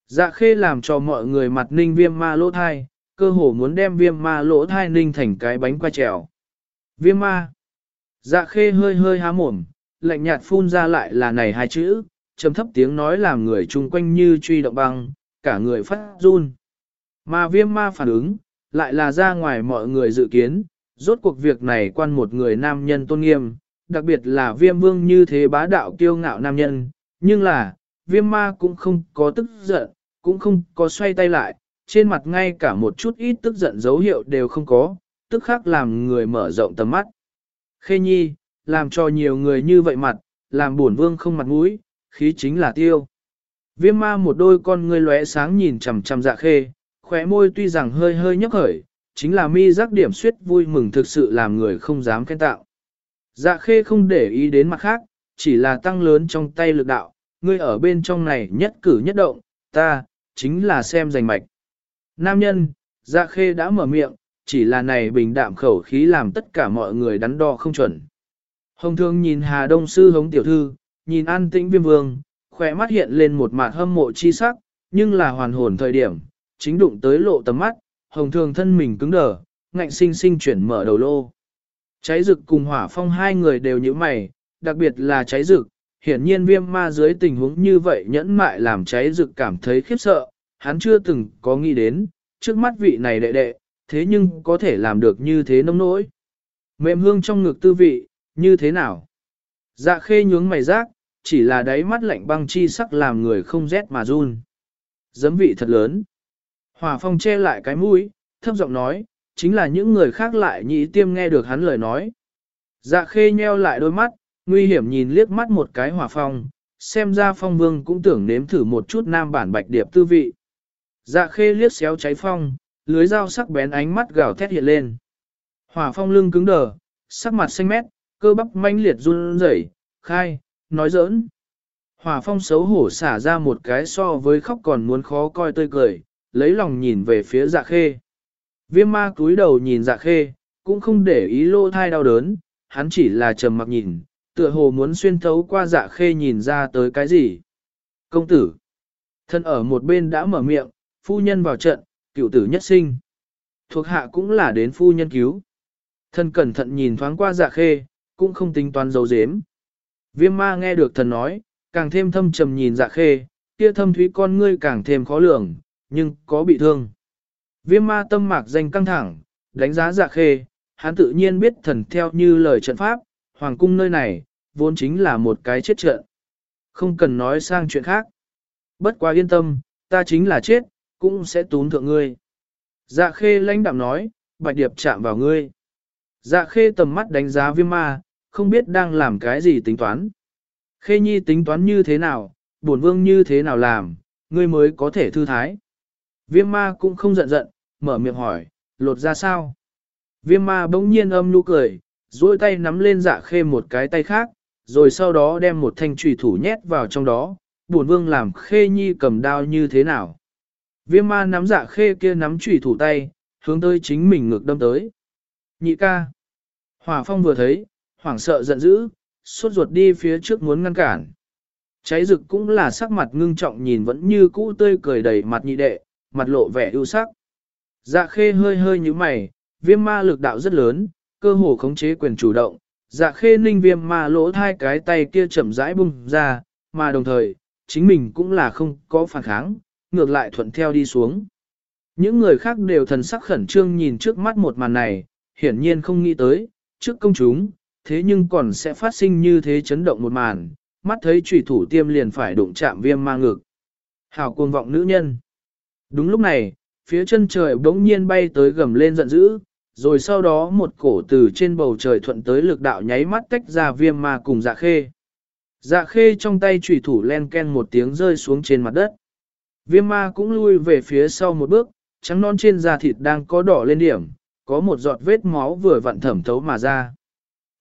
Speaker 1: Dạ khê làm cho mọi người mặt ninh viêm ma lỗ thai, cơ hồ muốn đem viêm ma lỗ thai ninh thành cái bánh qua trèo. Viêm ma. Dạ khê hơi hơi há mồm, lạnh nhạt phun ra lại là này hai chữ, trầm thấp tiếng nói làm người chung quanh như truy động băng, cả người phát run. Mà viêm ma phản ứng, lại là ra ngoài mọi người dự kiến, rốt cuộc việc này quan một người nam nhân tôn nghiêm, đặc biệt là viêm vương như thế bá đạo kiêu ngạo nam nhân, nhưng là, viêm ma cũng không có tức giận, cũng không có xoay tay lại, trên mặt ngay cả một chút ít tức giận dấu hiệu đều không có, tức khác làm người mở rộng tầm mắt. Khê nhi, làm cho nhiều người như vậy mặt, làm buồn vương không mặt mũi, khí chính là tiêu. Viêm ma một đôi con ngươi lóe sáng nhìn chằm chằm dạ khê, khóe môi tuy rằng hơi hơi nhấp khởi, chính là mi giác điểm suyết vui mừng thực sự làm người không dám khen tạo. Dạ khê không để ý đến mặt khác, chỉ là tăng lớn trong tay lực đạo, ngươi ở bên trong này nhất cử nhất động, ta, chính là xem giành mạch. Nam nhân, dạ khê đã mở miệng, chỉ là này bình đạm khẩu khí làm tất cả mọi người đắn đo không chuẩn. Hồng thương nhìn Hà Đông Sư hống tiểu thư, nhìn an tĩnh viêm vương, khỏe mắt hiện lên một mạt hâm mộ chi sắc, nhưng là hoàn hồn thời điểm, chính đụng tới lộ tầm mắt, hồng thường thân mình cứng đờ, ngạnh sinh sinh chuyển mở đầu lô. Cháy rực cùng hỏa phong hai người đều như mày, đặc biệt là cháy rực, hiển nhiên viêm ma dưới tình huống như vậy nhẫn mại làm cháy rực cảm thấy khiếp sợ, hắn chưa từng có nghĩ đến, trước mắt vị này đệ đệ, thế nhưng có thể làm được như thế nông nỗi. Mềm hương trong ngực tư vị, như thế nào? Dạ khê nhướng mày rác, chỉ là đáy mắt lạnh băng chi sắc làm người không rét mà run. Giấm vị thật lớn. Hòa phong che lại cái mũi, thấp giọng nói, chính là những người khác lại nhị tiêm nghe được hắn lời nói. Dạ khê nheo lại đôi mắt, nguy hiểm nhìn liếc mắt một cái hòa phong, xem ra phong vương cũng tưởng nếm thử một chút nam bản bạch điệp tư vị. Dạ khê liếc xéo cháy phong, lưới dao sắc bén ánh mắt gào thét hiện lên. Hỏa phong lưng cứng đờ, sắc mặt xanh mét, cơ bắp manh liệt run rẩy, khai, nói giỡn. Hỏa phong xấu hổ xả ra một cái so với khóc còn muốn khó coi tươi cười, lấy lòng nhìn về phía dạ khê. Viêm ma cúi đầu nhìn dạ khê, cũng không để ý lô thai đau đớn, hắn chỉ là trầm mặc nhìn, tựa hồ muốn xuyên thấu qua dạ khê nhìn ra tới cái gì. Công tử, thân ở một bên đã mở miệng, phu nhân vào trận, cựu tử nhất sinh. Thuộc hạ cũng là đến phu nhân cứu. Thân cẩn thận nhìn thoáng qua dạ khê, cũng không tính toán dấu dếm. Viêm ma nghe được thần nói, càng thêm thâm trầm nhìn dạ khê, kia thâm thúy con ngươi càng thêm khó lường, nhưng có bị thương. Viêm ma tâm mạc danh căng thẳng, đánh giá dạ khê, hắn tự nhiên biết thần theo như lời trận pháp, hoàng cung nơi này, vốn chính là một cái chết trận. Không cần nói sang chuyện khác. Bất quá yên tâm, ta chính là chết, cũng sẽ tún thượng ngươi. Dạ khê lãnh đạm nói, bạch điệp chạm vào ngươi. Dạ khê tầm mắt đánh giá viêm ma, không biết đang làm cái gì tính toán. Khê nhi tính toán như thế nào, bổn vương như thế nào làm, ngươi mới có thể thư thái. Viêm ma cũng không giận giận, mở miệng hỏi, lột ra sao? Viêm ma bỗng nhiên âm nụ cười, duỗi tay nắm lên dạ khê một cái tay khác, rồi sau đó đem một thanh trùy thủ nhét vào trong đó, bổn vương làm khê nhi cầm đao như thế nào? Viêm ma nắm dạ khê kia nắm trùy thủ tay, hướng tới chính mình ngược đâm tới. Nhị ca. Hỏa phong vừa thấy, hoảng sợ giận dữ, suốt ruột đi phía trước muốn ngăn cản. Cháy rực cũng là sắc mặt ngưng trọng nhìn vẫn như cũ tươi cười đầy mặt nhị đệ, mặt lộ vẻ ưu sắc. Dạ khê hơi hơi như mày, viêm ma lực đạo rất lớn, cơ hồ khống chế quyền chủ động. Dạ khê ninh viêm ma lỗ hai cái tay kia chậm rãi bung ra, mà đồng thời, chính mình cũng là không có phản kháng, ngược lại thuận theo đi xuống. Những người khác đều thần sắc khẩn trương nhìn trước mắt một màn này, hiển nhiên không nghĩ tới, trước công chúng, thế nhưng còn sẽ phát sinh như thế chấn động một màn, mắt thấy trùy thủ tiêm liền phải đụng chạm viêm ma ngực. Hào cuồng vọng nữ nhân. Đúng lúc này, phía chân trời bỗng nhiên bay tới gầm lên giận dữ, rồi sau đó một cổ từ trên bầu trời thuận tới lực đạo nháy mắt tách ra viêm ma cùng dạ khê. Dạ khê trong tay trùy thủ len ken một tiếng rơi xuống trên mặt đất. Viêm ma cũng lui về phía sau một bước, trắng non trên da thịt đang có đỏ lên điểm, có một giọt vết máu vừa vặn thẩm thấu mà ra.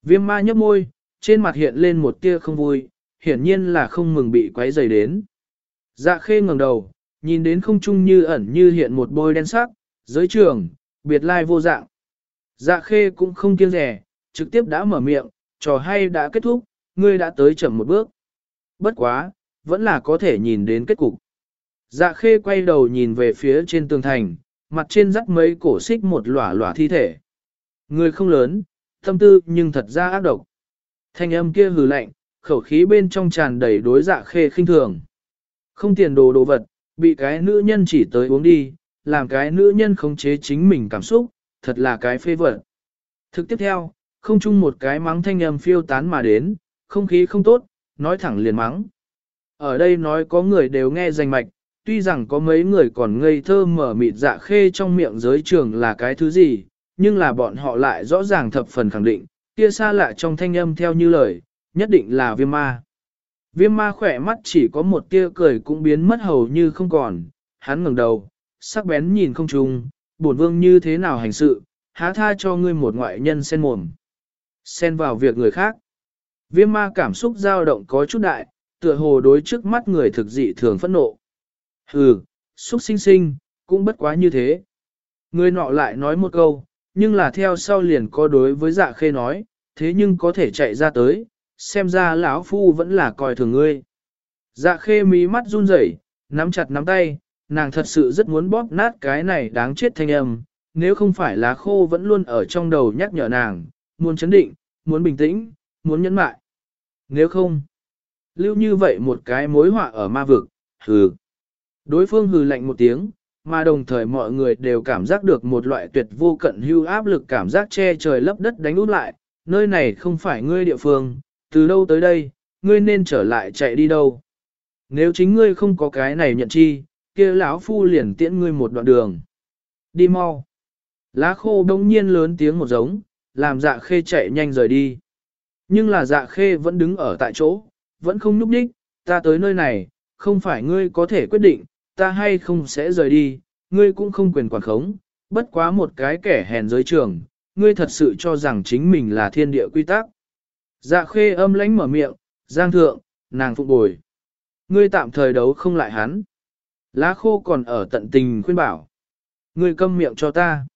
Speaker 1: Viêm ma nhấp môi, trên mặt hiện lên một tia không vui, hiển nhiên là không mừng bị quấy rầy đến. Dạ khê ngẩng đầu, nhìn đến không trung như ẩn như hiện một bôi đen sắc, giới trường, biệt lai vô dạng. Dạ khê cũng không kiêng rẻ, trực tiếp đã mở miệng, trò hay đã kết thúc, ngươi đã tới chậm một bước. Bất quá, vẫn là có thể nhìn đến kết cục. Dạ khê quay đầu nhìn về phía trên tường thành, mặt trên rắc mấy cổ xích một lỏa lỏa thi thể. Người không lớn, tâm tư nhưng thật ra ác độc. Thanh âm kia hừ lạnh, khẩu khí bên trong tràn đầy đối dạ khê khinh thường. Không tiền đồ đồ vật, bị cái nữ nhân chỉ tới uống đi, làm cái nữ nhân khống chế chính mình cảm xúc, thật là cái phê vật. Thực tiếp theo, không chung một cái mắng thanh âm phiêu tán mà đến, không khí không tốt, nói thẳng liền mắng. Ở đây nói có người đều nghe danh mạch, tuy rằng có mấy người còn ngây thơ mở mịt dạ khê trong miệng giới trường là cái thứ gì, nhưng là bọn họ lại rõ ràng thập phần khẳng định, kia xa lạ trong thanh âm theo như lời, nhất định là viêm ma. Viêm ma khỏe mắt chỉ có một tia cười cũng biến mất hầu như không còn, hắn ngẩng đầu, sắc bén nhìn không trùng, bổn vương như thế nào hành sự, há tha cho ngươi một ngoại nhân sen mồm. Xen vào việc người khác. Viêm ma cảm xúc dao động có chút đại, tựa hồ đối trước mắt người thực dị thường phẫn nộ. Hừ, xúc sinh sinh, cũng bất quá như thế. Người nọ lại nói một câu, nhưng là theo sau liền có đối với dạ khê nói, thế nhưng có thể chạy ra tới, xem ra lão phu vẫn là coi thường ngươi. Dạ khê mí mắt run rẩy, nắm chặt nắm tay, nàng thật sự rất muốn bóp nát cái này đáng chết thanh âm, nếu không phải lá khô vẫn luôn ở trong đầu nhắc nhở nàng, muốn chấn định, muốn bình tĩnh, muốn nhẫn mại. Nếu không, lưu như vậy một cái mối họa ở ma vực, hừ. Đối phương hừ lạnh một tiếng, mà đồng thời mọi người đều cảm giác được một loại tuyệt vô cận hưu áp lực cảm giác che trời lấp đất đánh út lại, nơi này không phải ngươi địa phương, từ đâu tới đây, ngươi nên trở lại chạy đi đâu. Nếu chính ngươi không có cái này nhận chi, kia lão phu liền tiễn ngươi một đoạn đường. Đi mau. Lá khô đông nhiên lớn tiếng một giống, làm dạ khê chạy nhanh rời đi. Nhưng là dạ khê vẫn đứng ở tại chỗ, vẫn không nhúc nhích, ta tới nơi này, không phải ngươi có thể quyết định, ta hay không sẽ rời đi, ngươi cũng không quyền quản khống, bất quá một cái kẻ hèn giới trường, ngươi thật sự cho rằng chính mình là thiên địa quy tắc. Dạ khê âm lãnh mở miệng, giang thượng, nàng phụng bồi. Ngươi tạm thời đấu không lại hắn. Lá khô còn ở tận tình khuyên bảo. Ngươi câm miệng cho ta.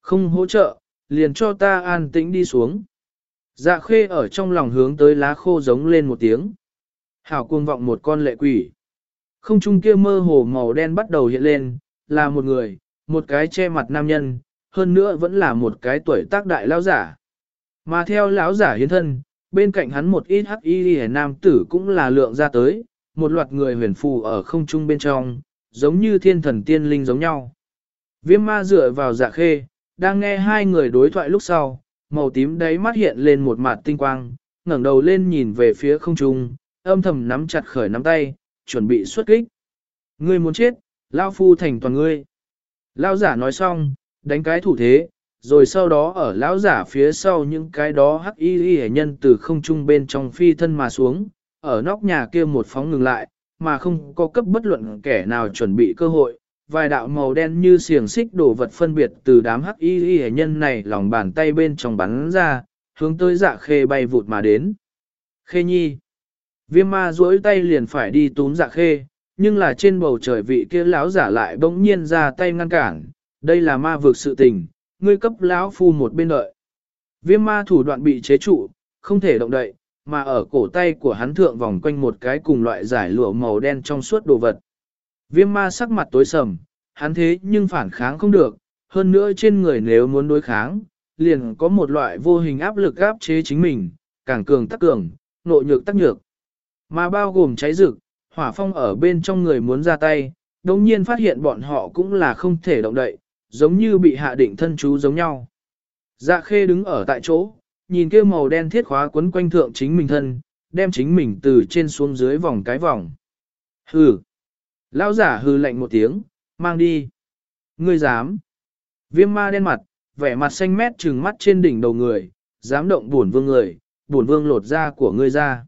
Speaker 1: Không hỗ trợ, liền cho ta an tĩnh đi xuống. Dạ khê ở trong lòng hướng tới lá khô giống lên một tiếng. Hảo cuồng vọng một con lệ quỷ. Không trung kia mơ hồ màu đen bắt đầu hiện lên, là một người, một cái che mặt nam nhân, hơn nữa vẫn là một cái tuổi tác đại lão giả. Mà theo lão giả hiến thân, bên cạnh hắn một ít hắc y nam tử cũng là lượng ra tới, một loạt người huyền phù ở không trung bên trong, giống như thiên thần tiên linh giống nhau. Viêm ma dựa vào dạ khê, đang nghe hai người đối thoại lúc sau, màu tím đáy mắt hiện lên một mặt tinh quang, ngẩng đầu lên nhìn về phía không trung, âm thầm nắm chặt khởi nắm tay, chuẩn bị xuất kích. Ngươi muốn chết, lao phu thành toàn ngươi. Lao giả nói xong, đánh cái thủ thế, rồi sau đó ở lão giả phía sau những cái đó hắc y y nhân từ không trung bên trong phi thân mà xuống, ở nóc nhà kia một phóng ngừng lại, mà không có cấp bất luận kẻ nào chuẩn bị cơ hội. Vài đạo màu đen như xiềng xích đổ vật phân biệt từ đám hắc y y nhân này lòng bàn tay bên trong bắn ra, hướng tới dạ khê bay vụt mà đến. Khê nhi. Viêm ma duỗi tay liền phải đi túm dạ khê, nhưng là trên bầu trời vị kia lão giả lại bỗng nhiên ra tay ngăn cản, đây là ma vực sự tình, ngươi cấp lão phu một bên đợi. Viêm ma thủ đoạn bị chế trụ, không thể động đậy, mà ở cổ tay của hắn thượng vòng quanh một cái cùng loại giải lụa màu đen trong suốt đồ vật. Viêm ma sắc mặt tối sầm, hắn thế nhưng phản kháng không được, hơn nữa trên người nếu muốn đối kháng, liền có một loại vô hình áp lực áp chế chính mình, càng cường tắc cường, nội nhược tắc nhược. Mà bao gồm cháy rực, hỏa phong ở bên trong người muốn ra tay, đồng nhiên phát hiện bọn họ cũng là không thể động đậy, giống như bị hạ định thân chú giống nhau. Dạ khê đứng ở tại chỗ, nhìn kia màu đen thiết khóa quấn quanh thượng chính mình thân, đem chính mình từ trên xuống dưới vòng cái vòng. Hừ. Lão giả hừ lạnh một tiếng, mang đi. Ngươi dám. Viêm ma đen mặt, vẻ mặt xanh mét trừng mắt trên đỉnh đầu người, dám động buồn vương người, buồn vương lột da của ngươi ra.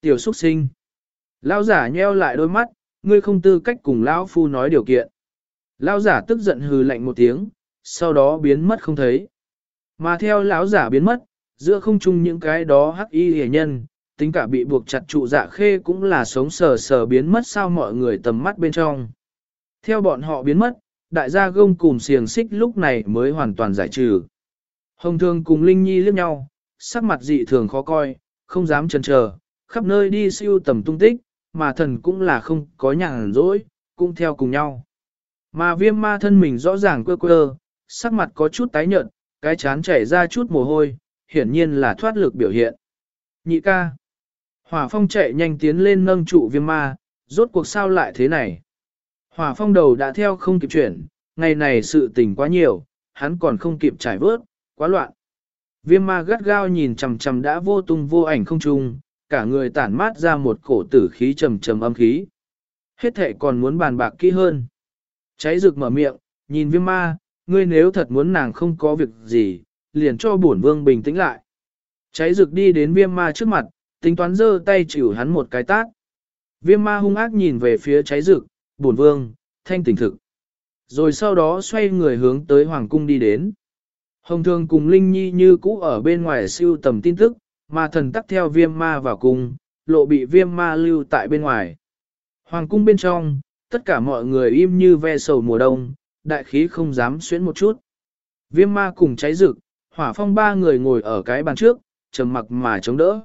Speaker 1: Tiểu xuất sinh. Lão giả nheo lại đôi mắt, ngươi không tư cách cùng lão phu nói điều kiện. Lão giả tức giận hừ lạnh một tiếng, sau đó biến mất không thấy. Mà theo lão giả biến mất, giữa không chung những cái đó hắc y hề nhân, tính cả bị buộc chặt trụ dạ khê cũng là sống sờ sờ biến mất sao mọi người tầm mắt bên trong. Theo bọn họ biến mất, đại gia gông cùng xiềng xích lúc này mới hoàn toàn giải trừ. Hồng Thương cùng Linh Nhi liếc nhau, sắc mặt dị thường khó coi, không dám chần chờ, khắp nơi đi siêu tầm tung tích, mà thần cũng là không có nhàn rỗi, cũng theo cùng nhau. Mà viêm ma thân mình rõ ràng quơ quơ, sắc mặt có chút tái nhợt, cái chán chảy ra chút mồ hôi, hiển nhiên là thoát lực biểu hiện. Nhị ca. Hỏa phong chạy nhanh tiến lên nâng trụ viêm ma, rốt cuộc sao lại thế này. Hỏa phong đầu đã theo không kịp chuyển, ngày này sự tình quá nhiều, hắn còn không kịp trải vớt, quá loạn. Viêm ma gắt gao nhìn chằm chằm đã vô tung vô ảnh không trung, cả người tản mát ra một cổ tử khí trầm trầm âm khí. Hết thể còn muốn bàn bạc kỹ hơn. Cháy rực mở miệng, nhìn viêm ma, ngươi nếu thật muốn nàng không có việc gì, liền cho bổn vương bình tĩnh lại. Cháy rực đi đến viêm ma trước mặt, tính toán giơ tay chịu hắn một cái tát. Viêm ma hung ác nhìn về phía cháy rực, bổn vương, thanh tỉnh thực. Rồi sau đó xoay người hướng tới hoàng cung đi đến. Hồng thường cùng Linh Nhi như cũ ở bên ngoài siêu tầm tin tức, mà thần tắc theo viêm ma vào cung, lộ bị viêm ma lưu tại bên ngoài. Hoàng cung bên trong, tất cả mọi người im như ve sầu mùa đông, đại khí không dám xuyến một chút. Viêm ma cùng cháy rực, hỏa phong ba người ngồi ở cái bàn trước, trầm mặc mà chống đỡ.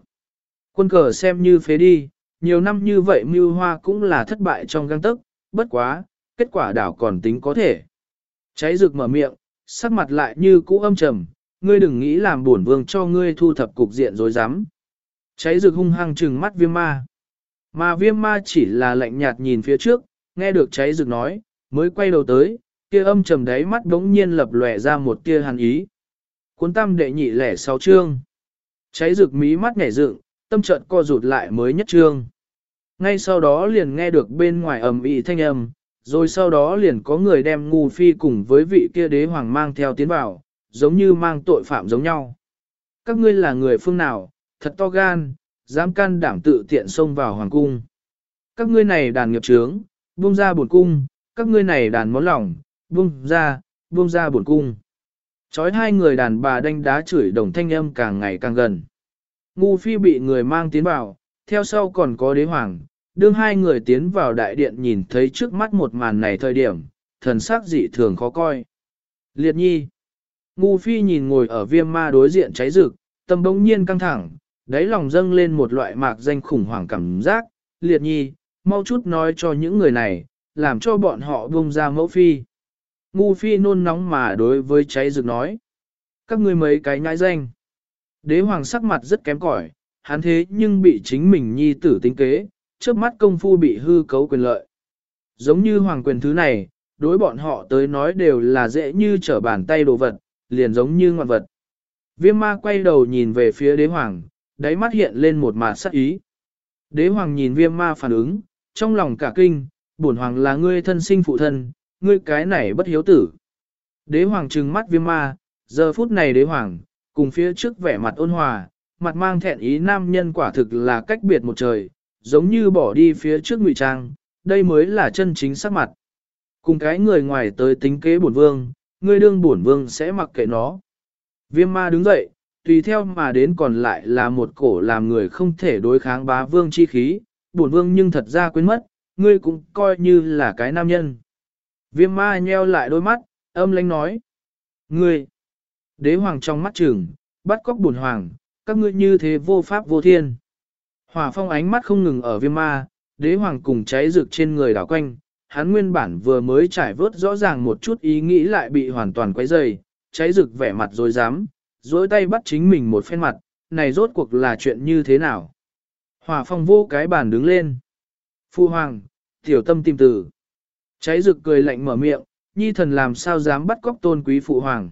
Speaker 1: Quân cờ xem như phế đi, nhiều năm như vậy mưu hoa cũng là thất bại trong găng tức, bất quá, kết quả đảo còn tính có thể. Cháy rực mở miệng, sắc mặt lại như cũ âm trầm, ngươi đừng nghĩ làm bổn vương cho ngươi thu thập cục diện rồi dám. Cháy rực hung hăng trừng mắt viêm ma. Mà viêm ma chỉ là lạnh nhạt nhìn phía trước, nghe được cháy rực nói, mới quay đầu tới, kia âm trầm đáy mắt đống nhiên lập lòe ra một tia hàn ý. Cuốn tam đệ nhị lẻ sáu chương. Cháy rực mí mắt nhảy dựng, tâm trận co rụt lại mới nhất chương. Ngay sau đó liền nghe được bên ngoài ầm ĩ thanh âm, rồi sau đó liền có người đem ngu phi cùng với vị kia đế hoàng mang theo tiến vào, giống như mang tội phạm giống nhau. Các ngươi là người phương nào, thật to gan, dám can đảm tự tiện xông vào hoàng cung. Các ngươi này đàn nghiệp trướng, buông ra buồn cung, các ngươi này đàn món lỏng, buông ra, buông ra buồn cung. Chói hai người đàn bà đánh đá chửi đồng thanh âm càng ngày càng gần. Ngu phi bị người mang tiến vào, theo sau còn có đế hoàng, đương hai người tiến vào đại điện nhìn thấy trước mắt một màn này thời điểm, thần sắc dị thường khó coi. Liệt nhi. Ngu phi nhìn ngồi ở viêm ma đối diện cháy rực, tâm bỗng nhiên căng thẳng, đáy lòng dâng lên một loại mạc danh khủng hoảng cảm giác. Liệt nhi, mau chút nói cho những người này, làm cho bọn họ buông ra mẫu phi. Ngu phi nôn nóng mà đối với cháy rực nói. Các ngươi mấy cái nhãi danh. Đế hoàng sắc mặt rất kém cỏi, hắn thế nhưng bị chính mình nhi tử tính kế, trước mắt công phu bị hư cấu quyền lợi. Giống như hoàng quyền thứ này, đối bọn họ tới nói đều là dễ như trở bàn tay đồ vật, liền giống như ngoạn vật. Viêm ma quay đầu nhìn về phía đế hoàng, đáy mắt hiện lên một mạt sắc ý. Đế hoàng nhìn viêm ma phản ứng, trong lòng cả kinh, bổn hoàng là ngươi thân sinh phụ thân, ngươi cái này bất hiếu tử. Đế hoàng trừng mắt viêm ma, giờ phút này đế hoàng, cùng phía trước vẻ mặt ôn hòa, mặt mang thẹn ý nam nhân quả thực là cách biệt một trời, giống như bỏ đi phía trước ngụy trang, đây mới là chân chính sắc mặt. Cùng cái người ngoài tới tính kế bổn vương, ngươi đương bổn vương sẽ mặc kệ nó. Viêm ma đứng dậy, tùy theo mà đến còn lại là một cổ làm người không thể đối kháng bá vương chi khí, bổn vương nhưng thật ra quên mất, ngươi cũng coi như là cái nam nhân. Viêm ma nheo lại đôi mắt, âm lãnh nói. Ngươi, đế hoàng trong mắt trừng, bắt cóc bổn hoàng, các ngươi như thế vô pháp vô thiên. Hỏa phong ánh mắt không ngừng ở viêm ma, đế hoàng cùng cháy rực trên người đảo quanh, hắn nguyên bản vừa mới trải vớt rõ ràng một chút ý nghĩ lại bị hoàn toàn quấy dày, cháy rực vẻ mặt rồi dám, dối tay bắt chính mình một phen mặt, này rốt cuộc là chuyện như thế nào. Hỏa phong vô cái bàn đứng lên. Phu hoàng, tiểu tâm tìm tử. Cháy rực cười lạnh mở miệng, nhi thần làm sao dám bắt cóc tôn quý phụ hoàng.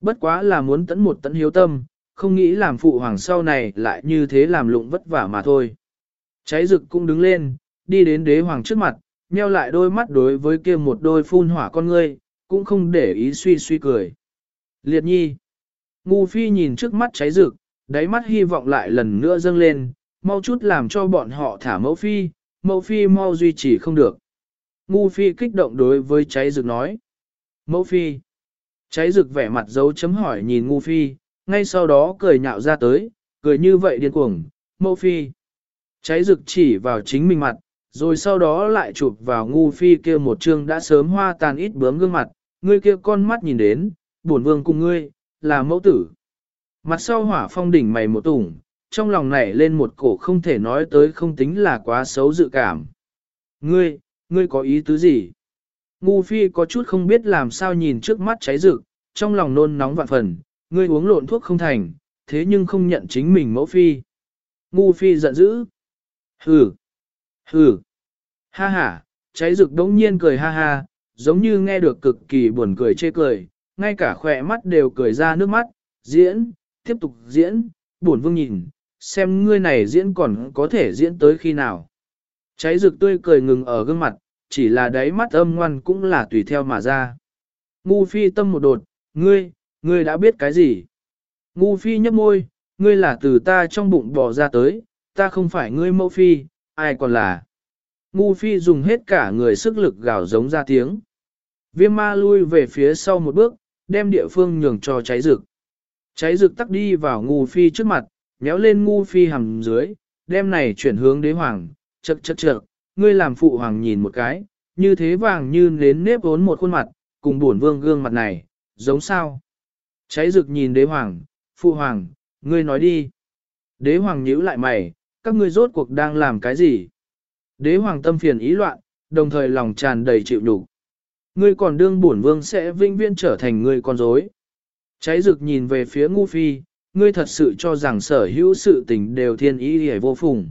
Speaker 1: Bất quá là muốn tấn một tấn hiếu tâm, không nghĩ làm phụ hoàng sau này lại như thế làm lụng vất vả mà thôi. Cháy rực cũng đứng lên, đi đến đế hoàng trước mặt, nheo lại đôi mắt đối với kia một đôi phun hỏa con ngươi, cũng không để ý suy suy cười. Liệt nhi. Ngu phi nhìn trước mắt cháy rực, đáy mắt hy vọng lại lần nữa dâng lên, mau chút làm cho bọn họ thả mẫu phi, mẫu phi mau duy trì không được. Ngu phi kích động đối với cháy rực nói. Mẫu phi. Cháy rực vẻ mặt dấu chấm hỏi nhìn ngu phi, ngay sau đó cười nhạo ra tới, cười như vậy điên cuồng, mẫu phi. Cháy rực chỉ vào chính mình mặt, rồi sau đó lại chụp vào ngu phi kia một chương đã sớm hoa tàn ít bướm gương mặt, ngươi kia con mắt nhìn đến, bổn vương cùng ngươi, là mẫu tử. Mặt sau hỏa phong đỉnh mày một tủng, trong lòng nảy lên một cổ không thể nói tới không tính là quá xấu dự cảm. Ngươi, ngươi có ý tứ gì? Ngu phi có chút không biết làm sao nhìn trước mắt cháy rực, trong lòng nôn nóng vạn phần, ngươi uống lộn thuốc không thành, thế nhưng không nhận chính mình mẫu phi. Ngu phi giận dữ. Hừ, hừ, ha ha, cháy rực đống nhiên cười ha ha, giống như nghe được cực kỳ buồn cười chê cười, ngay cả khỏe mắt đều cười ra nước mắt, diễn, tiếp tục diễn, buồn vương nhìn, xem ngươi này diễn còn có thể diễn tới khi nào. Cháy rực tươi cười ngừng ở gương mặt, chỉ là đáy mắt âm ngoan cũng là tùy theo mà ra. Ngu phi tâm một đột, ngươi, ngươi đã biết cái gì? Ngu phi nhấp môi, ngươi là từ ta trong bụng bỏ ra tới, ta không phải ngươi mẫu phi, ai còn là? Ngu phi dùng hết cả người sức lực gào giống ra tiếng. Viêm ma lui về phía sau một bước, đem địa phương nhường cho cháy rực. Cháy rực tắc đi vào ngu phi trước mặt, méo lên ngu phi hầm dưới, đem này chuyển hướng đế hoàng, chật chật chật, ngươi làm phụ hoàng nhìn một cái, như thế vàng như nến nếp vốn một khuôn mặt, cùng buồn vương gương mặt này, giống sao. Cháy rực nhìn đế hoàng, phụ hoàng, ngươi nói đi. Đế hoàng nhíu lại mày, các ngươi rốt cuộc đang làm cái gì? Đế hoàng tâm phiền ý loạn, đồng thời lòng tràn đầy chịu nhục. Ngươi còn đương bổn vương sẽ vinh viên trở thành người con rối. Cháy rực nhìn về phía ngu phi, ngươi thật sự cho rằng sở hữu sự tình đều thiên ý hề vô phùng.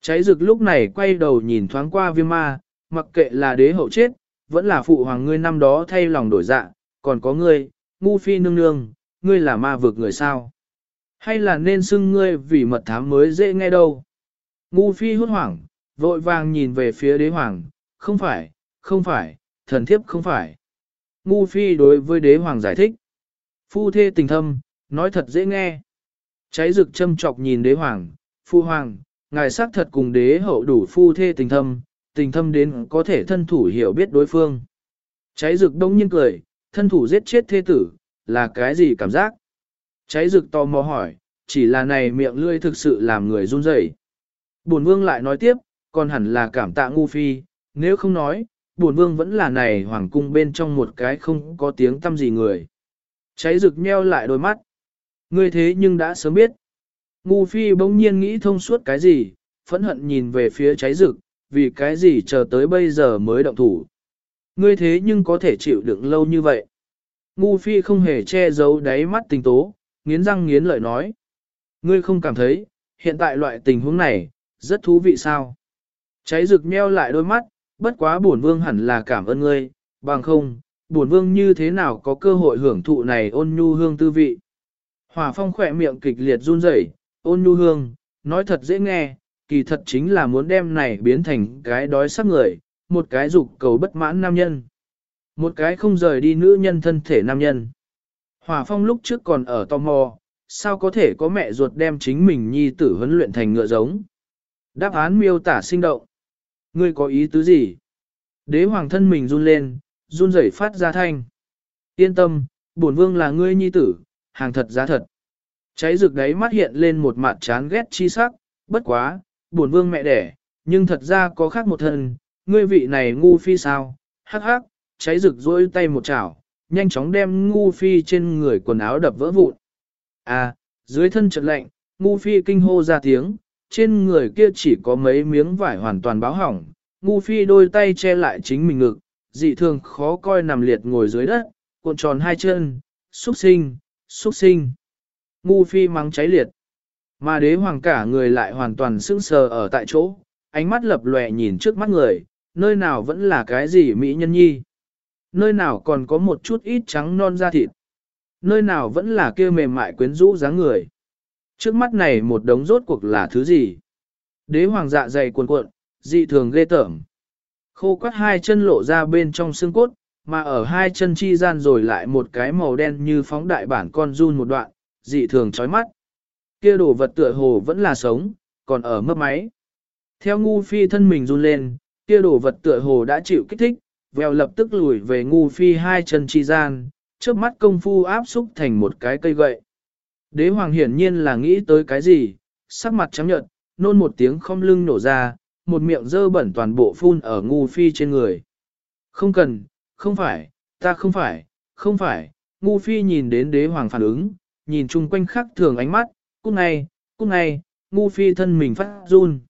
Speaker 1: Cháy rực lúc này quay đầu nhìn thoáng qua viêm ma, mặc kệ là đế hậu chết, vẫn là phụ hoàng ngươi năm đó thay lòng đổi dạ, còn có ngươi, ngu phi nương nương, ngươi là ma vực người sao? Hay là nên xưng ngươi vì mật thám mới dễ nghe đâu? Ngu phi hốt hoảng, vội vàng nhìn về phía đế hoàng, không phải, không phải, thần thiếp không phải. Ngu phi đối với đế hoàng giải thích. Phu thê tình thâm, nói thật dễ nghe. Cháy rực châm chọc nhìn đế hoàng, phu hoàng, ngài xác thật cùng đế hậu đủ phu thê tình thâm, tình thâm đến có thể thân thủ hiểu biết đối phương. Cháy rực đông nhiên cười, thân thủ giết chết thê tử, là cái gì cảm giác? Cháy rực tò mò hỏi, chỉ là này miệng lươi thực sự làm người run rẩy. Bổn vương lại nói tiếp, còn hẳn là cảm tạ ngu phi, nếu không nói, bổn vương vẫn là này hoàng cung bên trong một cái không có tiếng tâm gì người. Cháy rực nheo lại đôi mắt. Ngươi thế nhưng đã sớm biết. Ngu phi bỗng nhiên nghĩ thông suốt cái gì, phẫn hận nhìn về phía cháy rực, vì cái gì chờ tới bây giờ mới động thủ. Ngươi thế nhưng có thể chịu đựng lâu như vậy. Ngu phi không hề che giấu đáy mắt tình tố, nghiến răng nghiến lợi nói. Ngươi không cảm thấy, hiện tại loại tình huống này, rất thú vị sao. Cháy rực meo lại đôi mắt, bất quá bổn vương hẳn là cảm ơn ngươi, bằng không, bổn vương như thế nào có cơ hội hưởng thụ này ôn nhu hương tư vị. Hỏa phong khỏe miệng kịch liệt run rẩy, ôn nhu hương, nói thật dễ nghe, kỳ thật chính là muốn đem này biến thành cái đói sắc người, một cái dục cầu bất mãn nam nhân. Một cái không rời đi nữ nhân thân thể nam nhân. Hòa phong lúc trước còn ở tò mò, sao có thể có mẹ ruột đem chính mình nhi tử huấn luyện thành ngựa giống. Đáp án miêu tả sinh động. Ngươi có ý tứ gì? Đế hoàng thân mình run lên, run rẩy phát ra thanh. Yên tâm, bổn vương là ngươi nhi tử, hàng thật giá thật. Cháy rực đáy mắt hiện lên một mặt chán ghét chi sắc, bất quá, bổn vương mẹ đẻ, nhưng thật ra có khác một thân, ngươi vị này ngu phi sao, hắc hắc, cháy rực rôi tay một chảo, nhanh chóng đem ngu phi trên người quần áo đập vỡ vụn. À, dưới thân chợt lạnh, ngu phi kinh hô ra tiếng, trên người kia chỉ có mấy miếng vải hoàn toàn báo hỏng, ngu phi đôi tay che lại chính mình ngực, dị thường khó coi nằm liệt ngồi dưới đất, cuộn tròn hai chân, xúc sinh, xúc sinh. Ngu phi mắng cháy liệt. Mà đế hoàng cả người lại hoàn toàn sững sờ ở tại chỗ, ánh mắt lập lòe nhìn trước mắt người, nơi nào vẫn là cái gì mỹ nhân nhi. Nơi nào còn có một chút ít trắng non da thịt. Nơi nào vẫn là kia mềm mại quyến rũ dáng người. Trước mắt này một đống rốt cuộc là thứ gì? Đế hoàng dạ dày cuồn cuộn, dị thường ghê tởm. Khô quắt hai chân lộ ra bên trong xương cốt, mà ở hai chân chi gian rồi lại một cái màu đen như phóng đại bản con run một đoạn, dị thường chói mắt. Kia đồ vật tựa hồ vẫn là sống, còn ở mấp máy. Theo ngu phi thân mình run lên, kia đồ vật tựa hồ đã chịu kích thích, vèo lập tức lùi về ngu phi hai chân chi gian, trước mắt công phu áp xúc thành một cái cây gậy. Đế hoàng hiển nhiên là nghĩ tới cái gì, sắc mặt trắng nhợt, nôn một tiếng không lưng nổ ra, một miệng dơ bẩn toàn bộ phun ở ngu phi trên người. Không cần, không phải, ta không phải, không phải, ngu phi nhìn đến đế hoàng phản ứng, nhìn chung quanh khắc thường ánh mắt, cút ngay, cút ngay, ngu phi thân mình phát run.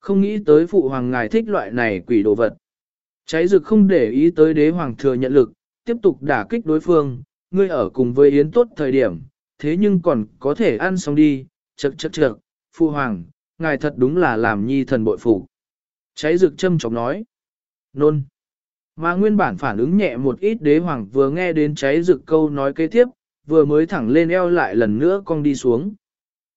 Speaker 1: Không nghĩ tới phụ hoàng ngài thích loại này quỷ đồ vật. Cháy rực không để ý tới đế hoàng thừa nhận lực, tiếp tục đả kích đối phương, ngươi ở cùng với yến tốt thời điểm, thế nhưng còn có thể ăn xong đi, chật chật chật, Phu hoàng, ngài thật đúng là làm nhi thần bội phủ. Cháy rực châm chọc nói. Nôn. Mà nguyên bản phản ứng nhẹ một ít đế hoàng vừa nghe đến cháy rực câu nói kế tiếp, vừa mới thẳng lên eo lại lần nữa cong đi xuống.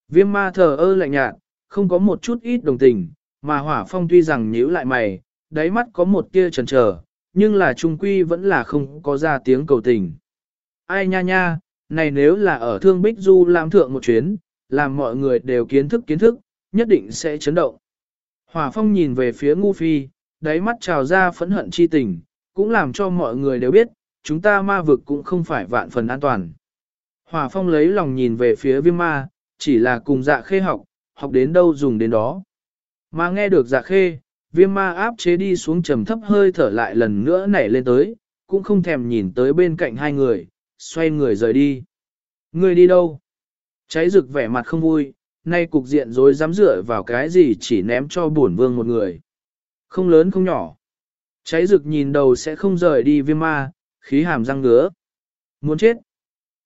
Speaker 1: Viêm ma thờ ơ lạnh nhạt, không có một chút ít đồng tình, mà hỏa phong tuy rằng nhíu lại mày, đáy mắt có một tia chần chờ, nhưng là trung quy vẫn là không có ra tiếng cầu tình. Ai nha nha, này nếu là ở thương bích du làm thượng một chuyến, làm mọi người đều kiến thức kiến thức, nhất định sẽ chấn động. Hỏa phong nhìn về phía ngu phi, đáy mắt trào ra phẫn hận chi tình, cũng làm cho mọi người đều biết, chúng ta ma vực cũng không phải vạn phần an toàn. Hỏa phong lấy lòng nhìn về phía viêm ma, chỉ là cùng dạ khê học, học đến đâu dùng đến đó. Mà nghe được dạ khê, viêm ma áp chế đi xuống trầm thấp hơi thở lại lần nữa nảy lên tới, cũng không thèm nhìn tới bên cạnh hai người, xoay người rời đi. Người đi đâu? Cháy rực vẻ mặt không vui, nay cục diện rồi dám dựa vào cái gì chỉ ném cho bổn vương một người. Không lớn không nhỏ. Cháy rực nhìn đầu sẽ không rời đi viêm ma, khí hàm răng ngứa. Muốn chết.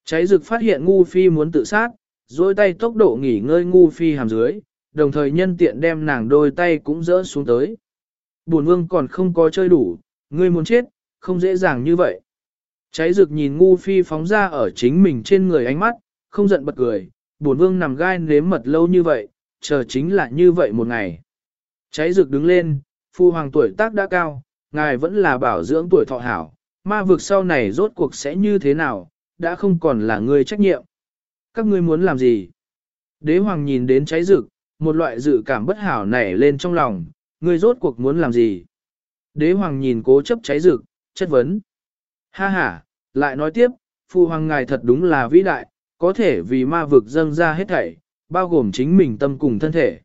Speaker 1: Cháy rực phát hiện ngu phi muốn tự sát, dôi tay tốc độ nghỉ ngơi ngu phi hàm dưới, đồng thời nhân tiện đem nàng đôi tay cũng rỡ xuống tới. Bổn vương còn không có chơi đủ, ngươi muốn chết, không dễ dàng như vậy. Cháy rực nhìn ngu phi phóng ra ở chính mình trên người ánh mắt, không giận bật cười, bổn vương nằm gai nếm mật lâu như vậy, chờ chính là như vậy một ngày. Cháy rực đứng lên, phu hoàng tuổi tác đã cao, ngài vẫn là bảo dưỡng tuổi thọ hảo, ma vực sau này rốt cuộc sẽ như thế nào, đã không còn là ngươi trách nhiệm. Các ngươi muốn làm gì? Đế hoàng nhìn đến cháy rực, một loại dự cảm bất hảo nảy lên trong lòng, ngươi rốt cuộc muốn làm gì? Đế hoàng nhìn cố chấp cháy rực, chất vấn. Ha ha, lại nói tiếp, phu hoàng ngài thật đúng là vĩ đại, có thể vì ma vực dâng ra hết thảy, bao gồm chính mình tâm cùng thân thể.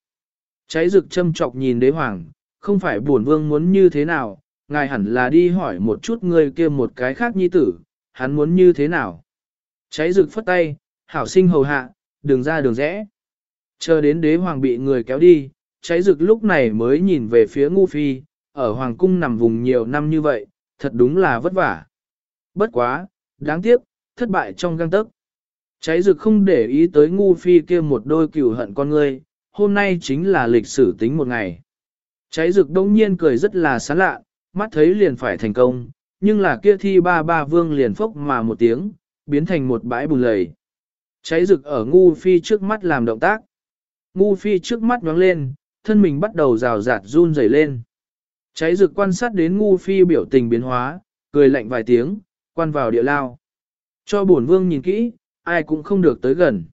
Speaker 1: Cháy rực châm chọc nhìn đế hoàng, không phải buồn vương muốn như thế nào, ngài hẳn là đi hỏi một chút người kia một cái khác nhi tử, hắn muốn như thế nào. Cháy rực phất tay, hảo sinh hầu hạ, đường ra đường rẽ. Chờ đến đế hoàng bị người kéo đi, cháy rực lúc này mới nhìn về phía ngu phi, ở hoàng cung nằm vùng nhiều năm như vậy, thật đúng là vất vả. Bất quá, đáng tiếc, thất bại trong găng tấc. Cháy rực không để ý tới ngu phi kia một đôi cửu hận con ngươi, hôm nay chính là lịch sử tính một ngày. Cháy rực đông nhiên cười rất là sán lạ, mắt thấy liền phải thành công, nhưng là kia thi ba ba vương liền phốc mà một tiếng, biến thành một bãi bùn lầy. Cháy rực ở ngu phi trước mắt làm động tác. Ngu phi trước mắt nhoáng lên, thân mình bắt đầu rào rạt run rẩy lên. Cháy rực quan sát đến ngu phi biểu tình biến hóa, cười lạnh vài tiếng, quan vào địa lao. Cho bổn vương nhìn kỹ, ai cũng không được tới gần.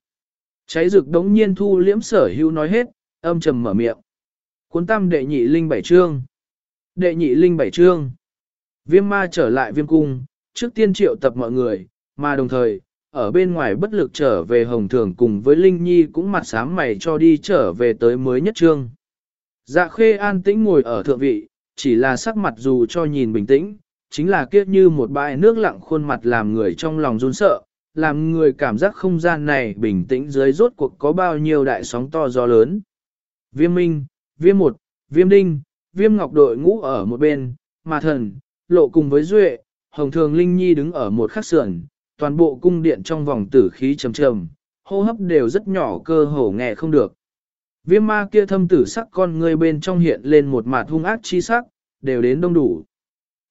Speaker 1: Cháy rực đống nhiên thu liễm sở hữu nói hết, âm trầm mở miệng. Cuốn tam đệ nhị linh bảy trương. Đệ nhị linh bảy trương. Viêm ma trở lại viêm cung, trước tiên triệu tập mọi người, mà đồng thời, ở bên ngoài bất lực trở về hồng thường cùng với Linh Nhi cũng mặt sám mày cho đi trở về tới mới nhất trương. Dạ khê an tĩnh ngồi ở thượng vị, chỉ là sắc mặt dù cho nhìn bình tĩnh, chính là kiết như một bãi nước lặng khuôn mặt làm người trong lòng run sợ, làm người cảm giác không gian này bình tĩnh dưới rốt cuộc có bao nhiêu đại sóng to gió lớn. Viêm Minh, Viêm Một, Viêm Đinh, Viêm Ngọc đội ngũ ở một bên, mà thần, lộ cùng với Duệ, Hồng Thường Linh Nhi đứng ở một khắc sườn, toàn bộ cung điện trong vòng tử khí trầm trầm, hô hấp đều rất nhỏ cơ hồ nghe không được. Viêm ma kia thâm tử sắc con ngươi bên trong hiện lên một mặt hung ác chi sắc, đều đến đông đủ.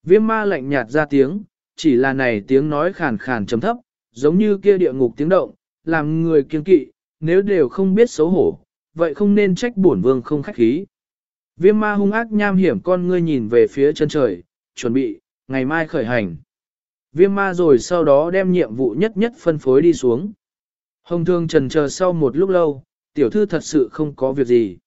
Speaker 1: Viêm ma lạnh nhạt ra tiếng, chỉ là này tiếng nói khàn khàn trầm thấp, giống như kia địa ngục tiếng động, làm người kiên kỵ, nếu đều không biết xấu hổ, vậy không nên trách bổn vương không khách khí. Viêm ma hung ác nham hiểm con ngươi nhìn về phía chân trời, chuẩn bị, ngày mai khởi hành. Viêm ma rồi sau đó đem nhiệm vụ nhất nhất phân phối đi xuống. Hồng thương trần chờ sau một lúc lâu, tiểu thư thật sự không có việc gì.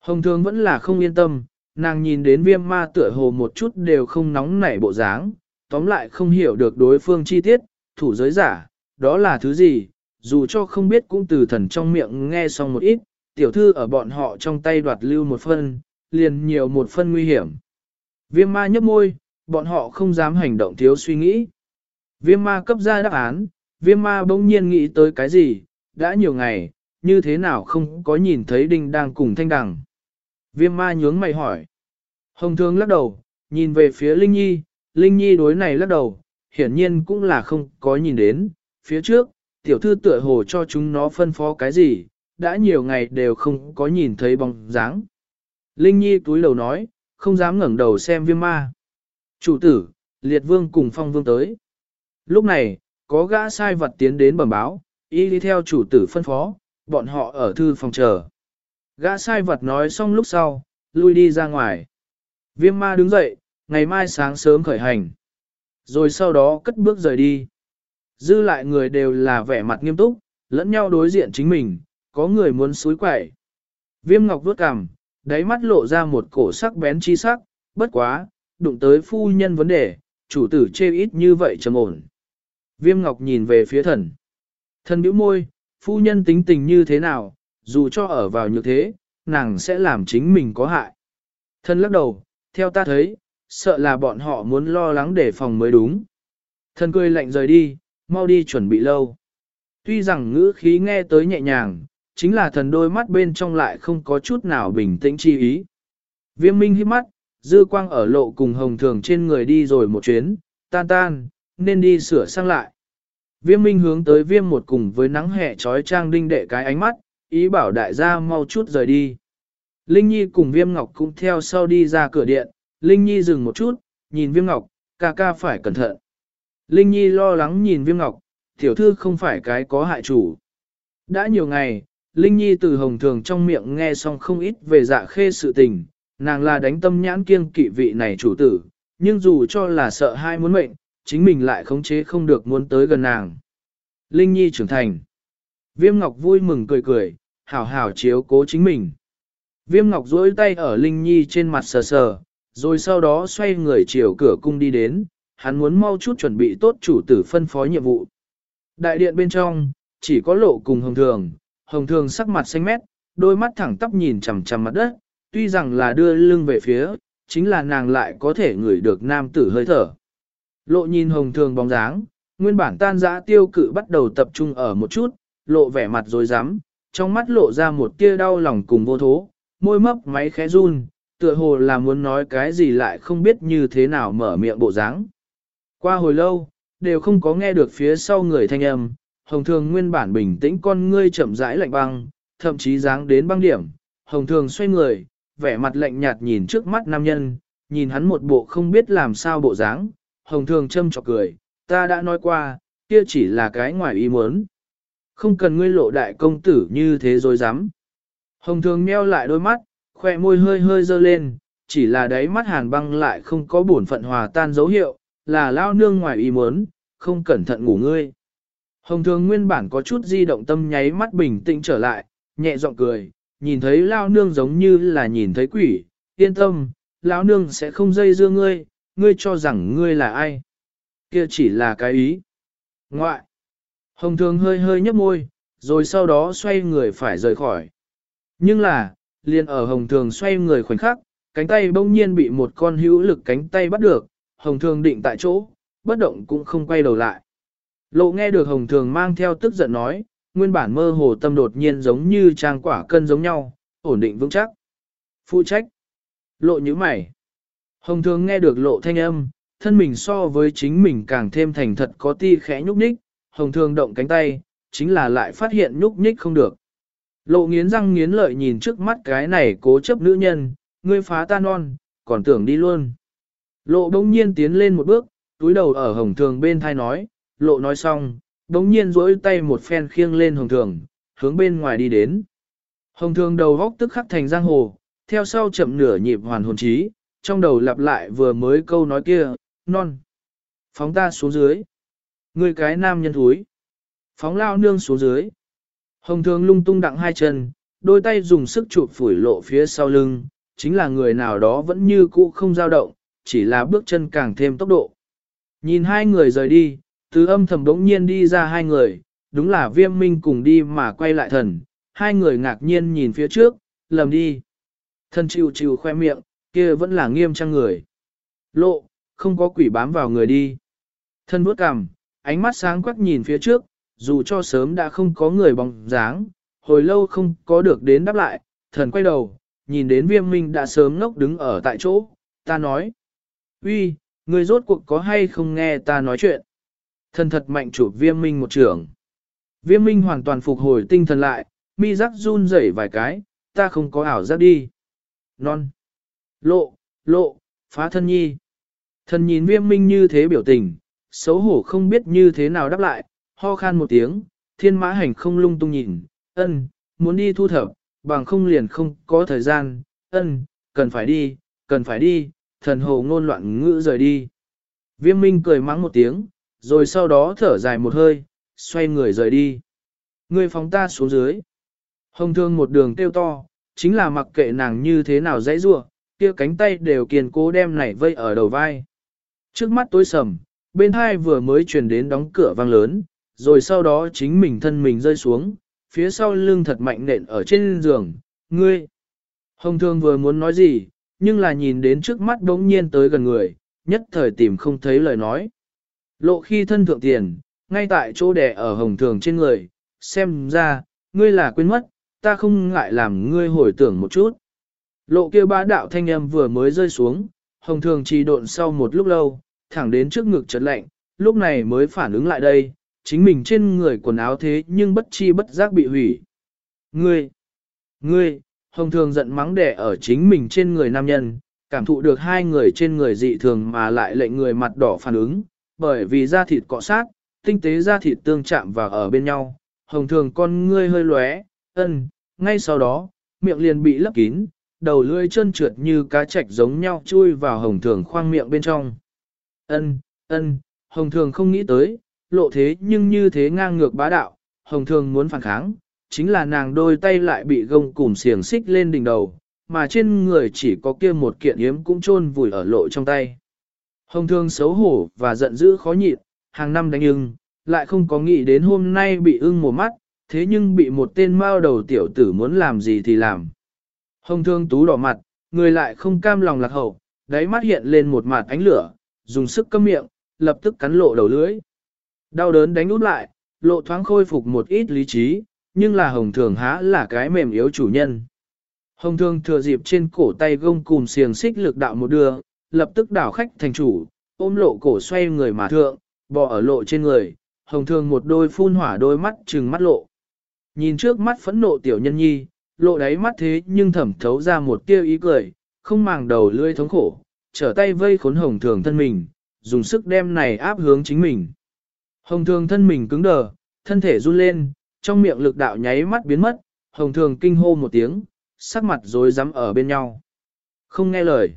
Speaker 1: Hồng thương vẫn là không yên tâm, nàng nhìn đến viêm ma tựa hồ một chút đều không nóng nảy bộ dáng, tóm lại không hiểu được đối phương chi tiết, thủ giới giả, đó là thứ gì, dù cho không biết cũng từ thần trong miệng nghe xong một ít, tiểu thư ở bọn họ trong tay đoạt lưu một phân, liền nhiều một phân nguy hiểm. Viêm ma nhấp môi, bọn họ không dám hành động thiếu suy nghĩ. Viêm ma cấp ra đáp án, viêm ma bỗng nhiên nghĩ tới cái gì, đã nhiều ngày, như thế nào không có nhìn thấy đinh đang cùng thanh đằng. Viêm ma nhướng mày hỏi. Hồng thương lắc đầu, nhìn về phía Linh Nhi, Linh Nhi đối này lắc đầu, hiển nhiên cũng là không có nhìn đến, phía trước, tiểu thư tựa hồ cho chúng nó phân phó cái gì, đã nhiều ngày đều không có nhìn thấy bóng dáng. Linh Nhi túi lầu nói, không dám ngẩng đầu xem viêm ma. Chủ tử, liệt vương cùng phong vương tới. Lúc này, có gã sai vật tiến đến bẩm báo, y đi theo chủ tử phân phó, bọn họ ở thư phòng chờ. Gã sai vật nói xong lúc sau, lui đi ra ngoài. Viêm ma đứng dậy, ngày mai sáng sớm khởi hành. Rồi sau đó cất bước rời đi. Dư lại người đều là vẻ mặt nghiêm túc, lẫn nhau đối diện chính mình, có người muốn suối quẩy. Viêm ngọc vuốt cằm, đáy mắt lộ ra một cổ sắc bén chi sắc, bất quá, đụng tới phu nhân vấn đề, chủ tử chê ít như vậy trầm ổn. Viêm ngọc nhìn về phía thần. Thần bĩu môi, phu nhân tính tình như thế nào, dù cho ở vào như thế, nàng sẽ làm chính mình có hại. Thần lắc đầu, theo ta thấy, sợ là bọn họ muốn lo lắng để phòng mới đúng. Thần cười lạnh rời đi, mau đi chuẩn bị lâu. Tuy rằng ngữ khí nghe tới nhẹ nhàng, chính là thần đôi mắt bên trong lại không có chút nào bình tĩnh chi ý. Viêm minh hít mắt, dư quang ở lộ cùng hồng thường trên người đi rồi một chuyến, tan tan, nên đi sửa sang lại. Viêm minh hướng tới viêm một cùng với nắng hẹ trói trang đinh đệ cái ánh mắt, ý bảo đại gia mau chút rời đi. Linh Nhi cùng viêm ngọc cũng theo sau đi ra cửa điện, Linh Nhi dừng một chút, nhìn viêm ngọc, ca ca phải cẩn thận. Linh Nhi lo lắng nhìn viêm ngọc, tiểu thư không phải cái có hại chủ. Đã nhiều ngày, Linh Nhi từ hồng thường trong miệng nghe xong không ít về dạ khê sự tình, nàng là đánh tâm nhãn kiêng kỵ vị này chủ tử, nhưng dù cho là sợ hai muốn mệnh, chính mình lại khống chế không được muốn tới gần nàng. Linh Nhi trưởng thành. Viêm Ngọc vui mừng cười cười, hảo hảo chiếu cố chính mình. Viêm Ngọc duỗi tay ở Linh Nhi trên mặt sờ sờ, rồi sau đó xoay người chiều cửa cung đi đến, hắn muốn mau chút chuẩn bị tốt chủ tử phân phó nhiệm vụ. Đại điện bên trong, chỉ có lộ cùng hồng thường, hồng thường sắc mặt xanh mét, đôi mắt thẳng tắp nhìn chằm chằm mặt đất, tuy rằng là đưa lưng về phía, chính là nàng lại có thể ngửi được nam tử hơi thở. Lộ nhìn hồng thường bóng dáng, nguyên bản tan dã tiêu cự bắt đầu tập trung ở một chút, lộ vẻ mặt rồi dám, trong mắt lộ ra một tia đau lòng cùng vô thố, môi mấp máy khẽ run, tựa hồ là muốn nói cái gì lại không biết như thế nào mở miệng bộ dáng. Qua hồi lâu, đều không có nghe được phía sau người thanh âm, hồng thường nguyên bản bình tĩnh con ngươi chậm rãi lạnh băng, thậm chí dáng đến băng điểm, hồng thường xoay người, vẻ mặt lạnh nhạt nhìn trước mắt nam nhân, nhìn hắn một bộ không biết làm sao bộ dáng, hồng thường châm chọc cười, ta đã nói qua, kia chỉ là cái ngoài ý muốn. Không cần ngươi lộ đại công tử như thế rồi dám. Hồng thường meo lại đôi mắt, khoe môi hơi hơi dơ lên, chỉ là đáy mắt hàn băng lại không có bổn phận hòa tan dấu hiệu, là lao nương ngoài ý muốn, không cẩn thận ngủ ngươi. Hồng thường nguyên bản có chút di động tâm nháy mắt bình tĩnh trở lại, nhẹ giọng cười, nhìn thấy lao nương giống như là nhìn thấy quỷ, yên tâm, lão nương sẽ không dây dưa ngươi, ngươi cho rằng ngươi là ai. Kia chỉ là cái ý. Ngoại. Hồng thường hơi hơi nhấp môi, rồi sau đó xoay người phải rời khỏi. Nhưng là, liền ở hồng thường xoay người khoảnh khắc, cánh tay bỗng nhiên bị một con hữu lực cánh tay bắt được, hồng thường định tại chỗ, bất động cũng không quay đầu lại. Lộ nghe được hồng thường mang theo tức giận nói, nguyên bản mơ hồ tâm đột nhiên giống như trang quả cân giống nhau, ổn định vững chắc. Phụ trách. Lộ như mày. Hồng thường nghe được lộ thanh âm, thân mình so với chính mình càng thêm thành thật có ti khẽ nhúc nhích, hồng thường động cánh tay, chính là lại phát hiện nhúc nhích không được. Lộ nghiến răng nghiến lợi nhìn trước mắt cái này cố chấp nữ nhân, ngươi phá ta non, còn tưởng đi luôn. Lộ đông nhiên tiến lên một bước, túi đầu ở hồng thường bên thai nói, lộ nói xong, đống nhiên duỗi tay một phen khiêng lên hồng thường, hướng bên ngoài đi đến. Hồng thường đầu góc tức khắc thành giang hồ, theo sau chậm nửa nhịp hoàn hồn trí, trong đầu lặp lại vừa mới câu nói kia, non. Phóng ta xuống dưới. Người cái nam nhân thúi. Phóng lao nương xuống dưới. Hồng thường lung tung đặng hai chân, đôi tay dùng sức chụp phủi lộ phía sau lưng, chính là người nào đó vẫn như cũ không dao động, chỉ là bước chân càng thêm tốc độ. Nhìn hai người rời đi, từ âm thầm đống nhiên đi ra hai người, đúng là viêm minh cùng đi mà quay lại thần, hai người ngạc nhiên nhìn phía trước, lầm đi. Thần chịu chịu khoe miệng, kia vẫn là nghiêm trang người. Lộ, không có quỷ bám vào người đi. Thân bước cằm, ánh mắt sáng quắc nhìn phía trước, dù cho sớm đã không có người bóng dáng, hồi lâu không có được đến đáp lại, thần quay đầu, nhìn đến viêm minh đã sớm ngốc đứng ở tại chỗ, ta nói. uy, người rốt cuộc có hay không nghe ta nói chuyện? Thần thật mạnh chụp viêm minh một trường. Viêm minh hoàn toàn phục hồi tinh thần lại, mi rắc run rẩy vài cái, ta không có ảo giác đi. Non. Lộ, lộ, phá thân nhi. Thần nhìn viêm minh như thế biểu tình, xấu hổ không biết như thế nào đáp lại, ho khan một tiếng, thiên mã hành không lung tung nhìn, ân, muốn đi thu thập, bằng không liền không có thời gian, ân, cần phải đi, cần phải đi, thần hồ ngôn loạn ngữ rời đi. Viêm minh cười mắng một tiếng, rồi sau đó thở dài một hơi, xoay người rời đi. Người phóng ta xuống dưới. Hồng thương một đường tiêu to, chính là mặc kệ nàng như thế nào dãy rua, kia cánh tay đều kiên cố đem nảy vây ở đầu vai. Trước mắt tối sầm, bên hai vừa mới truyền đến đóng cửa vang lớn, rồi sau đó chính mình thân mình rơi xuống, phía sau lưng thật mạnh nện ở trên giường, ngươi. Hồng thương vừa muốn nói gì, nhưng là nhìn đến trước mắt đống nhiên tới gần người, nhất thời tìm không thấy lời nói. Lộ khi thân thượng tiền, ngay tại chỗ đẻ ở hồng thường trên người, xem ra, ngươi là quên mất, ta không ngại làm ngươi hồi tưởng một chút. Lộ kia bá đạo thanh âm vừa mới rơi xuống, hồng thường trì độn sau một lúc lâu, thẳng đến trước ngực chợt lạnh, lúc này mới phản ứng lại đây, chính mình trên người quần áo thế nhưng bất chi bất giác bị hủy. Ngươi, ngươi, hồng thường giận mắng đẻ ở chính mình trên người nam nhân, cảm thụ được hai người trên người dị thường mà lại lệnh người mặt đỏ phản ứng, bởi vì da thịt cọ sát, tinh tế da thịt tương chạm và ở bên nhau, hồng thường con ngươi hơi lóe, ân, ngay sau đó, miệng liền bị lấp kín, đầu lưỡi chân trượt như cá chạch giống nhau chui vào hồng thường khoang miệng bên trong. Ân, ân, hồng thường không nghĩ tới, lộ thế nhưng như thế ngang ngược bá đạo, hồng thường muốn phản kháng, chính là nàng đôi tay lại bị gông cùm xiềng xích lên đỉnh đầu, mà trên người chỉ có kia một kiện yếm cũng chôn vùi ở lộ trong tay. Hồng thường xấu hổ và giận dữ khó nhịn, hàng năm đánh ưng, lại không có nghĩ đến hôm nay bị ưng một mắt, thế nhưng bị một tên mao đầu tiểu tử muốn làm gì thì làm. Hồng thương tú đỏ mặt, người lại không cam lòng lạc hậu, đáy mắt hiện lên một mặt ánh lửa, dùng sức câm miệng, lập tức cắn lộ đầu lưỡi. Đau đớn đánh út lại, lộ thoáng khôi phục một ít lý trí, nhưng là hồng thường há là cái mềm yếu chủ nhân. Hồng thường thừa dịp trên cổ tay gông cùm xiềng xích lực đạo một đưa, lập tức đảo khách thành chủ, ôm lộ cổ xoay người mà thượng, bò ở lộ trên người, hồng thường một đôi phun hỏa đôi mắt trừng mắt lộ. Nhìn trước mắt phẫn nộ tiểu nhân nhi, lộ đáy mắt thế nhưng thẩm thấu ra một tia ý cười, không màng đầu lưỡi thống khổ, trở tay vây khốn hồng thường thân mình, dùng sức đem này áp hướng chính mình. Hồng thường thân mình cứng đờ, thân thể run lên, trong miệng lực đạo nháy mắt biến mất, hồng thường kinh hô một tiếng, sắc mặt rối rắm ở bên nhau. Không nghe lời.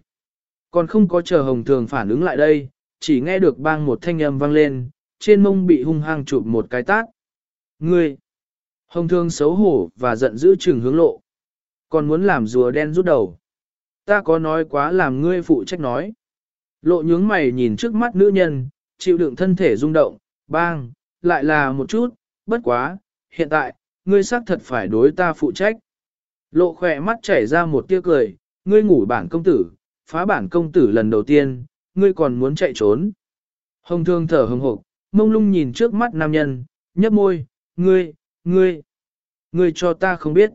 Speaker 1: Còn không có chờ hồng thường phản ứng lại đây, chỉ nghe được bang một thanh âm vang lên, trên mông bị hung hăng chụp một cái tát. Ngươi! Hồng Thường xấu hổ và giận dữ chừng hướng lộ. Còn muốn làm rùa đen rút đầu. Ta có nói quá làm ngươi phụ trách nói. Lộ nhướng mày nhìn trước mắt nữ nhân, chịu đựng thân thể rung động, bang, lại là một chút, bất quá, hiện tại, ngươi xác thật phải đối ta phụ trách. Lộ khỏe mắt chảy ra một tia cười, ngươi ngủ bản công tử, phá bản công tử lần đầu tiên, ngươi còn muốn chạy trốn. Hồng thương thở hồng hộp, mông lung nhìn trước mắt nam nhân, nhấp môi, ngươi, ngươi, ngươi cho ta không biết.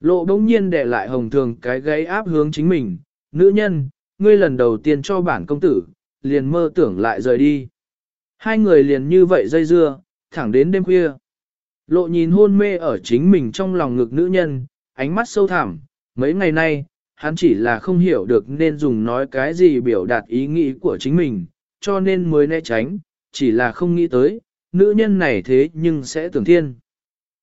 Speaker 1: Lộ bỗng nhiên để lại hồng thường cái gáy áp hướng chính mình, nữ nhân, ngươi lần đầu tiên cho bản công tử, liền mơ tưởng lại rời đi. Hai người liền như vậy dây dưa, thẳng đến đêm khuya. Lộ nhìn hôn mê ở chính mình trong lòng ngực nữ nhân, ánh mắt sâu thẳm, mấy ngày nay, hắn chỉ là không hiểu được nên dùng nói cái gì biểu đạt ý nghĩ của chính mình, cho nên mới né tránh, chỉ là không nghĩ tới, nữ nhân này thế nhưng sẽ tưởng thiên.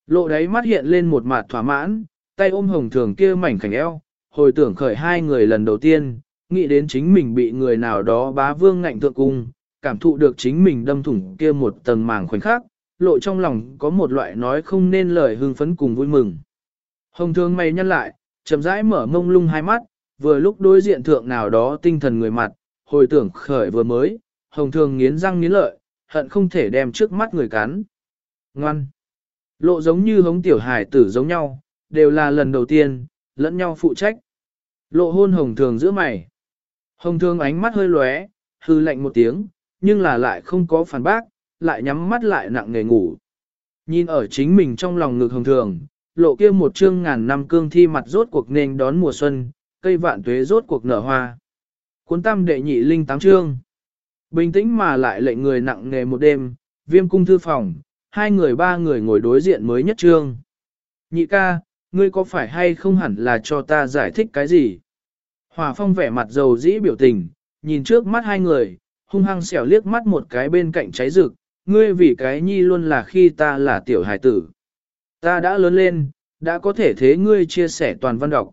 Speaker 1: Lộ đáy mắt hiện lên một mặt thỏa mãn, tay ôm hồng thường kia mảnh khảnh eo, hồi tưởng khởi hai người lần đầu tiên, nghĩ đến chính mình bị người nào đó bá vương ngạnh thượng cung, cảm thụ được chính mình đâm thủng kia một tầng màng khoảnh khắc, lộ trong lòng có một loại nói không nên lời hưng phấn cùng vui mừng. Hồng thường mày nhăn lại, chậm rãi mở mông lung hai mắt, vừa lúc đối diện thượng nào đó tinh thần người mặt, hồi tưởng khởi vừa mới, hồng thường nghiến răng nghiến lợi, hận không thể đem trước mắt người cắn. Ngoan! Lộ giống như hống tiểu hải tử giống nhau, đều là lần đầu tiên, lẫn nhau phụ trách. Lộ hôn hồng thường giữa mày. Hồng thường ánh mắt hơi lóe, hư lạnh một tiếng, nhưng là lại không có phản bác, lại nhắm mắt lại nặng nghề ngủ. Nhìn ở chính mình trong lòng ngực hồng thường, lộ kia một chương ngàn năm cương thi mặt rốt cuộc nên đón mùa xuân, cây vạn tuế rốt cuộc nở hoa. Cuốn tam đệ nhị linh tám chương. Bình tĩnh mà lại lệnh người nặng nghề một đêm, viêm cung thư phòng, hai người ba người ngồi đối diện mới nhất chương. Nhị ca, ngươi có phải hay không hẳn là cho ta giải thích cái gì? Hòa phong vẻ mặt dầu dĩ biểu tình, nhìn trước mắt hai người, hung hăng xẻo liếc mắt một cái bên cạnh cháy rực, ngươi vì cái nhi luôn là khi ta là tiểu hài tử. Ta đã lớn lên, đã có thể thế ngươi chia sẻ toàn văn đọc.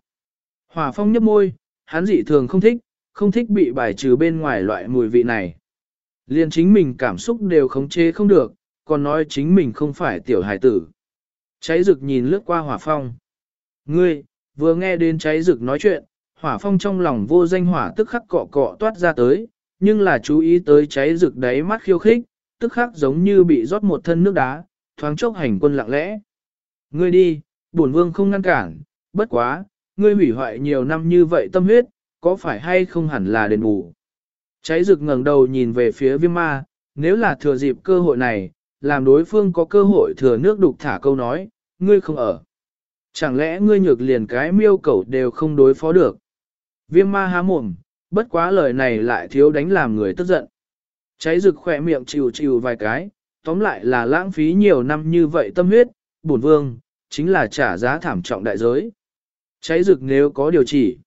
Speaker 1: Hòa phong nhấp môi, hắn dị thường không thích, không thích bị bài trừ bên ngoài loại mùi vị này. Liên chính mình cảm xúc đều khống chế không được, còn nói chính mình không phải tiểu hài tử. Cháy rực nhìn lướt qua hỏa phong. Ngươi, vừa nghe đến cháy rực nói chuyện, hỏa phong trong lòng vô danh hỏa tức khắc cọ cọ toát ra tới, nhưng là chú ý tới cháy rực đáy mắt khiêu khích, tức khắc giống như bị rót một thân nước đá, thoáng chốc hành quân lặng lẽ. Ngươi đi, bổn vương không ngăn cản, bất quá, ngươi hủy hoại nhiều năm như vậy tâm huyết, có phải hay không hẳn là đền bù. Cháy rực ngẩng đầu nhìn về phía viêm ma, nếu là thừa dịp cơ hội này, làm đối phương có cơ hội thừa nước đục thả câu nói, ngươi không ở. Chẳng lẽ ngươi nhược liền cái miêu cầu đều không đối phó được. Viêm ma há mồm, bất quá lời này lại thiếu đánh làm người tức giận. Cháy rực khỏe miệng chịu chịu vài cái, tóm lại là lãng phí nhiều năm như vậy tâm huyết, bổn vương, chính là trả giá thảm trọng đại giới. Cháy rực nếu có điều chỉ,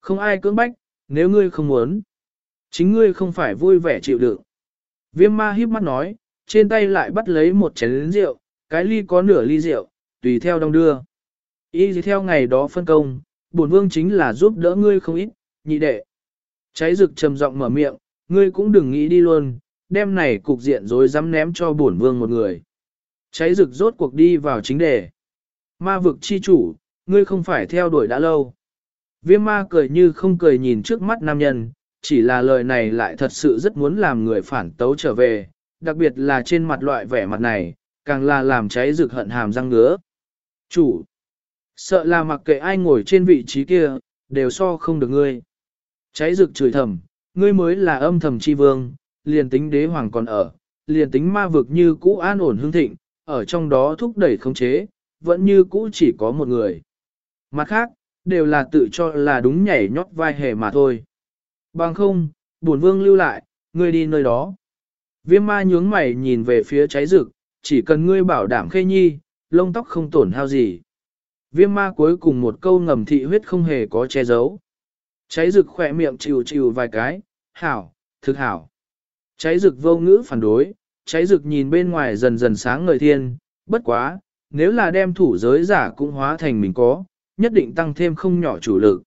Speaker 1: không ai cưỡng bách, nếu ngươi không muốn, chính ngươi không phải vui vẻ chịu đựng. Viêm ma híp mắt nói, trên tay lại bắt lấy một chén rượu, cái ly có nửa ly rượu, tùy theo đông đưa. Y theo ngày đó phân công, bổn vương chính là giúp đỡ ngươi không ít, nhị đệ. Cháy rực trầm giọng mở miệng, ngươi cũng đừng nghĩ đi luôn, đem này cục diện rồi dám ném cho bổn vương một người. Cháy rực rốt cuộc đi vào chính đề. Ma vực chi chủ, ngươi không phải theo đuổi đã lâu. Viêm ma cười như không cười nhìn trước mắt nam nhân, chỉ là lời này lại thật sự rất muốn làm người phản tấu trở về, đặc biệt là trên mặt loại vẻ mặt này, càng là làm cháy rực hận hàm răng ngứa. Chủ, sợ là mặc kệ ai ngồi trên vị trí kia, đều so không được ngươi. Cháy rực chửi thầm, ngươi mới là âm thầm chi vương, liền tính đế hoàng còn ở, liền tính ma vực như cũ an ổn hương thịnh, ở trong đó thúc đẩy khống chế, vẫn như cũ chỉ có một người. Mặt khác, đều là tự cho là đúng nhảy nhót vai hề mà thôi. Bằng không, bổn vương lưu lại, ngươi đi nơi đó. Viêm ma nhướng mày nhìn về phía cháy rực, chỉ cần ngươi bảo đảm khê nhi, lông tóc không tổn hao gì. Viêm ma cuối cùng một câu ngầm thị huyết không hề có che giấu. Cháy rực khỏe miệng chịu chịu vài cái, hảo, thực hảo. Cháy rực vô ngữ phản đối, cháy rực nhìn bên ngoài dần dần sáng ngời thiên, bất quá, nếu là đem thủ giới giả cũng hóa thành mình có, nhất định tăng thêm không nhỏ chủ lực.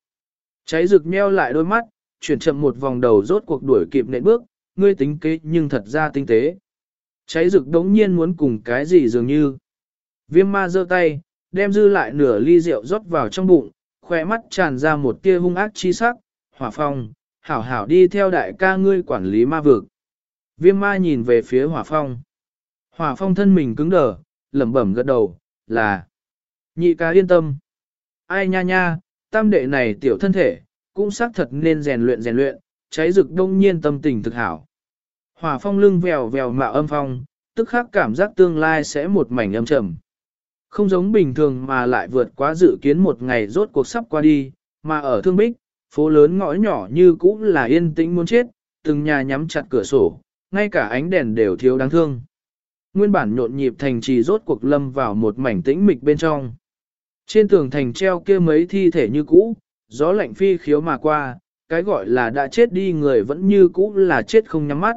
Speaker 1: Cháy rực meo lại đôi mắt, chuyển chậm một vòng đầu rốt cuộc đuổi kịp nện bước, ngươi tính kế nhưng thật ra tinh tế. Cháy rực đống nhiên muốn cùng cái gì dường như. Viêm ma giơ tay, đem dư lại nửa ly rượu rót vào trong bụng, khoe mắt tràn ra một tia hung ác chi sắc, hỏa phong, hảo hảo đi theo đại ca ngươi quản lý ma vực. Viêm ma nhìn về phía hỏa phong. Hỏa phong thân mình cứng đờ, lẩm bẩm gật đầu, là nhị ca yên tâm. Ai nha nha, tam đệ này tiểu thân thể, cũng xác thật nên rèn luyện rèn luyện, cháy rực đông nhiên tâm tình thực hảo. Hỏa phong lưng vèo vèo mạo âm phong, tức khắc cảm giác tương lai sẽ một mảnh âm trầm. Không giống bình thường mà lại vượt quá dự kiến một ngày rốt cuộc sắp qua đi, mà ở Thương Bích, phố lớn ngõ nhỏ như cũng là yên tĩnh muốn chết, từng nhà nhắm chặt cửa sổ, ngay cả ánh đèn đều thiếu đáng thương. Nguyên bản nhộn nhịp thành trì rốt cuộc lâm vào một mảnh tĩnh mịch bên trong. Trên tường thành treo kia mấy thi thể như cũ, gió lạnh phi khiếu mà qua, cái gọi là đã chết đi người vẫn như cũ là chết không nhắm mắt.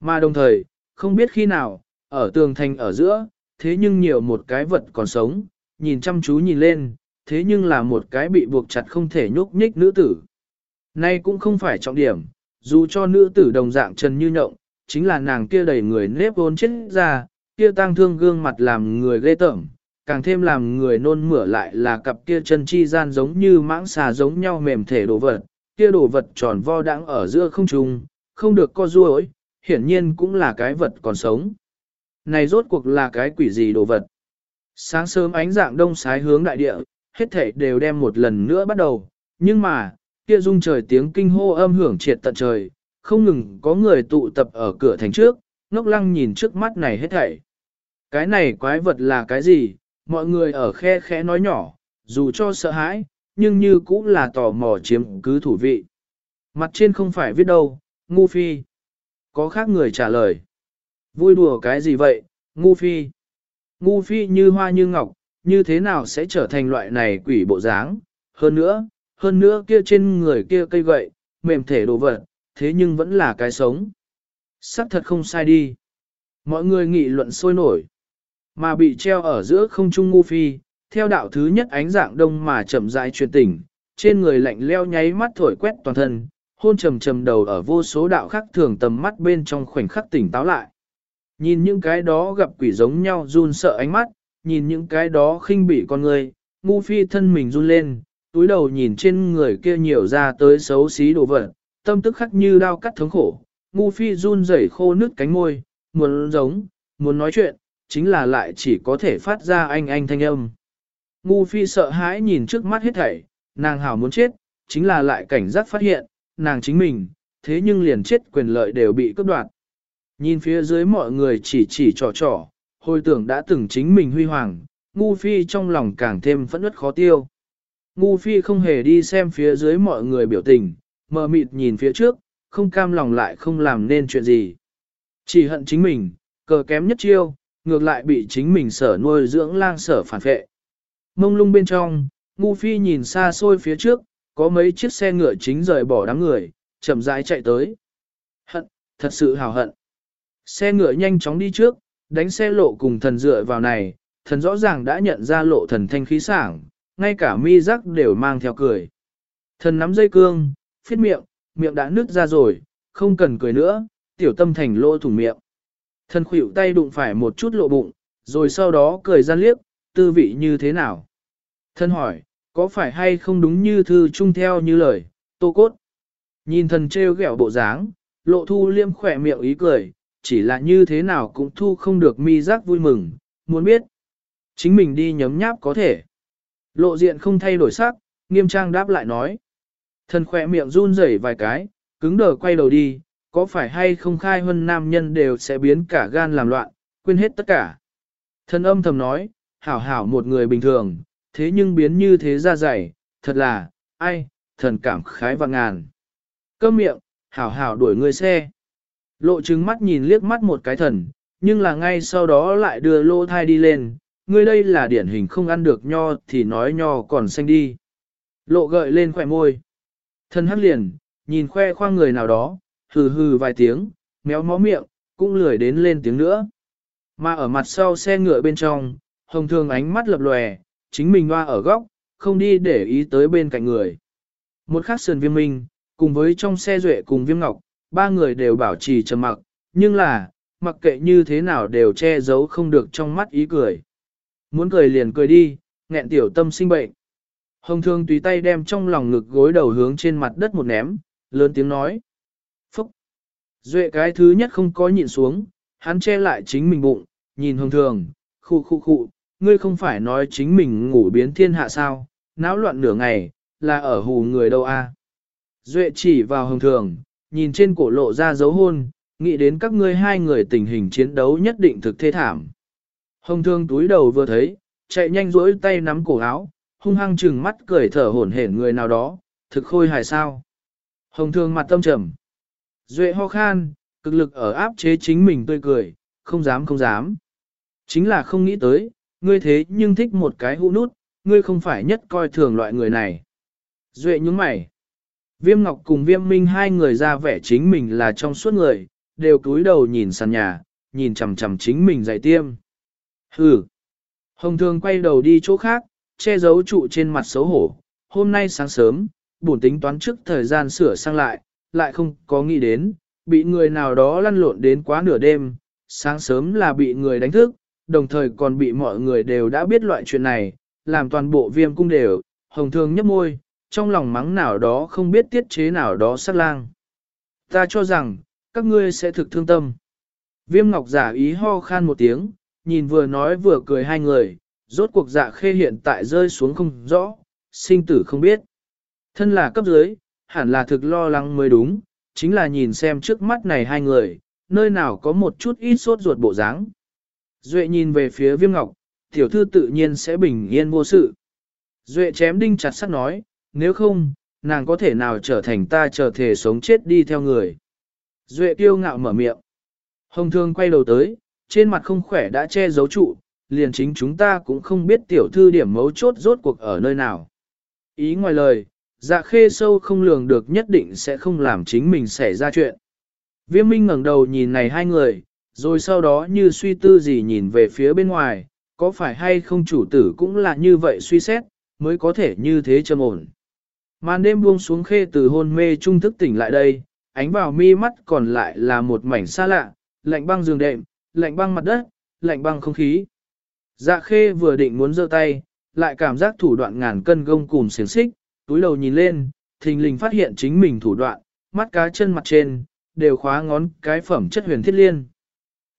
Speaker 1: Mà đồng thời, không biết khi nào, ở tường thành ở giữa, thế nhưng nhiều một cái vật còn sống, nhìn chăm chú nhìn lên, thế nhưng là một cái bị buộc chặt không thể nhúc nhích nữ tử. Nay cũng không phải trọng điểm, dù cho nữ tử đồng dạng trần như nhộng, chính là nàng kia đầy người nếp vốn chết ra, kia tang thương gương mặt làm người ghê tởm, càng thêm làm người nôn mửa lại là cặp kia chân chi gian giống như mãng xà giống nhau mềm thể đồ vật, kia đồ vật tròn vo đãng ở giữa không trung, không được co duỗi, hiển nhiên cũng là cái vật còn sống. Này rốt cuộc là cái quỷ gì đồ vật? Sáng sớm ánh dạng đông sái hướng đại địa, hết thảy đều đem một lần nữa bắt đầu, nhưng mà, kia rung trời tiếng kinh hô âm hưởng triệt tận trời, không ngừng có người tụ tập ở cửa thành trước, ngốc lăng nhìn trước mắt này hết thảy. Cái này quái vật là cái gì? Mọi người ở khe khẽ nói nhỏ, dù cho sợ hãi, nhưng như cũng là tò mò chiếm cứ thủ vị. Mặt trên không phải viết đâu, ngu phi. Có khác người trả lời. Vui đùa cái gì vậy, ngu phi. Ngu phi như hoa như ngọc, như thế nào sẽ trở thành loại này quỷ bộ dáng. Hơn nữa, hơn nữa kia trên người kia cây gậy, mềm thể đồ vật, thế nhưng vẫn là cái sống. Sắc thật không sai đi. Mọi người nghị luận sôi nổi. Mà bị treo ở giữa không trung ngu phi, theo đạo thứ nhất ánh dạng đông mà chậm rãi truyền tỉnh, trên người lạnh leo nháy mắt thổi quét toàn thân, hôn trầm trầm đầu ở vô số đạo khác thường tầm mắt bên trong khoảnh khắc tỉnh táo lại. Nhìn những cái đó gặp quỷ giống nhau run sợ ánh mắt, nhìn những cái đó khinh bỉ con người, ngu phi thân mình run lên, túi đầu nhìn trên người kia nhiều ra tới xấu xí đồ vật, tâm tức khắc như đao cắt thống khổ, ngu phi run rẩy khô nước cánh môi, muốn giống, muốn nói chuyện, chính là lại chỉ có thể phát ra anh anh thanh âm. Ngu phi sợ hãi nhìn trước mắt hết thảy, nàng hảo muốn chết, chính là lại cảnh giác phát hiện, nàng chính mình, thế nhưng liền chết quyền lợi đều bị cướp đoạt. Nhìn phía dưới mọi người chỉ chỉ trò trò, hồi tưởng đã từng chính mình huy hoàng, ngu phi trong lòng càng thêm phẫn uất khó tiêu. Ngu phi không hề đi xem phía dưới mọi người biểu tình, mờ mịt nhìn phía trước, không cam lòng lại không làm nên chuyện gì. Chỉ hận chính mình, cờ kém nhất chiêu, ngược lại bị chính mình sở nuôi dưỡng lang sở phản phệ. Mông lung bên trong, ngu phi nhìn xa xôi phía trước, có mấy chiếc xe ngựa chính rời bỏ đám người, chậm rãi chạy tới. Hận, thật sự hào hận. Xe ngựa nhanh chóng đi trước, đánh xe lộ cùng thần dựa vào này, thần rõ ràng đã nhận ra lộ thần thanh khí sảng, ngay cả mi rắc đều mang theo cười. Thần nắm dây cương, phiết miệng, miệng đã nứt ra rồi, không cần cười nữa, tiểu tâm thành lỗ thủng miệng. Thần khủy tay đụng phải một chút lộ bụng, rồi sau đó cười gian liếc, tư vị như thế nào? Thân hỏi, có phải hay không đúng như thư trung theo như lời, tô cốt? Nhìn thần trêu ghẹo bộ dáng, lộ thu liêm khỏe miệng ý cười, chỉ là như thế nào cũng thu không được mi giác vui mừng, muốn biết. Chính mình đi nhấm nháp có thể. Lộ diện không thay đổi sắc, nghiêm trang đáp lại nói. Thần khỏe miệng run rẩy vài cái, cứng đờ quay đầu đi, có phải hay không khai hơn nam nhân đều sẽ biến cả gan làm loạn, quên hết tất cả. Thần âm thầm nói, hảo hảo một người bình thường, thế nhưng biến như thế ra dày, thật là, ai, thần cảm khái và ngàn. Cơm miệng, hảo hảo đuổi người xe. Lộ trứng mắt nhìn liếc mắt một cái thần, nhưng là ngay sau đó lại đưa lô thai đi lên, ngươi đây là điển hình không ăn được nho thì nói nho còn xanh đi. Lộ gợi lên khỏe môi. Thần hắc liền, nhìn khoe khoang người nào đó, hừ hừ vài tiếng, méo mó miệng, cũng lười đến lên tiếng nữa. Mà ở mặt sau xe ngựa bên trong, hồng thường ánh mắt lập lòe, chính mình hoa ở góc, không đi để ý tới bên cạnh người. Một khắc sườn viêm minh, cùng với trong xe duệ cùng viêm ngọc, ba người đều bảo trì trầm mặc, nhưng là, mặc kệ như thế nào đều che giấu không được trong mắt ý cười. Muốn cười liền cười đi, nghẹn tiểu tâm sinh bệnh. Hồng thương tùy tay đem trong lòng ngực gối đầu hướng trên mặt đất một ném, lớn tiếng nói. Phúc! Duệ cái thứ nhất không có nhịn xuống, hắn che lại chính mình bụng, nhìn hồng thường, khu khu khu, ngươi không phải nói chính mình ngủ biến thiên hạ sao, náo loạn nửa ngày, là ở hù người đâu a? Duệ chỉ vào hồng thường, nhìn trên cổ lộ ra dấu hôn, nghĩ đến các ngươi hai người tình hình chiến đấu nhất định thực thê thảm. Hồng thương túi đầu vừa thấy, chạy nhanh rỗi tay nắm cổ áo, hung hăng chừng mắt cười thở hổn hển người nào đó, thực khôi hài sao. Hồng thương mặt tâm trầm. Duệ ho khan, cực lực ở áp chế chính mình tươi cười, không dám không dám. Chính là không nghĩ tới, ngươi thế nhưng thích một cái hũ nút, ngươi không phải nhất coi thường loại người này. Duệ nhúng mày. Viêm Ngọc cùng Viêm Minh hai người ra vẻ chính mình là trong suốt người, đều cúi đầu nhìn sàn nhà, nhìn chằm chằm chính mình dạy tiêm. Hừ. Hồng Thường quay đầu đi chỗ khác, che giấu trụ trên mặt xấu hổ. Hôm nay sáng sớm, bổn tính toán trước thời gian sửa sang lại, lại không có nghĩ đến, bị người nào đó lăn lộn đến quá nửa đêm, sáng sớm là bị người đánh thức, đồng thời còn bị mọi người đều đã biết loại chuyện này, làm toàn bộ viêm cung đều, hồng thường nhấp môi, trong lòng mắng nào đó không biết tiết chế nào đó sát lang. Ta cho rằng, các ngươi sẽ thực thương tâm. Viêm ngọc giả ý ho khan một tiếng, nhìn vừa nói vừa cười hai người, rốt cuộc dạ khê hiện tại rơi xuống không rõ, sinh tử không biết. Thân là cấp dưới, hẳn là thực lo lắng mới đúng, chính là nhìn xem trước mắt này hai người, nơi nào có một chút ít sốt ruột bộ dáng. Duệ nhìn về phía viêm ngọc, tiểu thư tự nhiên sẽ bình yên vô sự. Duệ chém đinh chặt sắt nói, nếu không, nàng có thể nào trở thành ta trở thể sống chết đi theo người. Duệ kiêu ngạo mở miệng. Hồng thương quay đầu tới, trên mặt không khỏe đã che giấu trụ, liền chính chúng ta cũng không biết tiểu thư điểm mấu chốt rốt cuộc ở nơi nào. Ý ngoài lời, dạ khê sâu không lường được nhất định sẽ không làm chính mình xảy ra chuyện. Viêm minh ngẩng đầu nhìn này hai người, rồi sau đó như suy tư gì nhìn về phía bên ngoài, có phải hay không chủ tử cũng là như vậy suy xét, mới có thể như thế trầm ổn. Màn đêm buông xuống khê từ hôn mê trung thức tỉnh lại đây, ánh vào mi mắt còn lại là một mảnh xa lạ, lạnh băng giường đệm, lạnh băng mặt đất, lạnh băng không khí. Dạ khê vừa định muốn giơ tay, lại cảm giác thủ đoạn ngàn cân gông cùm xiềng xích, túi đầu nhìn lên, thình lình phát hiện chính mình thủ đoạn, mắt cá chân mặt trên, đều khóa ngón cái phẩm chất huyền thiết liên.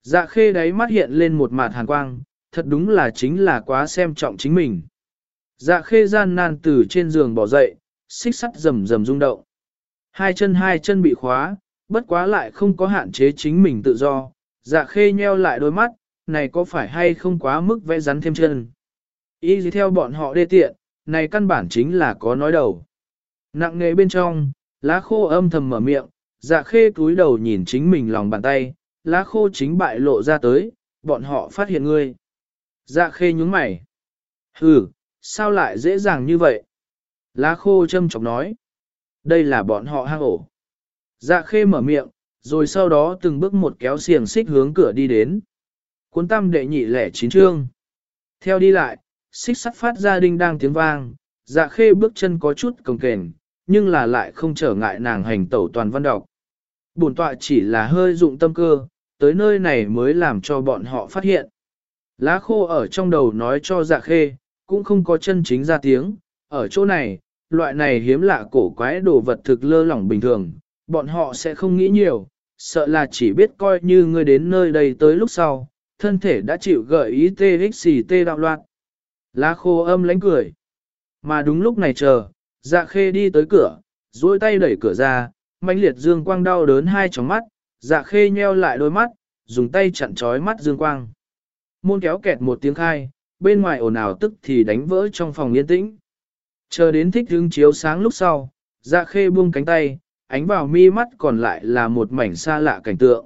Speaker 1: Dạ khê đáy mắt hiện lên một mạt hàn quang, thật đúng là chính là quá xem trọng chính mình. Dạ khê gian nan từ trên giường bỏ dậy, xích sắt rầm rầm rung động. Hai chân hai chân bị khóa, bất quá lại không có hạn chế chính mình tự do. Dạ khê nheo lại đôi mắt, này có phải hay không quá mức vẽ rắn thêm chân. Ý gì theo bọn họ đê tiện, này căn bản chính là có nói đầu. Nặng nghề bên trong, lá khô âm thầm mở miệng, dạ khê cúi đầu nhìn chính mình lòng bàn tay, lá khô chính bại lộ ra tới, bọn họ phát hiện ngươi. Dạ khê nhúng mày. Hừ, sao lại dễ dàng như vậy? Lá khô châm chọc nói. Đây là bọn họ hang ổ. Dạ khê mở miệng, rồi sau đó từng bước một kéo xiềng xích hướng cửa đi đến. Cuốn tam đệ nhị lẻ chín trương. Theo đi lại, xích sắt phát ra đinh đang tiếng vang, dạ khê bước chân có chút cồng kềnh, nhưng là lại không trở ngại nàng hành tẩu toàn văn đọc. Bổn tọa chỉ là hơi dụng tâm cơ, tới nơi này mới làm cho bọn họ phát hiện. Lá khô ở trong đầu nói cho dạ khê, cũng không có chân chính ra tiếng, ở chỗ này, loại này hiếm lạ cổ quái đồ vật thực lơ lỏng bình thường, bọn họ sẽ không nghĩ nhiều, sợ là chỉ biết coi như ngươi đến nơi đây tới lúc sau, thân thể đã chịu gợi ý TXT đạo loạn. Lá khô âm lánh cười. Mà đúng lúc này chờ, dạ khê đi tới cửa, duỗi tay đẩy cửa ra, mãnh liệt dương quang đau đớn hai tròng mắt, dạ khê nheo lại đôi mắt, dùng tay chặn trói mắt dương quang. Môn kéo kẹt một tiếng khai, bên ngoài ồn ào tức thì đánh vỡ trong phòng yên tĩnh. Chờ đến thích hứng chiếu sáng lúc sau, dạ khê buông cánh tay, ánh vào mi mắt còn lại là một mảnh xa lạ cảnh tượng.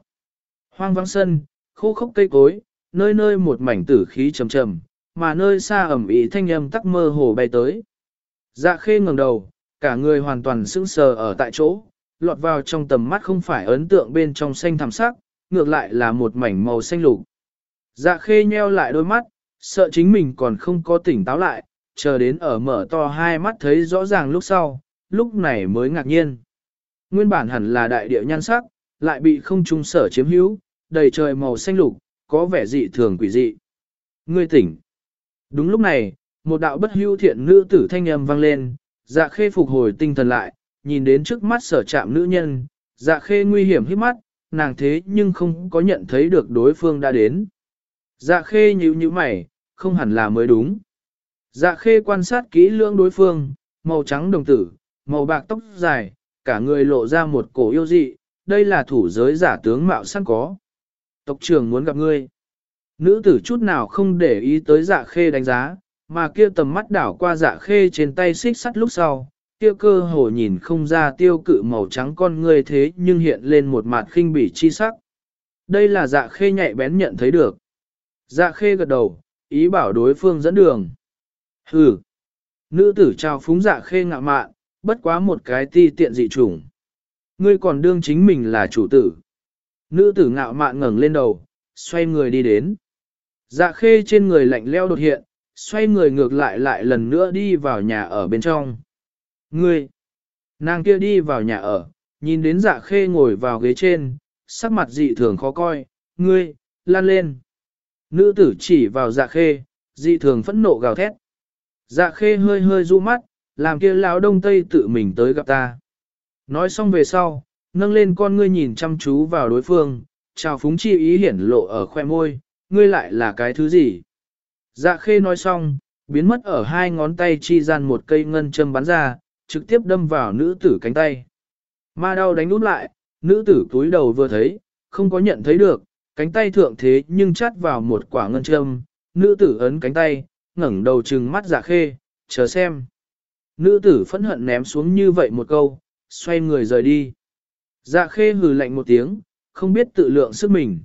Speaker 1: Hoang vắng sân, khô khốc cây cối, nơi nơi một mảnh tử khí trầm trầm, mà nơi xa ẩm ý thanh âm tắc mơ hồ bay tới. Dạ khê ngẩng đầu, cả người hoàn toàn sững sờ ở tại chỗ, lọt vào trong tầm mắt không phải ấn tượng bên trong xanh thẳm sắc, ngược lại là một mảnh màu xanh lục. Dạ khê nheo lại đôi mắt, sợ chính mình còn không có tỉnh táo lại, chờ đến ở mở to hai mắt thấy rõ ràng lúc sau, lúc này mới ngạc nhiên. Nguyên bản hẳn là đại địa nhan sắc, lại bị không trung sở chiếm hữu, đầy trời màu xanh lục, có vẻ dị thường quỷ dị. Ngươi tỉnh. Đúng lúc này, một đạo bất hữu thiện nữ tử thanh âm vang lên, dạ khê phục hồi tinh thần lại, nhìn đến trước mắt sở chạm nữ nhân, dạ khê nguy hiểm hít mắt, nàng thế nhưng không có nhận thấy được đối phương đã đến. Dạ khê nhíu nhíu mày, không hẳn là mới đúng. Dạ khê quan sát kỹ lưỡng đối phương, màu trắng đồng tử, màu bạc tóc dài, cả người lộ ra một cổ yêu dị, đây là thủ giới giả tướng mạo săn có. Tộc trưởng muốn gặp ngươi. Nữ tử chút nào không để ý tới dạ khê đánh giá, mà kia tầm mắt đảo qua dạ khê trên tay xích sắt lúc sau, kia cơ hồ nhìn không ra tiêu cự màu trắng con ngươi thế nhưng hiện lên một mặt khinh bỉ chi sắc. Đây là dạ khê nhạy bén nhận thấy được. Dạ khê gật đầu, ý bảo đối phương dẫn đường. Hừ. Nữ tử trao phúng dạ khê ngạ mạn, bất quá một cái ti tiện dị trùng. Ngươi còn đương chính mình là chủ tử. Nữ tử ngạo mạn ngẩng lên đầu, xoay người đi đến. Dạ khê trên người lạnh leo đột hiện, xoay người ngược lại lại lần nữa đi vào nhà ở bên trong. Ngươi! Nàng kia đi vào nhà ở, nhìn đến dạ khê ngồi vào ghế trên, sắc mặt dị thường khó coi, ngươi, lan lên. Nữ tử chỉ vào dạ khê, dị thường phẫn nộ gào thét. Dạ khê hơi hơi du mắt, làm kia lão đông tây tự mình tới gặp ta. Nói xong về sau, nâng lên con ngươi nhìn chăm chú vào đối phương, chào phúng chi ý hiển lộ ở khoe môi, ngươi lại là cái thứ gì? Dạ khê nói xong, biến mất ở hai ngón tay chi gian một cây ngân châm bắn ra, trực tiếp đâm vào nữ tử cánh tay. Ma đau đánh nút lại, nữ tử túi đầu vừa thấy, không có nhận thấy được, cánh tay thượng thế nhưng chắt vào một quả ngân châm, nữ tử ấn cánh tay, ngẩng đầu trừng mắt dạ khê, chờ xem. Nữ tử phẫn hận ném xuống như vậy một câu, xoay người rời đi. Dạ khê hừ lạnh một tiếng, không biết tự lượng sức mình.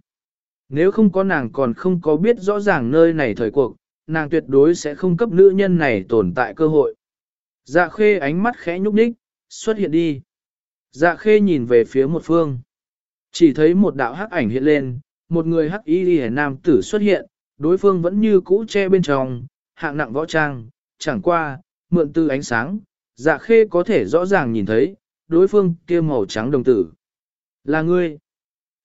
Speaker 1: Nếu không có nàng còn không có biết rõ ràng nơi này thời cuộc, nàng tuyệt đối sẽ không cấp nữ nhân này tồn tại cơ hội. Dạ khê ánh mắt khẽ nhúc nhích, xuất hiện đi. Dạ khê nhìn về phía một phương. Chỉ thấy một đạo hắc ảnh hiện lên, một người hắc y đi nam tử xuất hiện, đối phương vẫn như cũ che bên trong, hạng nặng võ trang, chẳng qua, mượn từ ánh sáng, dạ khê có thể rõ ràng nhìn thấy, đối phương kia màu trắng đồng tử. Là ngươi.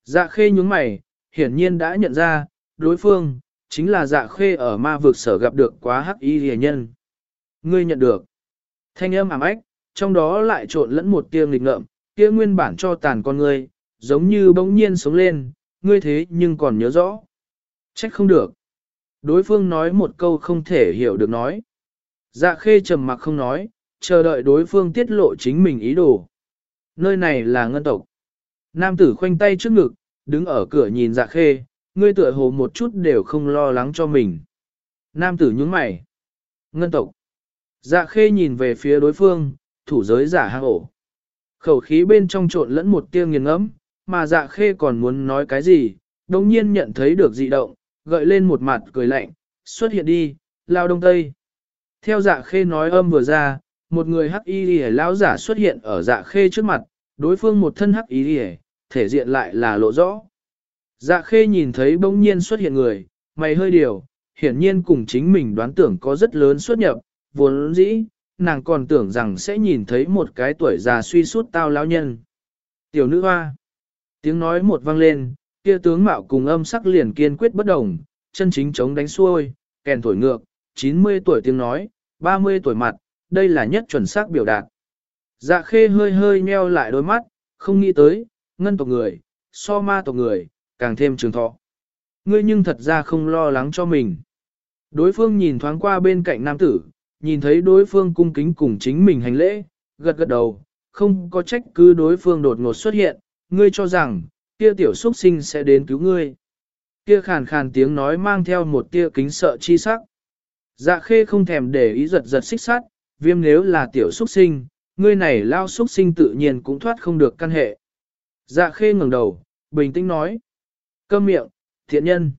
Speaker 1: Dạ khê nhúng mày, hiển nhiên đã nhận ra, đối phương, chính là dạ khê ở ma vực sở gặp được quá hắc y rìa nhân. Ngươi nhận được. Thanh âm ảm ách, trong đó lại trộn lẫn một tia nghịch ngợm, kia nguyên bản cho tàn con ngươi, giống như bỗng nhiên sống lên, ngươi thế nhưng còn nhớ rõ. Trách không được. Đối phương nói một câu không thể hiểu được nói. Dạ khê trầm mặc không nói, chờ đợi đối phương tiết lộ chính mình ý đồ. Nơi này là ngân tộc. Nam tử khoanh tay trước ngực, đứng ở cửa nhìn dạ khê, ngươi tựa hồ một chút đều không lo lắng cho mình. Nam tử nhướng mày. Ngân tộc. Dạ khê nhìn về phía đối phương, thủ giới giả hang ổ. Khẩu khí bên trong trộn lẫn một tia nghiền ngẫm, mà dạ khê còn muốn nói cái gì, đồng nhiên nhận thấy được dị động, gợi lên một mặt cười lạnh, xuất hiện đi, lao đông tây. Theo dạ khê nói âm vừa ra, một người hắc y lìa lão giả xuất hiện ở dạ khê trước mặt, đối phương một thân hắc y lìa, thể diện lại là lộ rõ. Dạ khê nhìn thấy bỗng nhiên xuất hiện người, mày hơi điều, hiển nhiên cùng chính mình đoán tưởng có rất lớn xuất nhập, vốn dĩ, nàng còn tưởng rằng sẽ nhìn thấy một cái tuổi già suy suốt tao lão nhân. Tiểu nữ hoa, tiếng nói một vang lên, kia tướng mạo cùng âm sắc liền kiên quyết bất đồng, chân chính chống đánh xuôi, kèn thổi ngược, 90 tuổi tiếng nói, 30 tuổi mặt, đây là nhất chuẩn xác biểu đạt. Dạ khê hơi hơi nheo lại đôi mắt, không nghĩ tới, ngân tộc người, so ma tộc người, càng thêm trường thọ. Ngươi nhưng thật ra không lo lắng cho mình. Đối phương nhìn thoáng qua bên cạnh nam tử, nhìn thấy đối phương cung kính cùng chính mình hành lễ, gật gật đầu, không có trách cứ đối phương đột ngột xuất hiện, ngươi cho rằng, kia tiểu xuất sinh sẽ đến cứu ngươi. Kia khàn khàn tiếng nói mang theo một tia kính sợ chi sắc. Dạ khê không thèm để ý giật giật xích sát, viêm nếu là tiểu xuất sinh, ngươi này lao xuất sinh tự nhiên cũng thoát không được căn hệ. Dạ khê ngẩng đầu, bình tĩnh nói. Câm miệng, thiện nhân.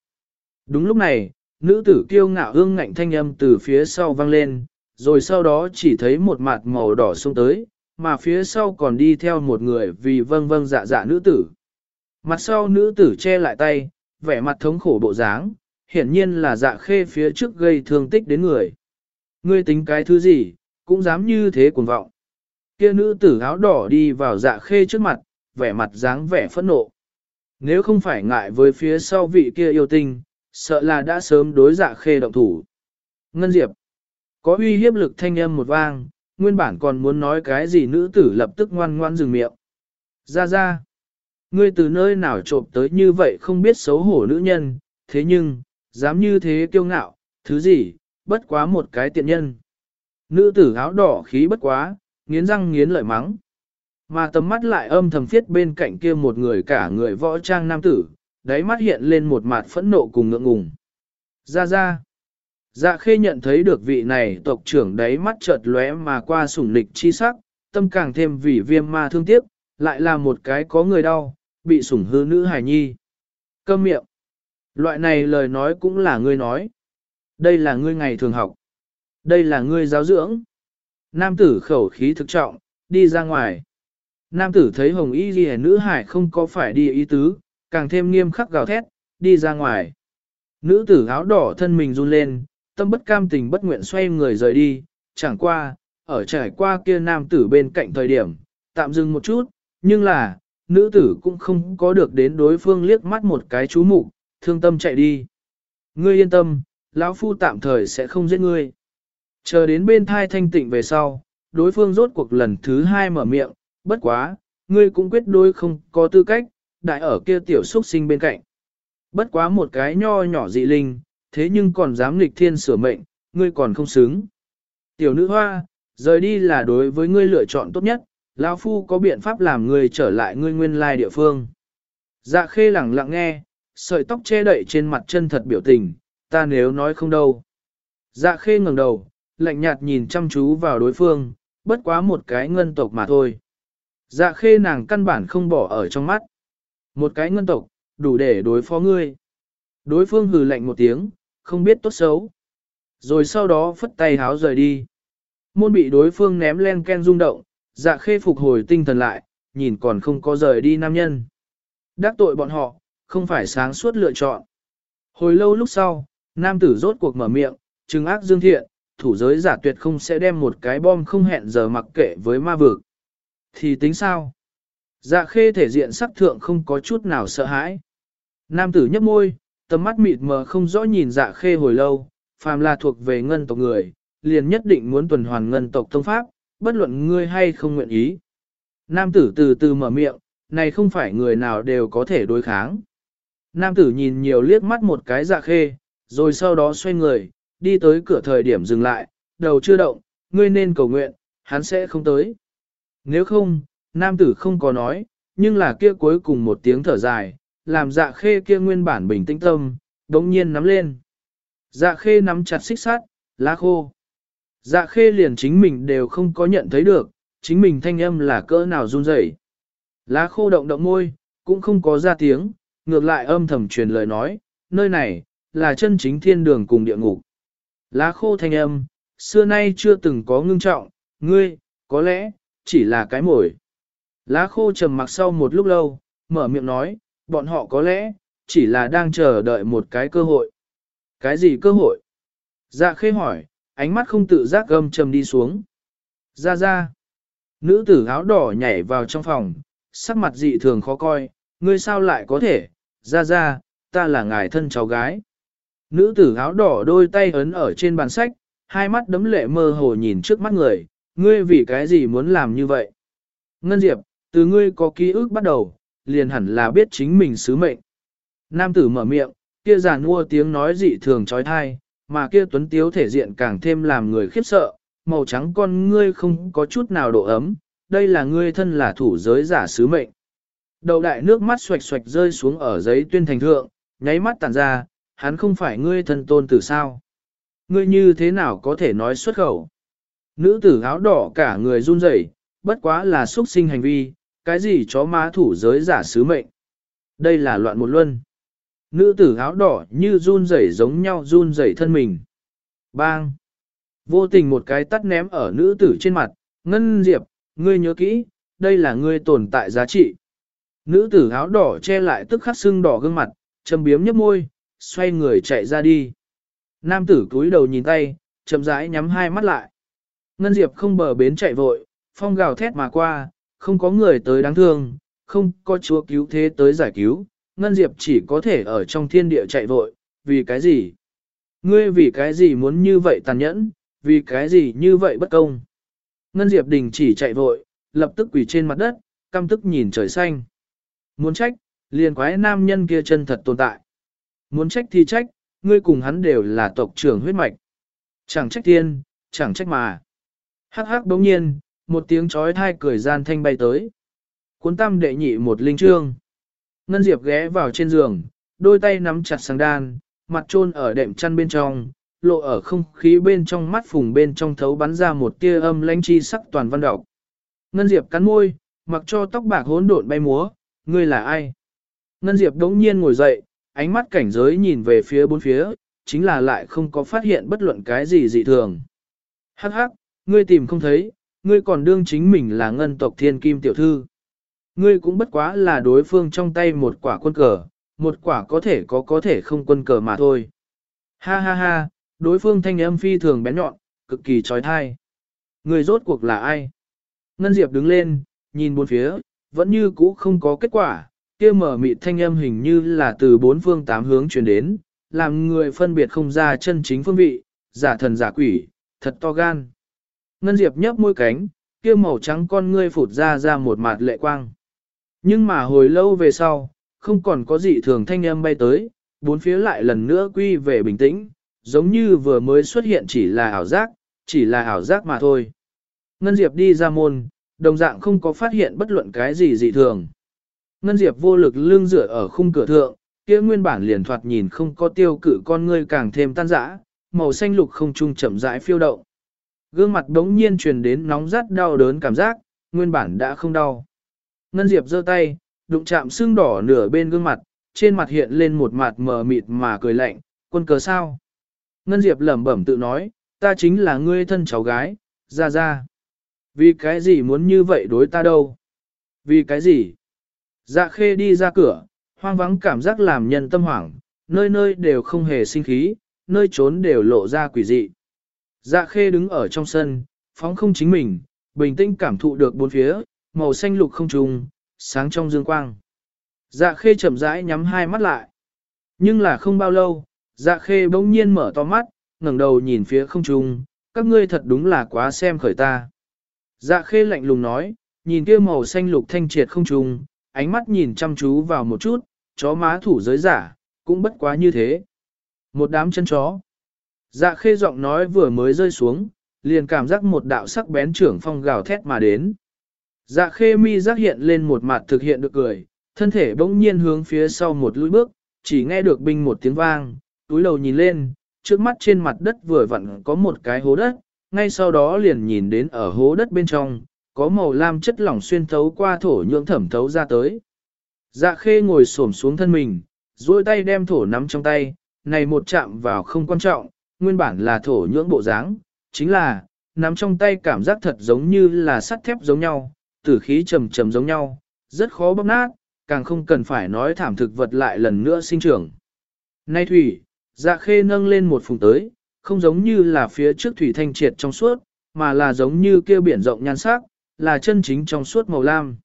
Speaker 1: Đúng lúc này, nữ tử kiêu ngạo hương ngạnh thanh âm từ phía sau vang lên, rồi sau đó chỉ thấy một mặt màu đỏ xông tới, mà phía sau còn đi theo một người vì vâng vâng dạ dạ nữ tử. Mặt sau nữ tử che lại tay, vẻ mặt thống khổ bộ dáng, hiển nhiên là dạ khê phía trước gây thương tích đến người. Ngươi tính cái thứ gì, cũng dám như thế cuồng vọng. Kia nữ tử áo đỏ đi vào dạ khê trước mặt, vẻ mặt dáng vẻ phẫn nộ. Nếu không phải ngại với phía sau vị kia yêu tinh, sợ là đã sớm đối dạ khê động thủ. Ngân Diệp, có uy hiếp lực thanh âm một vang, nguyên bản còn muốn nói cái gì nữ tử lập tức ngoan ngoan dừng miệng. Ra ra, ngươi từ nơi nào trộm tới như vậy không biết xấu hổ nữ nhân, thế nhưng, dám như thế kiêu ngạo, thứ gì, bất quá một cái tiện nhân. Nữ tử áo đỏ khí bất quá, nghiến răng nghiến lợi mắng. Mà tầm mắt lại âm thầm phiết bên cạnh kia một người cả người võ trang nam tử, đáy mắt hiện lên một mặt phẫn nộ cùng ngượng ngùng. Ra ra. Dạ khê nhận thấy được vị này tộc trưởng đáy mắt chợt lóe mà qua sủng lịch chi sắc, tâm càng thêm vì viêm ma thương tiếc, lại là một cái có người đau, bị sủng hư nữ hài nhi. Câm miệng. Loại này lời nói cũng là ngươi nói. Đây là ngươi ngày thường học. Đây là ngươi giáo dưỡng. Nam tử khẩu khí thực trọng, đi ra ngoài. Nam tử thấy hồng y ghi nữ hải không có phải đi ý tứ, càng thêm nghiêm khắc gào thét, đi ra ngoài. Nữ tử áo đỏ thân mình run lên, tâm bất cam tình bất nguyện xoay người rời đi, chẳng qua, ở trải qua kia nam tử bên cạnh thời điểm, tạm dừng một chút, nhưng là, nữ tử cũng không có được đến đối phương liếc mắt một cái chú mục thương tâm chạy đi. Ngươi yên tâm, lão phu tạm thời sẽ không giết ngươi. Chờ đến bên thai thanh tịnh về sau, đối phương rốt cuộc lần thứ hai mở miệng, bất quá, ngươi cũng quyết đối không có tư cách, đại ở kia tiểu xuất sinh bên cạnh. Bất quá một cái nho nhỏ dị linh, thế nhưng còn dám nghịch thiên sửa mệnh, ngươi còn không xứng. Tiểu nữ hoa, rời đi là đối với ngươi lựa chọn tốt nhất, lão phu có biện pháp làm ngươi trở lại ngươi nguyên lai địa phương. Dạ khê lẳng lặng nghe, sợi tóc che đậy trên mặt chân thật biểu tình, ta nếu nói không đâu. Dạ khê ngẩng đầu, lạnh nhạt nhìn chăm chú vào đối phương, bất quá một cái ngân tộc mà thôi. Dạ khê nàng căn bản không bỏ ở trong mắt. Một cái ngân tộc, đủ để đối phó ngươi. Đối phương hừ lạnh một tiếng, không biết tốt xấu. Rồi sau đó phất tay háo rời đi. Môn bị đối phương ném len ken rung động, dạ khê phục hồi tinh thần lại, nhìn còn không có rời đi nam nhân. Đắc tội bọn họ, không phải sáng suốt lựa chọn. Hồi lâu lúc sau, nam tử rốt cuộc mở miệng, trừng ác dương thiện, thủ giới giả tuyệt không sẽ đem một cái bom không hẹn giờ mặc kệ với ma vực. Thì tính sao? Dạ khê thể diện sắc thượng không có chút nào sợ hãi. Nam tử nhấp môi, tầm mắt mịt mờ không rõ nhìn dạ khê hồi lâu, phàm là thuộc về ngân tộc người, liền nhất định muốn tuần hoàn ngân tộc thông pháp, bất luận ngươi hay không nguyện ý. Nam tử từ từ mở miệng, này không phải người nào đều có thể đối kháng. Nam tử nhìn nhiều liếc mắt một cái dạ khê, rồi sau đó xoay người, đi tới cửa thời điểm dừng lại, đầu chưa động, ngươi nên cầu nguyện, hắn sẽ không tới. Nếu không, nam tử không có nói, nhưng là kia cuối cùng một tiếng thở dài, làm dạ khê kia nguyên bản bình tĩnh tâm, đống nhiên nắm lên. Dạ khê nắm chặt xích sắt, lá khô. Dạ khê liền chính mình đều không có nhận thấy được, chính mình thanh âm là cỡ nào run rẩy. Lá khô động động môi, cũng không có ra tiếng, ngược lại âm thầm truyền lời nói, nơi này, là chân chính thiên đường cùng địa ngục. Lá khô thanh âm, xưa nay chưa từng có ngưng trọng, ngươi, có lẽ, chỉ là cái mồi. Lá khô trầm mặc sau một lúc lâu, mở miệng nói, bọn họ có lẽ, chỉ là đang chờ đợi một cái cơ hội. Cái gì cơ hội? Dạ khê hỏi, ánh mắt không tự giác gâm trầm đi xuống. Ra ra. Nữ tử áo đỏ nhảy vào trong phòng, sắc mặt dị thường khó coi, ngươi sao lại có thể, ra ra, ta là ngài thân cháu gái. Nữ tử áo đỏ đôi tay ấn ở trên bàn sách, hai mắt đấm lệ mơ hồ nhìn trước mắt người, ngươi vì cái gì muốn làm như vậy? Ngân Diệp, từ ngươi có ký ức bắt đầu, liền hẳn là biết chính mình sứ mệnh. Nam tử mở miệng, kia giàn mua tiếng nói dị thường trói thai, mà kia tuấn tiếu thể diện càng thêm làm người khiếp sợ, màu trắng con ngươi không có chút nào độ ấm, đây là ngươi thân là thủ giới giả sứ mệnh. Đầu đại nước mắt xoạch xoạch rơi xuống ở giấy tuyên thành thượng, nháy mắt tản ra, hắn không phải ngươi thân tôn tử sao. Ngươi như thế nào có thể nói xuất khẩu? Nữ tử áo đỏ cả người run rẩy, bất quá là xuất sinh hành vi, cái gì chó má thủ giới giả sứ mệnh. Đây là loạn một luân. Nữ tử áo đỏ như run rẩy giống nhau run rẩy thân mình. Bang! Vô tình một cái tắt ném ở nữ tử trên mặt, ngân diệp, ngươi nhớ kỹ, đây là ngươi tồn tại giá trị. Nữ tử áo đỏ che lại tức khắc sưng đỏ gương mặt, châm biếm nhấp môi, xoay người chạy ra đi. Nam tử cúi đầu nhìn tay, chậm rãi nhắm hai mắt lại. Ngân Diệp không bờ bến chạy vội, phong gào thét mà qua, không có người tới đáng thương, không có chúa cứu thế tới giải cứu, Ngân Diệp chỉ có thể ở trong thiên địa chạy vội, vì cái gì? Ngươi vì cái gì muốn như vậy tàn nhẫn, vì cái gì như vậy bất công? Ngân Diệp đình chỉ chạy vội, lập tức quỳ trên mặt đất, căm tức nhìn trời xanh. Muốn trách, liền quái nam nhân kia chân thật tồn tại. Muốn trách thì trách, ngươi cùng hắn đều là tộc trưởng huyết mạch. Chẳng trách tiên, chẳng trách mà. Hắc hắc đống nhiên, một tiếng chói thai cười gian thanh bay tới. Cuốn tam đệ nhị một linh trương. Ngân Diệp ghé vào trên giường, đôi tay nắm chặt sang đan, mặt trôn ở đệm chăn bên trong, lộ ở không khí bên trong mắt phùng bên trong thấu bắn ra một tia âm lãnh chi sắc toàn văn động. Ngân Diệp cắn môi, mặc cho tóc bạc hỗn độn bay múa, ngươi là ai? Ngân Diệp đống nhiên ngồi dậy, ánh mắt cảnh giới nhìn về phía bốn phía, chính là lại không có phát hiện bất luận cái gì dị thường. Hắc hắc, ngươi tìm không thấy, ngươi còn đương chính mình là ngân tộc thiên kim tiểu thư. Ngươi cũng bất quá là đối phương trong tay một quả quân cờ, một quả có thể có có thể không quân cờ mà thôi. Ha ha ha, đối phương thanh âm phi thường bén nhọn, cực kỳ trói thai. Người rốt cuộc là ai? Ngân Diệp đứng lên, nhìn bốn phía, vẫn như cũ không có kết quả, kia mở mịt thanh âm hình như là từ bốn phương tám hướng truyền đến, làm người phân biệt không ra chân chính phương vị, giả thần giả quỷ, thật to gan. Ngân Diệp nhấp môi cánh, kia màu trắng con ngươi phụt ra ra một mạt lệ quang. Nhưng mà hồi lâu về sau, không còn có gì thường thanh âm bay tới, bốn phía lại lần nữa quy về bình tĩnh, giống như vừa mới xuất hiện chỉ là ảo giác, chỉ là ảo giác mà thôi. Ngân Diệp đi ra môn, đồng dạng không có phát hiện bất luận cái gì dị thường. Ngân Diệp vô lực lưng dựa ở khung cửa thượng, kia nguyên bản liền thoạt nhìn không có tiêu cử con ngươi càng thêm tan rã, màu xanh lục không trung chậm rãi phiêu động. Gương mặt đống nhiên truyền đến nóng rát đau đớn cảm giác, nguyên bản đã không đau. Ngân Diệp giơ tay, đụng chạm xương đỏ nửa bên gương mặt, trên mặt hiện lên một mặt mờ mịt mà cười lạnh, quân cờ sao? Ngân Diệp lẩm bẩm tự nói, ta chính là ngươi thân cháu gái, ra ra. Vì cái gì muốn như vậy đối ta đâu? Vì cái gì? Dạ khê đi ra cửa, hoang vắng cảm giác làm nhân tâm hoảng, nơi nơi đều không hề sinh khí, nơi trốn đều lộ ra quỷ dị. Dạ khê đứng ở trong sân, phóng không chính mình, bình tĩnh cảm thụ được bốn phía, màu xanh lục không trùng, sáng trong dương quang. Dạ khê chậm rãi nhắm hai mắt lại. Nhưng là không bao lâu, dạ khê bỗng nhiên mở to mắt, ngẩng đầu nhìn phía không trung, các ngươi thật đúng là quá xem khởi ta. Dạ khê lạnh lùng nói, nhìn kia màu xanh lục thanh triệt không trung, ánh mắt nhìn chăm chú vào một chút, chó má thủ giới giả, cũng bất quá như thế. Một đám chân chó. Dạ khê giọng nói vừa mới rơi xuống, liền cảm giác một đạo sắc bén trưởng phong gào thét mà đến. Dạ khê mi giác hiện lên một mặt thực hiện được cười, thân thể bỗng nhiên hướng phía sau một lũi bước, chỉ nghe được binh một tiếng vang, túi đầu nhìn lên, trước mắt trên mặt đất vừa vặn có một cái hố đất, ngay sau đó liền nhìn đến ở hố đất bên trong, có màu lam chất lỏng xuyên thấu qua thổ nhưỡng thẩm thấu ra tới. Dạ khê ngồi xổm xuống thân mình, duỗi tay đem thổ nắm trong tay, này một chạm vào không quan trọng, nguyên bản là thổ nhưỡng bộ dáng, chính là, nắm trong tay cảm giác thật giống như là sắt thép giống nhau, tử khí trầm trầm giống nhau, rất khó bóc nát, càng không cần phải nói thảm thực vật lại lần nữa sinh trưởng. Nay thủy, dạ khê nâng lên một phùng tới, không giống như là phía trước thủy thanh triệt trong suốt, mà là giống như kia biển rộng nhan sắc, là chân chính trong suốt màu lam.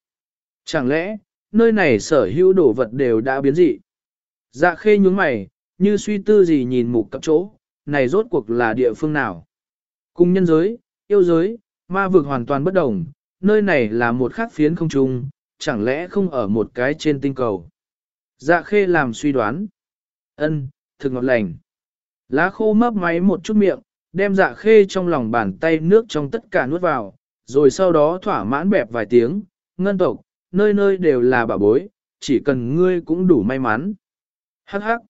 Speaker 1: Chẳng lẽ, nơi này sở hữu đồ vật đều đã biến dị? Dạ khê nhúng mày, như suy tư gì nhìn mục cặp chỗ, này rốt cuộc là địa phương nào? Cùng nhân giới, yêu giới, ma vực hoàn toàn bất đồng, nơi này là một khác phiến không trung, chẳng lẽ không ở một cái trên tinh cầu? Dạ khê làm suy đoán. Ân, thực ngọt lành. Lá khô mấp máy một chút miệng, đem dạ khê trong lòng bàn tay nước trong tất cả nuốt vào, rồi sau đó thỏa mãn bẹp vài tiếng, ngân tộc, nơi nơi đều là bà bối, chỉ cần ngươi cũng đủ may mắn. Hắc hắc.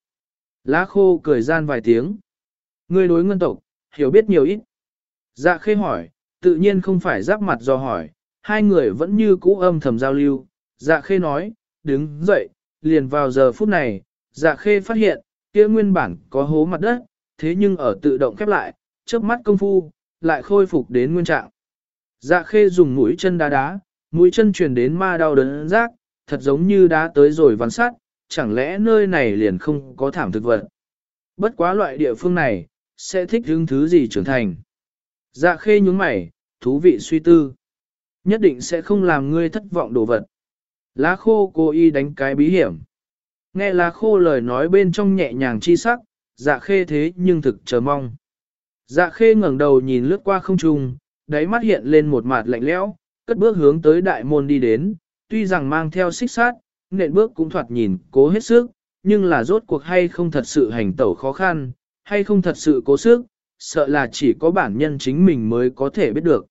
Speaker 1: Lá khô cười gian vài tiếng. Ngươi đối ngân tộc, hiểu biết nhiều ít. Dạ khê hỏi, tự nhiên không phải giáp mặt do hỏi, hai người vẫn như cũ âm thầm giao lưu. Dạ khê nói, đứng dậy, liền vào giờ phút này, dạ khê phát hiện, kia nguyên bản có hố mặt đất, thế nhưng ở tự động khép lại, chớp mắt công phu, lại khôi phục đến nguyên trạng. Dạ khê dùng mũi chân đá đá, mũi chân truyền đến ma đau đớn rác, thật giống như đá tới rồi vắn sát, chẳng lẽ nơi này liền không có thảm thực vật. Bất quá loại địa phương này, sẽ thích hứng thứ gì trưởng thành. Dạ khê nhúng mày, thú vị suy tư. Nhất định sẽ không làm ngươi thất vọng đồ vật. Lá khô cô y đánh cái bí hiểm. Nghe lá khô lời nói bên trong nhẹ nhàng chi sắc, dạ khê thế nhưng thực chờ mong. Dạ khê ngẩng đầu nhìn lướt qua không trung, đáy mắt hiện lên một mặt lạnh lẽo, cất bước hướng tới đại môn đi đến, tuy rằng mang theo xích sát, nện bước cũng thoạt nhìn cố hết sức, nhưng là rốt cuộc hay không thật sự hành tẩu khó khăn, hay không thật sự cố sức, sợ là chỉ có bản nhân chính mình mới có thể biết được.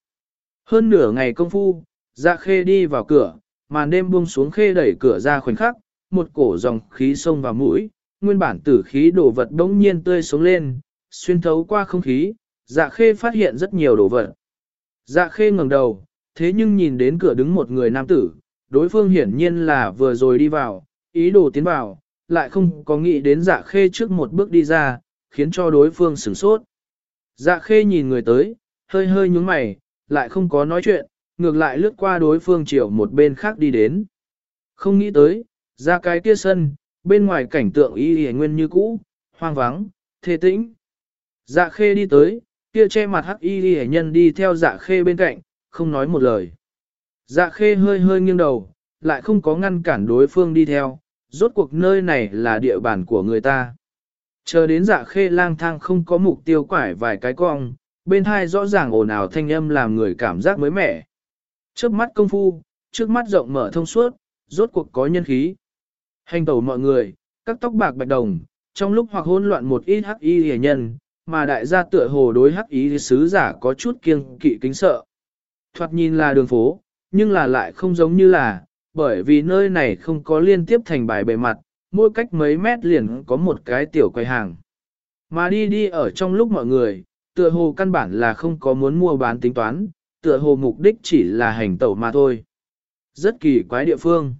Speaker 1: Hơn nửa ngày công phu, dạ khê đi vào cửa, màn đêm buông xuống khê đẩy cửa ra khoảnh khắc, một cổ dòng khí xông vào mũi, nguyên bản tử khí đổ vật đống nhiên tươi sống lên, xuyên thấu qua không khí, dạ khê phát hiện rất nhiều đồ vật. Dạ khê ngẩng đầu, thế nhưng nhìn đến cửa đứng một người nam tử, đối phương hiển nhiên là vừa rồi đi vào, ý đồ tiến vào, lại không có nghĩ đến dạ khê trước một bước đi ra, khiến cho đối phương sửng sốt. Dạ khê nhìn người tới, hơi hơi nhúng mày, lại không có nói chuyện, ngược lại lướt qua đối phương chiều một bên khác đi đến. Không nghĩ tới, ra cái kia sân, bên ngoài cảnh tượng y hề nguyên như cũ, hoang vắng, thê tĩnh. Dạ khê đi tới, kia che mặt hắc y hề nhân đi theo dạ khê bên cạnh, không nói một lời. Dạ khê hơi hơi nghiêng đầu, lại không có ngăn cản đối phương đi theo, rốt cuộc nơi này là địa bàn của người ta. Chờ đến dạ khê lang thang không có mục tiêu quải vài cái cong, bên hai rõ ràng ồn ào thanh âm làm người cảm giác mới mẻ. Trước mắt công phu, trước mắt rộng mở thông suốt, rốt cuộc có nhân khí. Hành tẩu mọi người, các tóc bạc bạch đồng, trong lúc hoặc hỗn loạn một ít hắc y hề nhân, mà đại gia tựa hồ đối hắc ý sứ giả có chút kiêng kỵ kính sợ. Thoạt nhìn là đường phố, nhưng là lại không giống như là, bởi vì nơi này không có liên tiếp thành bài bề mặt, mỗi cách mấy mét liền có một cái tiểu quầy hàng. Mà đi đi ở trong lúc mọi người, tựa hồ căn bản là không có muốn mua bán tính toán, tựa hồ mục đích chỉ là hành tẩu mà thôi. Rất kỳ quái địa phương.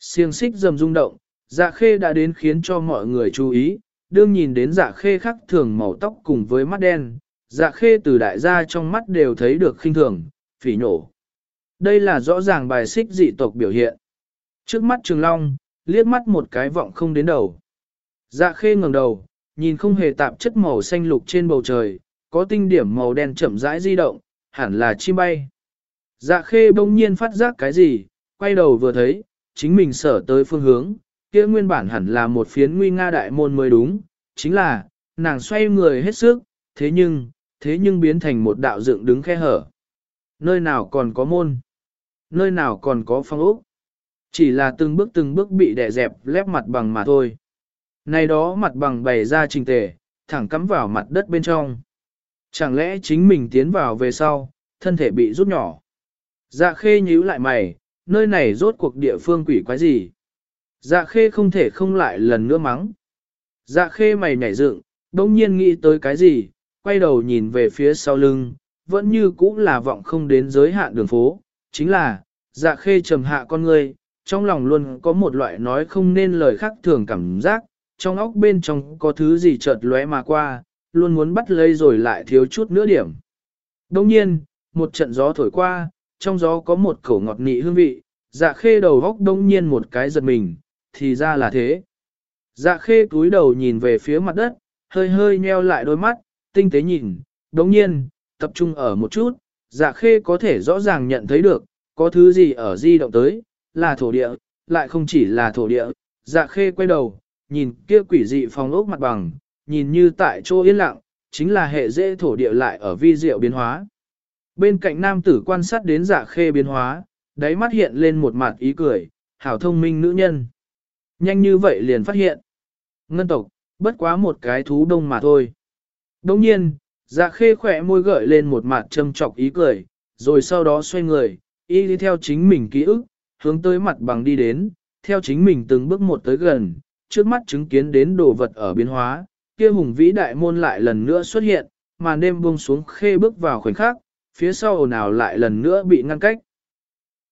Speaker 1: Siêng xích dầm rung động, dạ khê đã đến khiến cho mọi người chú ý, đương nhìn đến dạ khê khắc thường màu tóc cùng với mắt đen, dạ khê từ đại gia trong mắt đều thấy được khinh thường, phỉ nổ. Đây là rõ ràng bài xích dị tộc biểu hiện. Trước mắt Trường Long, liếc mắt một cái vọng không đến đầu. Dạ khê ngẩng đầu, nhìn không hề tạp chất màu xanh lục trên bầu trời, có tinh điểm màu đen chậm rãi di động, hẳn là chim bay. Dạ khê bỗng nhiên phát giác cái gì, quay đầu vừa thấy, chính mình sở tới phương hướng, kia nguyên bản hẳn là một phiến nguy nga đại môn mới đúng, chính là, nàng xoay người hết sức, thế nhưng, thế nhưng biến thành một đạo dựng đứng khe hở. Nơi nào còn có môn? Nơi nào còn có phong ốc? Chỉ là từng bước từng bước bị đè dẹp lép mặt bằng mà thôi. Này đó mặt bằng bày ra trình tề, thẳng cắm vào mặt đất bên trong. Chẳng lẽ chính mình tiến vào về sau, thân thể bị rút nhỏ? Dạ khê nhíu lại mày, nơi này rốt cuộc địa phương quỷ quái gì? Dạ khê không thể không lại lần nữa mắng. Dạ khê mày nhảy dựng, đông nhiên nghĩ tới cái gì, quay đầu nhìn về phía sau lưng, vẫn như cũ là vọng không đến giới hạn đường phố, chính là, dạ khê trầm hạ con người, trong lòng luôn có một loại nói không nên lời khác thường cảm giác, trong óc bên trong có thứ gì chợt lóe mà qua, luôn muốn bắt lấy rồi lại thiếu chút nữa điểm. Đông nhiên, một trận gió thổi qua, trong gió có một khẩu ngọt nị hương vị, dạ khê đầu góc đông nhiên một cái giật mình, thì ra là thế. Dạ khê cúi đầu nhìn về phía mặt đất, hơi hơi nheo lại đôi mắt, tinh tế nhìn, đồng nhiên, tập trung ở một chút, dạ khê có thể rõ ràng nhận thấy được, có thứ gì ở di động tới, là thổ địa, lại không chỉ là thổ địa, dạ khê quay đầu, nhìn kia quỷ dị phòng ốc mặt bằng, nhìn như tại chỗ yên lặng, chính là hệ dễ thổ địa lại ở vi diệu biến hóa. Bên cạnh nam tử quan sát đến dạ khê biến hóa, đáy mắt hiện lên một mặt ý cười, hảo thông minh nữ nhân. Nhanh như vậy liền phát hiện. Ngân tộc, bất quá một cái thú đông mà thôi. Đồng nhiên, dạ khê khỏe môi gợi lên một mặt châm trọc ý cười, rồi sau đó xoay người, y đi theo chính mình ký ức, hướng tới mặt bằng đi đến, theo chính mình từng bước một tới gần, trước mắt chứng kiến đến đồ vật ở biến hóa, kia hùng vĩ đại môn lại lần nữa xuất hiện, màn đêm buông xuống khê bước vào khoảnh khắc, phía sau ồn ào lại lần nữa bị ngăn cách.